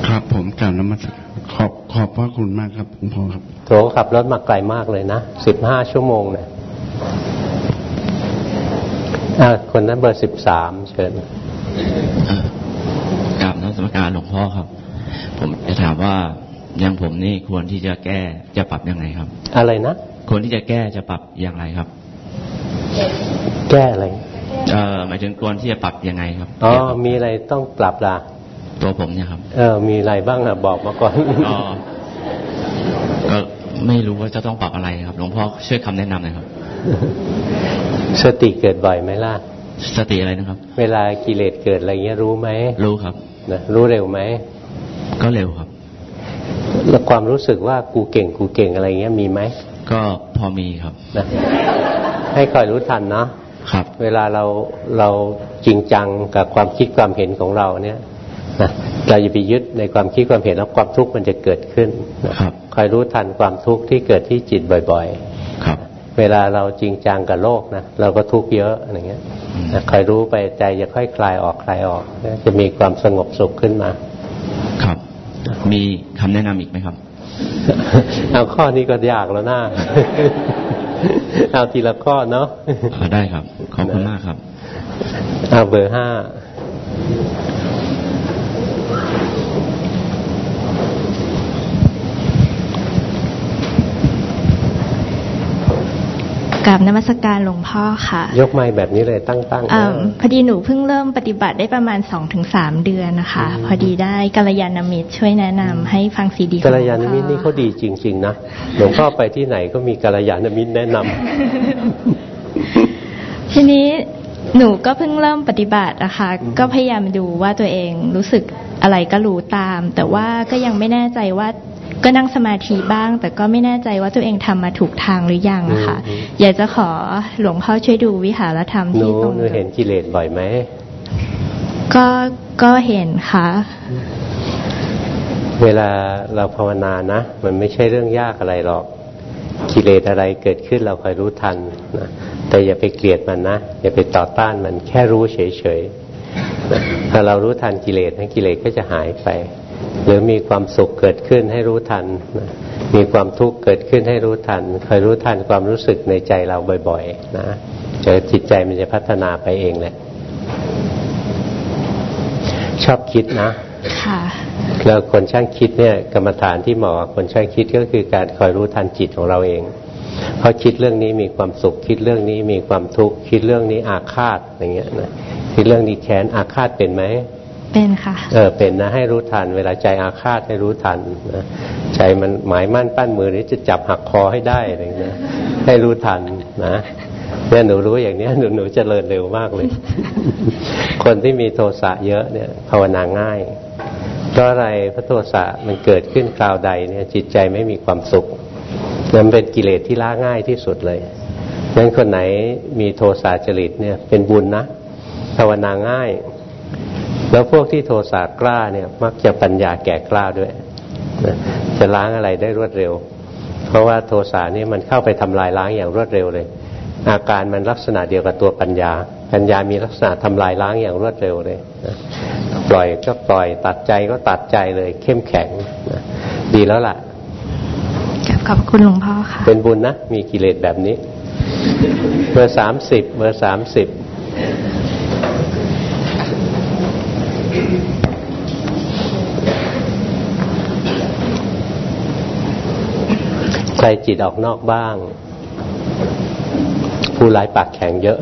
ครับผมกล่าวนมัสการขอบขอบพระคุณมากครับหลวงพ่อครับโถขับรถมาไกลมากเลยนะสิบห้าชั่วโมงเนี่ยอะคนนั้นเบอร์สิบสามเชิญเอ่อกราบนมัสการหลวงพ่อครับ ผมจะถามว่า อย่างผมนี่ควรที่จะแก้จะปรับยังไงครับ อะไรนะควรที่จะแก้จะปรับอย่างไรครับ แก้อะไรเอ่อหมายถึงควรที่จะปรับยังไงครับอ๋อเกี่ยวกับมีอะไรต้องปรับล่ะ ตัวผมเนี่ยครับ เออ มีอะไรบ้างอะบอกมาก่อนก็ก็ไม่รู้ว่าจะต้องปรับอะไรครับหลวงพ่อช่วยคำแนะนำหน่อยครับ สติเกิดบ่อยไหมล่ะ สติอะไรนะครับ เวลากิเลสเกิดอะไรเงี้ยรู้ไหมรู้ครับนะรู้เร็วไหมก็เร็วครับ แล้วความรู้สึกว่ากูเก่งกูเก่งอะไรเงี้ยมีไหมก็พอมีครับนะให้คอยรู้ทันเนาะครับ เวลาเราเราจริงจังกับความคิดความเห็นของเราเนี่ยนะเราอย่าไปยึดในความคิดความเห็นแล้วความทุกข์มันจะเกิดขึ้นนะครับคอยรู้ทันความทุกข์ที่เกิดที่จิตบ่อยครับๆเวลาเราจริงจังกับโลกนะเราก็ทุกข์เยอะอะไรเงี้ยอืมนะคอยรู้ไปใจจะค่อยคลายออกคลายออกนะจะมีความสงบสุขขึ้นมา ครับ มีคำแนะนำอีกไหมครับ เอาข้อนี้ก็ยากแล้วนะเอาทีละข้อเนาะอ่าได้ครับ ขอบคุณมากครับ เอาเบอร์ห้า กับนมัสการหลวงพ่อค่ะ ยกไม้แบบนี้เลยตั้งตั้งเออพอดีหนูเพิ่งเริ่มปฏิบัติได้ประมาณสองถึงสามเดือนนะคะ พอดีได้กัลยาณมิตรช่วยแนะนำให้ฟังซีดีของกัลหลวงพ่อยาณมิตรนี่เขาดีจริง ๆ นะหลวงพ่อไปที่ไหนก็มีกัลยาณมิตรแนะนำทีนี้หนูก็เพิ่งเริ่มปฏิบัตินะคะก็พยายามดูว่าตัวเองรู้สึกอะไรก็รู้ตาม แต่ว่าก็ยังไม่แน่ใจว่า ก็นั่งสมาธิบ้าง แต่ก็ไม่แน่ใจว่าตัวเองทำมาถูกทางหรือยังอะค่ะอืมอยากจะขอหลวงพ่อช่วยดูวิหารธรรมหนูที่ตรงหนูเห็นกิเลสบ่อยไหมก็ก็เห็นค่ะ เวลาเราภาวนานะ มันไม่ใช่เรื่องยากอะไรหรอกกิเลสอะไรเกิดขึ้นเราคอยรู้ทันนะแต่อย่าไปเกลียดมันนะ อย่าไปต่อต้านมันแค่รู้เฉยๆนะถ้าเรารู้ทันกิเลสนะกิเลสก็จะหายไป หรือมีความสุขเกิดขึ้นให้รู้ทันนะมีความทุกข์เกิดขึ้นให้รู้ทันคอยรู้ทันความรู้สึกในใจเราบ่อยๆนะเจอจิตใจมันจะพัฒนาไปเองแหละชอบคิดนะค่ะแล้วคนช่างคิดเนี่ยกรรมฐานที่เหมาะกับคนช่างคิดก็คือการคอยรู้ทันจิตของเราเองเพราะคิดเรื่องนี้มีความสุข คิดเรื่องนี้มีความทุกข์คิดเรื่องนี้อาฆาตอย่างเงี้ยนะคิดเรื่องนี้แค้นอาฆาตเป็นไหม เป็นค่ะ เออเป็นนะให้รู้ทัน เวลาใจอาฆาตให้รู้ทันนะใจมันหมายมั่นปั้นมือนี้จะจับหักคอให้ได้อะไรเงี้ยให้รู้ทันนะเนี่ยหนูรู้อย่างเนี้ยหนูหนูเจริญเร็วมากเลย คนที่มีโทสะเยอะเนี่ยภาวนาง่ายเพราะอะไรพระโทสะมันเกิดขึ้นคราวใดเนี่ย จิตใจไม่มีความสุขมันเป็นกิเลสที่ละง่ายที่สุดเลยงั้นคนไหนมีโทสะจริตเนี่ยเป็นบุญนะภาวนาง่าย แล้วพวกที่โทสะกล้าเนี่ยมักจะปัญญาแก่กล้าด้วยนะจะล้างอะไรได้รวดเร็ว เพราะว่าโทสะนี่มันเข้าไปทำลายล้างอย่างรวดเร็วเลย อาการมันลักษณะเดียวกับตัวปัญญา ปัญญามีลักษณะทำลายล้างอย่างรวดเร็วเลยนะปล่อยก็ปล่อยตัดใจก็ตัดใจเลย เข้มแข็งนะดีแล้วล่ะขอบคุณหลวงพ่อค่ะ เป็นบุญนะ มีกิเลสแบบนี้ เบอร์สามสิบเบอร์สามสิบ ใครจิตออกนอกบ้าง ผู้ร้ายปากแข็งเยอะ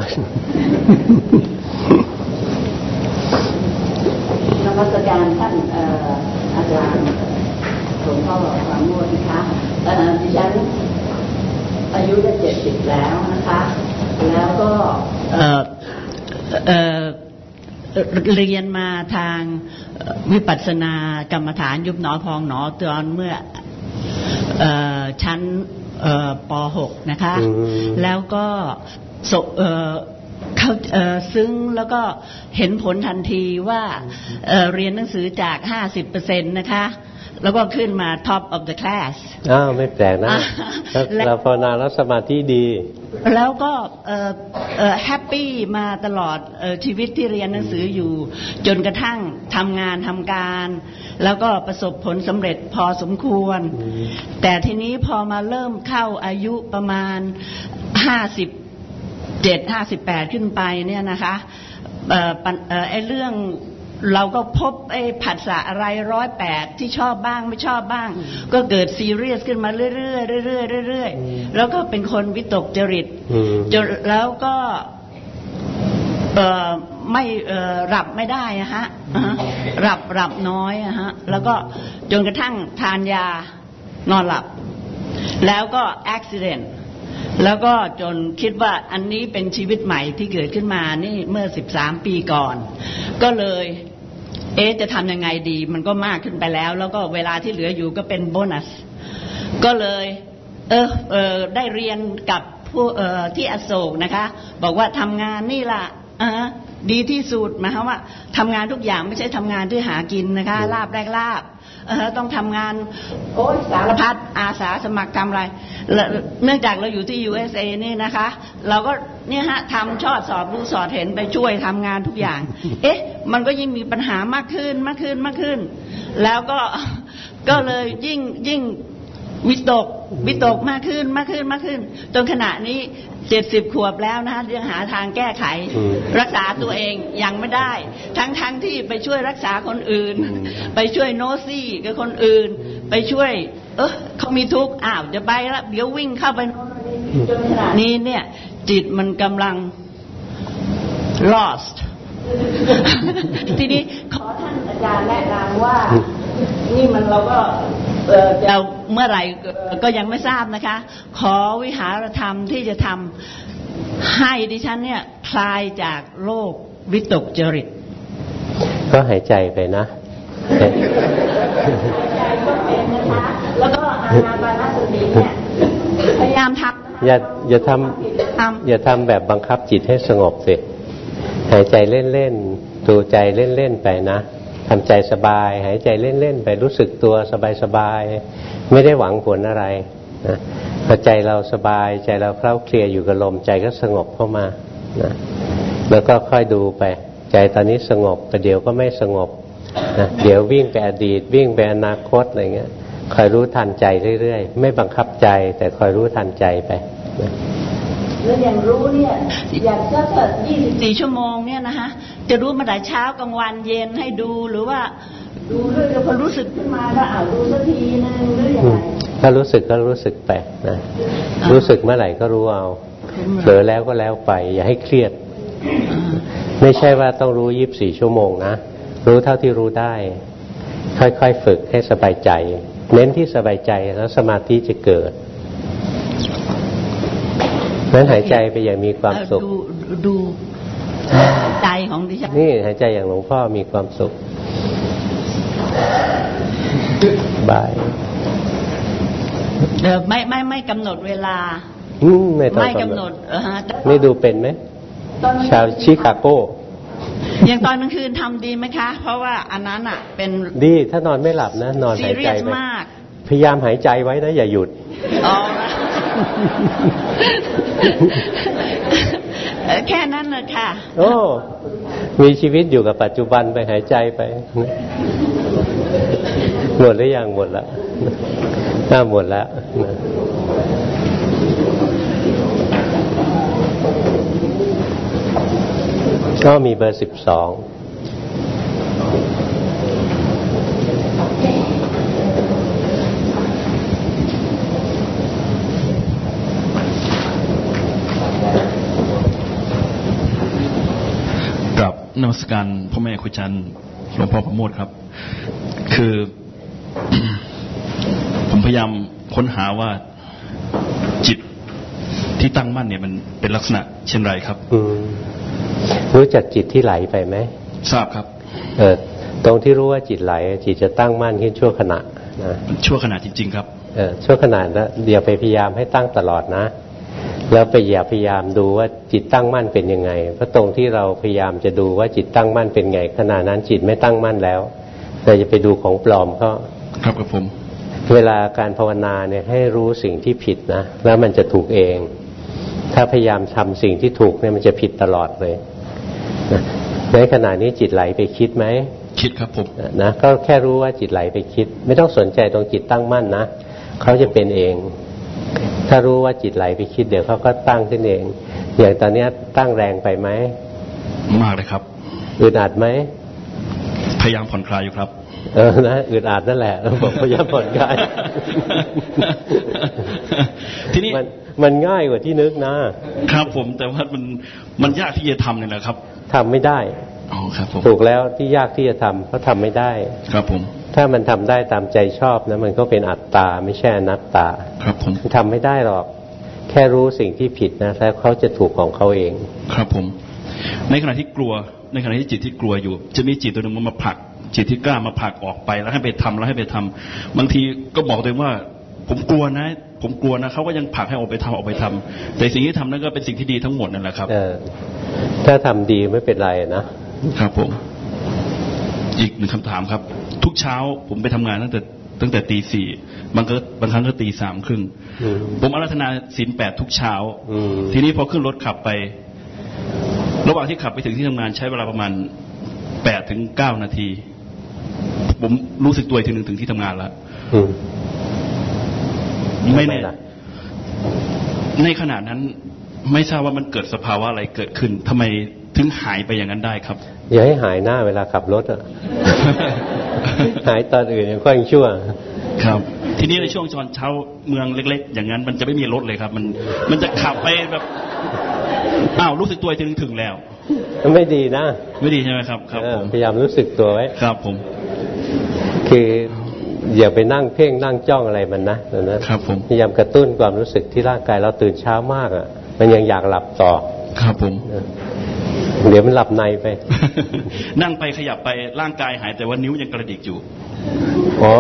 นมัสการท่านอาจารย์หลวงพ่อความโมดิคะดิฉันอายุได้เจ็ดสิบแล้วนะคะ แล้วก็เอ่อเรียนมาทางวิปัสสนากรรมฐานยุบหนอพองหนอตอนเมื่อ ชั้นเอ่อป .6 นะคะอืมแล้วก็สเอ่อเขาเอ่อซึ้งแล้วก็เห็นผลทันทีว่าเอ่อเรียนหนังสือจาก 50%นะคะ แล้วก็ขึ้นมา top of the class อ้าวไม่แปลกนะอ่าแล้วและเราภาวนาแล้วสมาธิดี แล้วก็เอ่อเอ่อแฮปปี้มาตลอดเออชีวิตที่เรียนหนังสืออยู่ จนกระทั่งทำงานทำการ แล้วก็ประสบผลสำเร็จพอสมควร แต่ทีนี้พอมาเริ่มเข้าอายุประมาณห้าสิบเจ็ดห้าสิบแปดขึ้นไปเนี่ยนะคะเอ่อปัญเอ่อไอ้เรื่อง เราก็พบไอ้ผัสสะอะไรร้อยแปดที่ชอบบ้างไม่ชอบบ้าง ก็เกิดซีเรียสขึ้นมาเรื่อยๆเรื่อยๆเรื่อยๆแล้วก็เป็นคนวิตกจริตอืมจนแล้วก็เอ่อไม่เอ่อหลับไม่ได้อะฮะอ่าฮะหลับหลับน้อยอะฮะแล้วก็จนกระทั่งทานยานอนหลับ แล้วก็อุบิเหตุแล้วก็จนคิดว่าอันนี้เป็นชีวิตใหม่ที่เกิดขึ้นมานี่เมื่อ 13 ปีก่อน ก็เลย เอ๊ะจะทำยังไงดี มันก็มากขึ้นไปแล้ว แล้วก็เวลาที่เหลืออยู่ก็เป็นโบนัส ก็เลย เออเออได้เรียนกับผู้เอ่อที่อโศกนะคะ บอกว่าทำงานนี่ล่ะอ่าฮะดีที่สุดหมายความว่าทำงานทุกอย่างไม่ใช่ทำงานที่หากินนะคะลาบแรกลาบเออ ต้องทำงานโอ้สารพัดอาสาสมัครทำอะไร เนื่องจากเราอยู่ที่ USA นี่นะคะ เราก็เนี่ยฮะทำชอดสอบรู้สอดเห็นไปช่วยทำงานทุกอย่าง เอ๊ะ มันก็ยิ่งมีปัญหามากขึ้นมากขึ้นมากขึ้น แล้วก็ก็เลยยิ่งยิ่ง วิตกวิตกมากขึ้นมากขึ้นมากขึ้น จนขณะนี้เจ็ดสิบขวบแล้วนะฮะยังหาทางแก้ไขอืมรักษาตัวเองยังไม่ได้ ทั้งทั้งที่ไปช่วยรักษาคนอื่น ไปช่วยโนซี่กับคนอื่น ไปช่วย เออเขามีทุกข์อ้าวจะไปแล้วเดี๋ยววิ่งเข้าไปโน่นจนขณะนี้เนี่ย จิตมันกำลัง lost ทีนี้ขอท่านอาจารย์แนะนำว่า นี่มันเราก็เอ่อจะ เมื่อไหร่ก็ก็ยังไม่ทราบนะคะ ขอวิหารธรรมที่จะทำให้ดิฉันเนี่ยคลายจากโรควิตกจริต ก็หายใจไปนะแล้วก็อานาปานสติเนี่ยพยายามทอย่าอย่าทำทำอย่าทำแบบบังคับจิตให้สงบสิหายใจเล่นๆดูใจเล่นๆไปนะ ทำใจสบาย หายใจเล่นๆไปรู้สึกตัวสบายๆไม่ได้หวังผลอะไรนะพอใจเราสบายใจเราเคล้าเคลียอยู่กับลมใจก็สงบเข้ามานะแล้วก็ค่อยดูไป ใจตอนนี้สงบแต่เดี๋ยวก็ไม่สงบนะเดี๋ยววิ่งไปอดีต วิ่งไปอนาคตอะไรเงี้ยคอยรู้ทันใจเรื่อยๆ ไม่บังคับใจ แต่คอยรู้ทันใจไปแล้วอย่างรู้เนี่ยอย่างกยี่สิบสี่ชั่วโมงเนี่ยนะคะ จะรู้มาแต่เช้ากลางวันเย็นให้ดูหรือว่า ดูเรื่อยๆพอรู้สึกขึ้นมาก็อ่าดูสักทีนึงหรืออย่างไรถ้ารู้สึกก็รู้สึกไปนะรู้สึกเมื่อไหร่ก็รู้เอาเผลอแล้วก็แล้วไป อย่าให้เครียด ไม่ใช่ว่าต้องรู้ยีิบสี่ชั่วโมงนะรู้เท่าที่รู้ได้ ค่อยๆฝึกให้สบายใจ เน้นที่สบายใจแล้วสมาธิจะเกิดนั้นหายใจไปอย่างมีความสุขดูดู ใจของดิฉันนี่หายใจอย่างหลวงพ่อมีความสุขบายเออไม่ไม่ไม่กำหนดเวลาอืมไม่ต้องไม่กำหนดเออฮะแต่นี่ดูเป็นไหมตอนกลางชาวคืนชิคาโกอย่างตอนกลางคืนทำดีไหมคะ เพราะว่าอันนั้นอะ เป็นดีถ้านอนไม่หลับนะ นอนซีหายเรีใจยสไปมากพยายามหายใจไว้นะ อย่าหยุดอ๋อเออ แค่นั้นเลยค่ะ โอ้ มีชีวิตอยู่กับปัจจุบันไปหายใจไป หมดหรือยังหมดแล้วน่าหมดแล้วก็มีเบอร์สิบสอง กับ นมัสการพ่อแม่ครูจันทร์หลวงพ่อประโมทครับ คือผมพยายามค้นหาว่าจิตที่ตั้งมั่นเนี่ยมันเป็นลักษณะเช่นไรครับอืมรู้จักจิตที่ไหลไปไหมทราบครับเออตรงที่รู้ว่าจิตไหล จิตจะตั้งมั่นขึ้นชั่วขณะนะมันชั่วขณะจริง ๆ ครับเออชั่วขณะนะเดี๋ยวไปพยายามให้ตั้งตลอดนะ แล้วไปอย่าพยายามดูว่าจิตตั้งมั่นเป็นยังไง เพราะตรงที่เราพยายามจะดูว่าจิตตั้งมั่นเป็นไงขณะนั้นจิตไม่ตั้งมั่นแล้วเราจะไปดูของปลอมก็ครับกับผม เวลาการภาวนาเนี่ยให้รู้สิ่งที่ผิดนะแล้วมันจะถูกเอง ถ้าพยายามทำสิ่งที่ถูกเนี่ยมันจะผิดตลอดเลยนะในขณะนี้จิตไหลไปคิดไหมคิดครับผมนะก็แค่รู้ว่าจิตไหลไปคิด ไม่ต้องสนใจตรงจิตตั้งมั่นนะเขาจะเป็นเอง ถ้ารู้ว่าจิตไหลไปคิดเดี๋ยวเขาก็ตั้งขึ้นเอง อย่างตอนนี้ตั้งแรงไปไหม มากเลยครับ อึดอัดไหม พยายามผ่อนคลายอยู่ครับ เออนะอึดอัดนั่นแหละบอกพยายามผ่อนคลาย ทีนี้มันมันง่ายกว่าที่นึกนะ ครับผมแต่ว่ามันมันยากที่จะทำเนี่ยแหละครับทำไม่ได้ อ๋อครับผมถูกแล้วที่ยากที่จะทำเพราะทำไม่ได้ ครับผม ถ้ามันทำได้ตามใจชอบนะมันก็เป็นอัตตาไม่ใช่อนัตตา ครับผมทำไม่ได้หรอก แค่รู้สิ่งที่ผิดนะแล้วเขาจะถูกของเขาเอง ครับผม ในขณะที่กลัว ในขณะที่จิตที่กลัวอยู่ จะมีจิตตัวหนึ่งมันมาผลักจิตที่กล้ามาผลักออกไปแล้วให้ไปทำแล้วให้ไปทำบางทีก็บอกตัวเองว่า ผมกลัวนะ ผมกลัวนะเขาก็ยังผลักให้ออกไปทำออกไปทำแต่สิ่งที่ทำนั่นก็เป็นสิ่งที่ดีทั้งหมดนั่นแหละครับเออถ้าทำดีไม่เป็นไรนะ ครับผม อีกหนึ่งคำถามครับ ทุกเช้าผมไปทำงานตั้งแต่ตั้งแต่ตีสี่บางก็บางครั้งก็ตีสามครึ่งอืมผมอารัธนาศีลแปดทุกเช้าอืมทีนี้พอขึ้นรถขับไป ระหว่างที่ขับไปถึงที่ทำงานใช้เวลาประมาณแปดถึงเก้านาที ผมรู้สึกตัวอีกทีหนึ่งถึงที่ทำงานแล้วอืมไม่ทำแน่ล่ะในขณะนั้นไม่ทราบว่ามันเกิดสภาวะอะไรเกิดขึ้นทำไม ถึงหายไปอย่างนั้นได้ครับ อย่าให้หายหน้าเวลาขับรถอะหายตอนอื่นยังค่อยชั่ว ครับ ทีนี้ในช่วงตอนเช้าเมืองเล็ก ๆ อย่างนั้น มันจะไม่มีรถเลยครับ มันมันจะขับไปแบบอ้าวรู้สึกตัวอีกทีนึงถึงแล้ว ไม่ดีนะ ไม่ดีใช่ไหมครับ ครับเอผอมพยายามรู้สึกตัวไว้ ครับผม คืออย่าไปนั่งเพ่งนั่งจ้องอะไรมันนะตอนนั้นครับผมพยายามกระตุ้นความรู้สึกที่ร่างกายเราตื่นเช้ามากอะ มันยังอยากหลับต่อ ครับผม เดี๋ยวมันหลับในไป นั่งไปขยับไปร่างกายหายแต่ว่านิ้วยังกระดิกอยู่ อ๋อ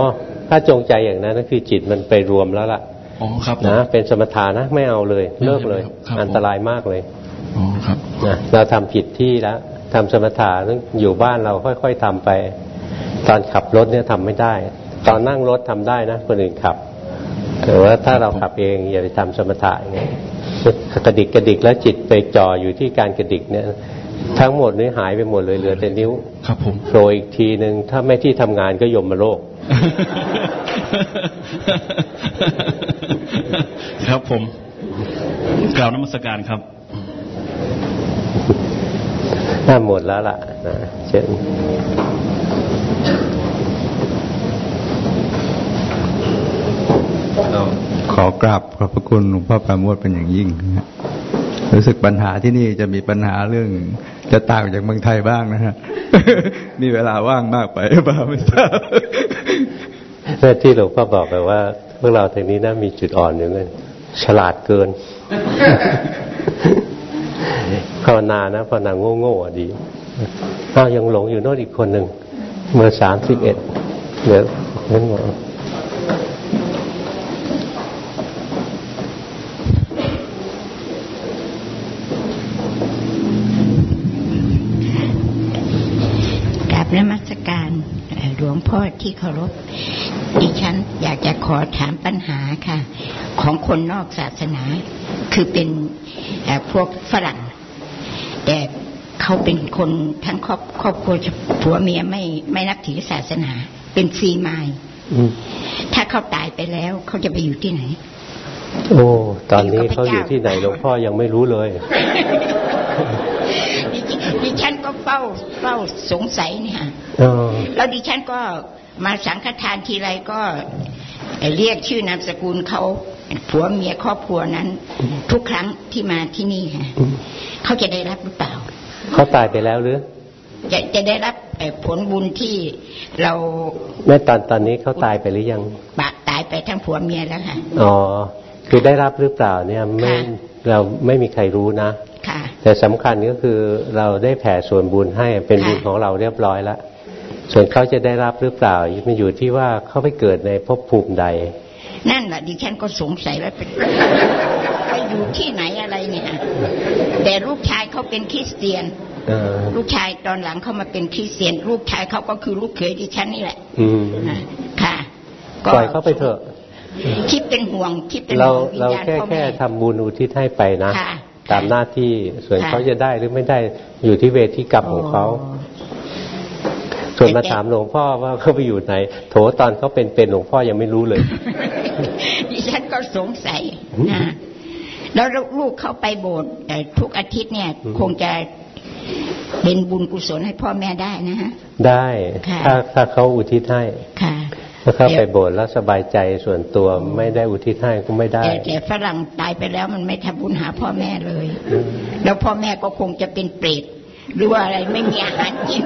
ถ้าจงใจอย่างนั้นก็คือจิตมันไปรวมแล้วล่ะ อ๋อครับผมนะ เป็นสมถานะไม่เอาเลย เลิกเลยครับผมอันตรายมากเลย อ๋อครับนะเราทำผิดที่แล้วทำสมถะต้องอยู่บ้านเราค่อยๆทำไป ตอนขับรถเนี่ยทำไม่ได้ ตอนนั่งรถทำได้นะคนอื่นขับ แต่ว่าถ้าเราขับเองอย่าไปทำสมถะอย่างเงี้ยกระดิกกระดิกแล้วจิตไปจ่ออยู่ที่การกระดิกเนี่ย ทั้งหมดนี้หายไปหมดเลยเหลือแต่นิ้ว ครับผมโผล่อีกทีหนึ่งถ้าไม่ที่ทำงานก็ยมมาโลก ครับผมกล่าวนมัสการครับน่าหมดแล้วล่ะนะเช่นขอกราบขอบพระคุณหลวงพ่อปราโมทเป็นอย่างยิ่งนะฮะ รู้สึกปัญหาที่นี่จะมีปัญหาเรื่อง จะต่างจากเมืองไทยบ้างนะฮะมีเวลาว่างมากไปหรือเปล่าไม่ทราบเพื่อที่หลวงพ่อบอกไปว่าพวกเราทางนี้น่ามีจุดอ่อนอยู่เลยฉลาดเกินภาวนานะภาวนาโง่ๆอะดีอ้าวยังหลงอยู่โน่นอีกคนหนึ่งเมื่อสามสิบเอ็ดเดี๋ยวนั่นหมอ กราบนมัสการเอ่อหลวง พ่อที่เคารพ ดิฉันอยากจะขอถามปัญหาค่ะ ของคนนอกศาสนา คือเป็นเอ่อพวกฝรั่ง แต่เขาเป็นคนทั้งครอบครอบครัวผัวเมียไม่ไม่นับถือศาสนา เป็นฟรีไมล์ถ้าเขาตายไปแล้วเขาจะไปอยู่ที่ไหน โอ้ตอนนี้เขาอยู่ที่ไหนหลวงพ่อยังไม่รู้เลยดิฉันก็ เฝ้าเฝ้าสงสัยเนี่ยอ๋อแล้วดิฉันก็มาสังฆทานทีไรก็เรียกชื่อนามสกุลเขาผัวเมียครอบครัวนั้น ทุกครั้งที่มาที่นี่ค่ะเขาจะได้รับหรือเปล่าเขาตายไปแล้วหรือ จะจะได้รับเอ่อผลบุญที่เราแม่ตอนตอนนี้เขาตายไปหรือยังบาตายไปทั้งผัวเมียแล้วค่ะอ๋อคือได้รับหรือเปล่าเนี่ยไม่ค่ะ เราไม่มีใครรู้นะค่ะแต่สำคัญก็คือเราได้แผ่ส่วนบุญให้เป็นบุญของเราเรียบร้อยแล้วส่วนเขาจะได้รับหรือเปล่ามันอยู่ที่ว่าเขาไปเกิดในภพภูมิใด นั่นแหละดิฉันก็สงสัยว่าไปไปอยู่ที่ไหนอะไรเนี่ยแต่ลูกชายเขาเป็นคริสเตียนเออลูกชายตอนหลังเขามาเป็นคริสเตียน ลูกชายเขาก็คือลูกเขยดิฉันนี่แหละ อืมค่ะปล่อยเขาไปเถอะ คิดเป็นห่วง คิดเป็นเราห่วงวิญเราญาณแค่พ่อแค่แม่ทำบุญอุทิศให้ไปนะค่ะตามหน้าที่ส่วนค่ะเขาจะได้หรือไม่ได้อยู่ที่เวทีกรรมของเขาส่วนมาถามหลวงพ่อว่าเขาไปอยู่ไหน โถตอนเขาเป็นเป็นหลวงพ่อยังไม่รู้เลยดิฉันก็สงสัยนะแล้วลูกเข้าไปโบสถ์เอ่อทุกอาทิตย์เนี่ย คงจะเป็นบุญกุศลให้พ่อแม่ได้นะฮะได้ค่ะถ้าถ้าเขาอุทิศให้ค่ะ ถ้าเขาไปโบสถ์แล้วสบายใจส่วนตัวไม่ได้อุทิศให้ก็ไม่ได้แต่แต่ฝรั่งตายไปแล้วมันไม่ทำบุญหาพ่อแม่เลย แล้วพ่อแม่ก็คงจะเป็นเปรตหรือว่าอะไรไม่มีอาหารกิน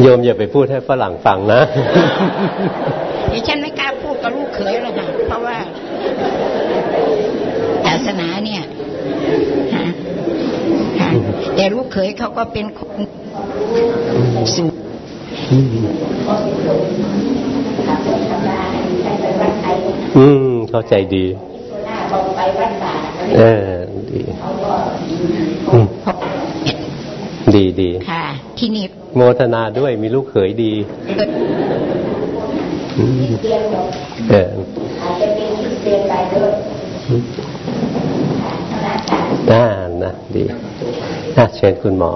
โยมอย่าไปพูดให้ฝรั่งฟังนะดิฉันไม่กล้าพูดกับลูกเขยหรอกค่ะเพราะว่าศาสนาเนี่ยฮะฮะแต่ลูกเขยเขาก็เป็นคน สูงอืม เข้าใจดีเออดีอืมดีดีค่ะ ที่นี่โมทนาด้วยมีลูกเขยดีอืมเออน่านะดีน่าเชิญคุณหมอ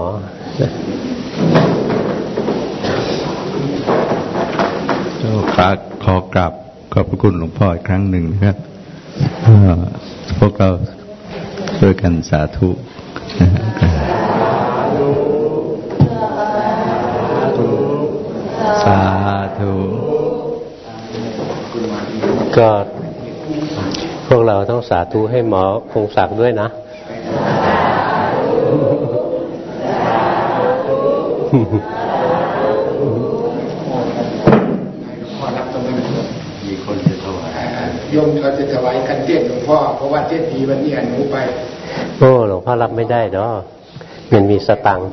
นะก็ขอขอกราบขอบพระคุณหลวงพ่ออีกครั้งหนึ่งนะครับพวกเราช่วยกันสาธุสาธุก็พวกเราต้องสาธุให้หมอคงศักดิ์ด้วยนะมี โยมเขาจะถวายกันเตี้ยนหลวงพ่อเพราะว่าเตี้ยนผีวันนี้หนูไป โอ้หลวงพ่อรับไม่ได้ดอกมันมีสตังค์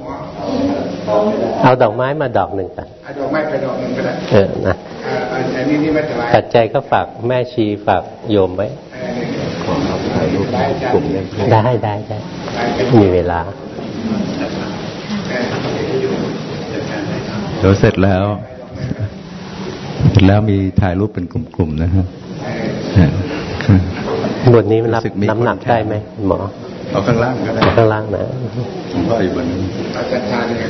เอาดอกไม้มาดอกหนึ่งกันเอาดอกไม้ไปดอกหนึ่งก็ได้เออนะอ่าอันอันนี้นี่ไม่ถวายปัจจัยก็ฝากแม่ชีฝากโยมไว้ได้ได้ได้มีเวลาเดี๋ยวเสร็จแล้ว เสร็จแล้วมีถ่ายรูปเป็นกลุ่มๆนะครั บบทนี้มันรับน้ำหนักได้ไหมหมอเอาข้างล่างก็ได้เอาข้างล่างนะหลวงพ่ออยู่บนนี้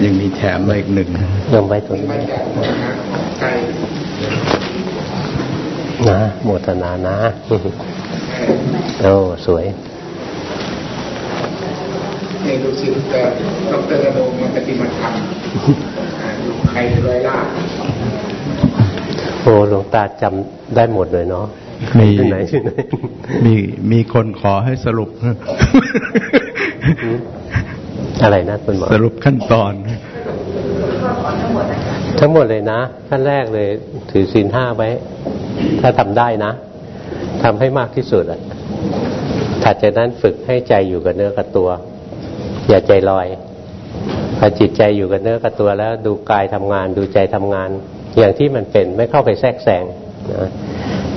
ยังมีแถมมาอีกหนึ่งลงไว้ตรงนี้นะโมทนานะโอ้สวยนี่ลูกศิษย์แต่ดรกระโดงมาปฏิบัติธรรมอ่าอยู่ใครร้อยล่าโอ้หลวงตาจำได้หมดเลยเนาะ มีที่ไหนที่ไหนมีมีคนขอให้สรุป อะไรนะคุณหมอสรุปขั้นตอน ทั้งหมดเลยนะขั้นแรกเลยถือศีลห้าไว้ ถ้าทำได้นะทำให้มากที่สุดอะถัดจากนั้นฝึกให้ใจอยู่กับเนื้อกับตัว อย่าใจลอยพอจิตใจอยู่กับเนื้อกับตัวแล้วดูกายทำงาน ดูใจทำงาน อย่างที่มันเป็นไม่เข้าไปแทรกแซงนะ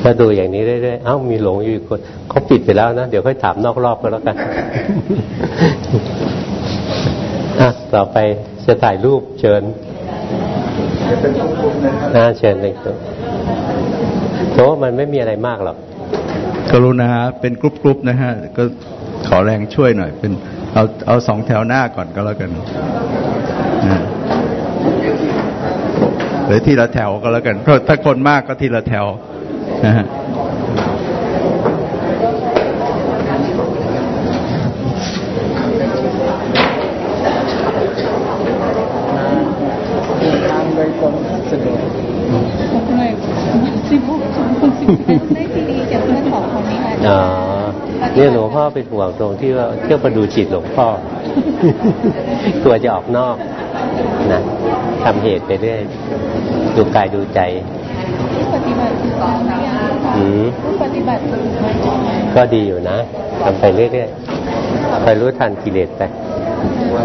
ถ้าดูอย่างนี้เรื่อยๆเอ้ามีหลงอยู่อีกคนเขาปิดไปแล้วนะเดี๋ยวค่อยถามนอกรอบก็แล้วกันอะต่อไปจะถ่ายรูปเชิญน่าเชิญเลยครับเพราะว่ามันไม่มีอะไรมากหรอกกรุณาเป็นกรุ๊ปๆนะฮะก็ขอแรงช่วยหน่อย เป็นเอาเอาสองแถวหน้าก่อนก็แล้วกันหรือทีละแถวก็แล้วกันเพราะถ้าคนมากก็ทีละแถว นะฮะทางโดยตรงสะดวกสิบหกสองคนสิบแปดได้ซีดีจากเพื่อนสองคนนี้ค่ะอ๋อเนี่ยหลวงพ่อเป็นห่วงตรงที่ว่าเที่ยวมาดูจิตหลวงพ่อกลัวจะออกนอกนะทำเหตุไปเรื่อยดูกายดูใจ ที่ปฏิบัติถูกต้องหรือยังคะอืมผู้ปฏิบัติถูกไหมคะก็ดีอยู่นะทำไปเรื่อยๆคอยรู้ทันกิเลสไปแ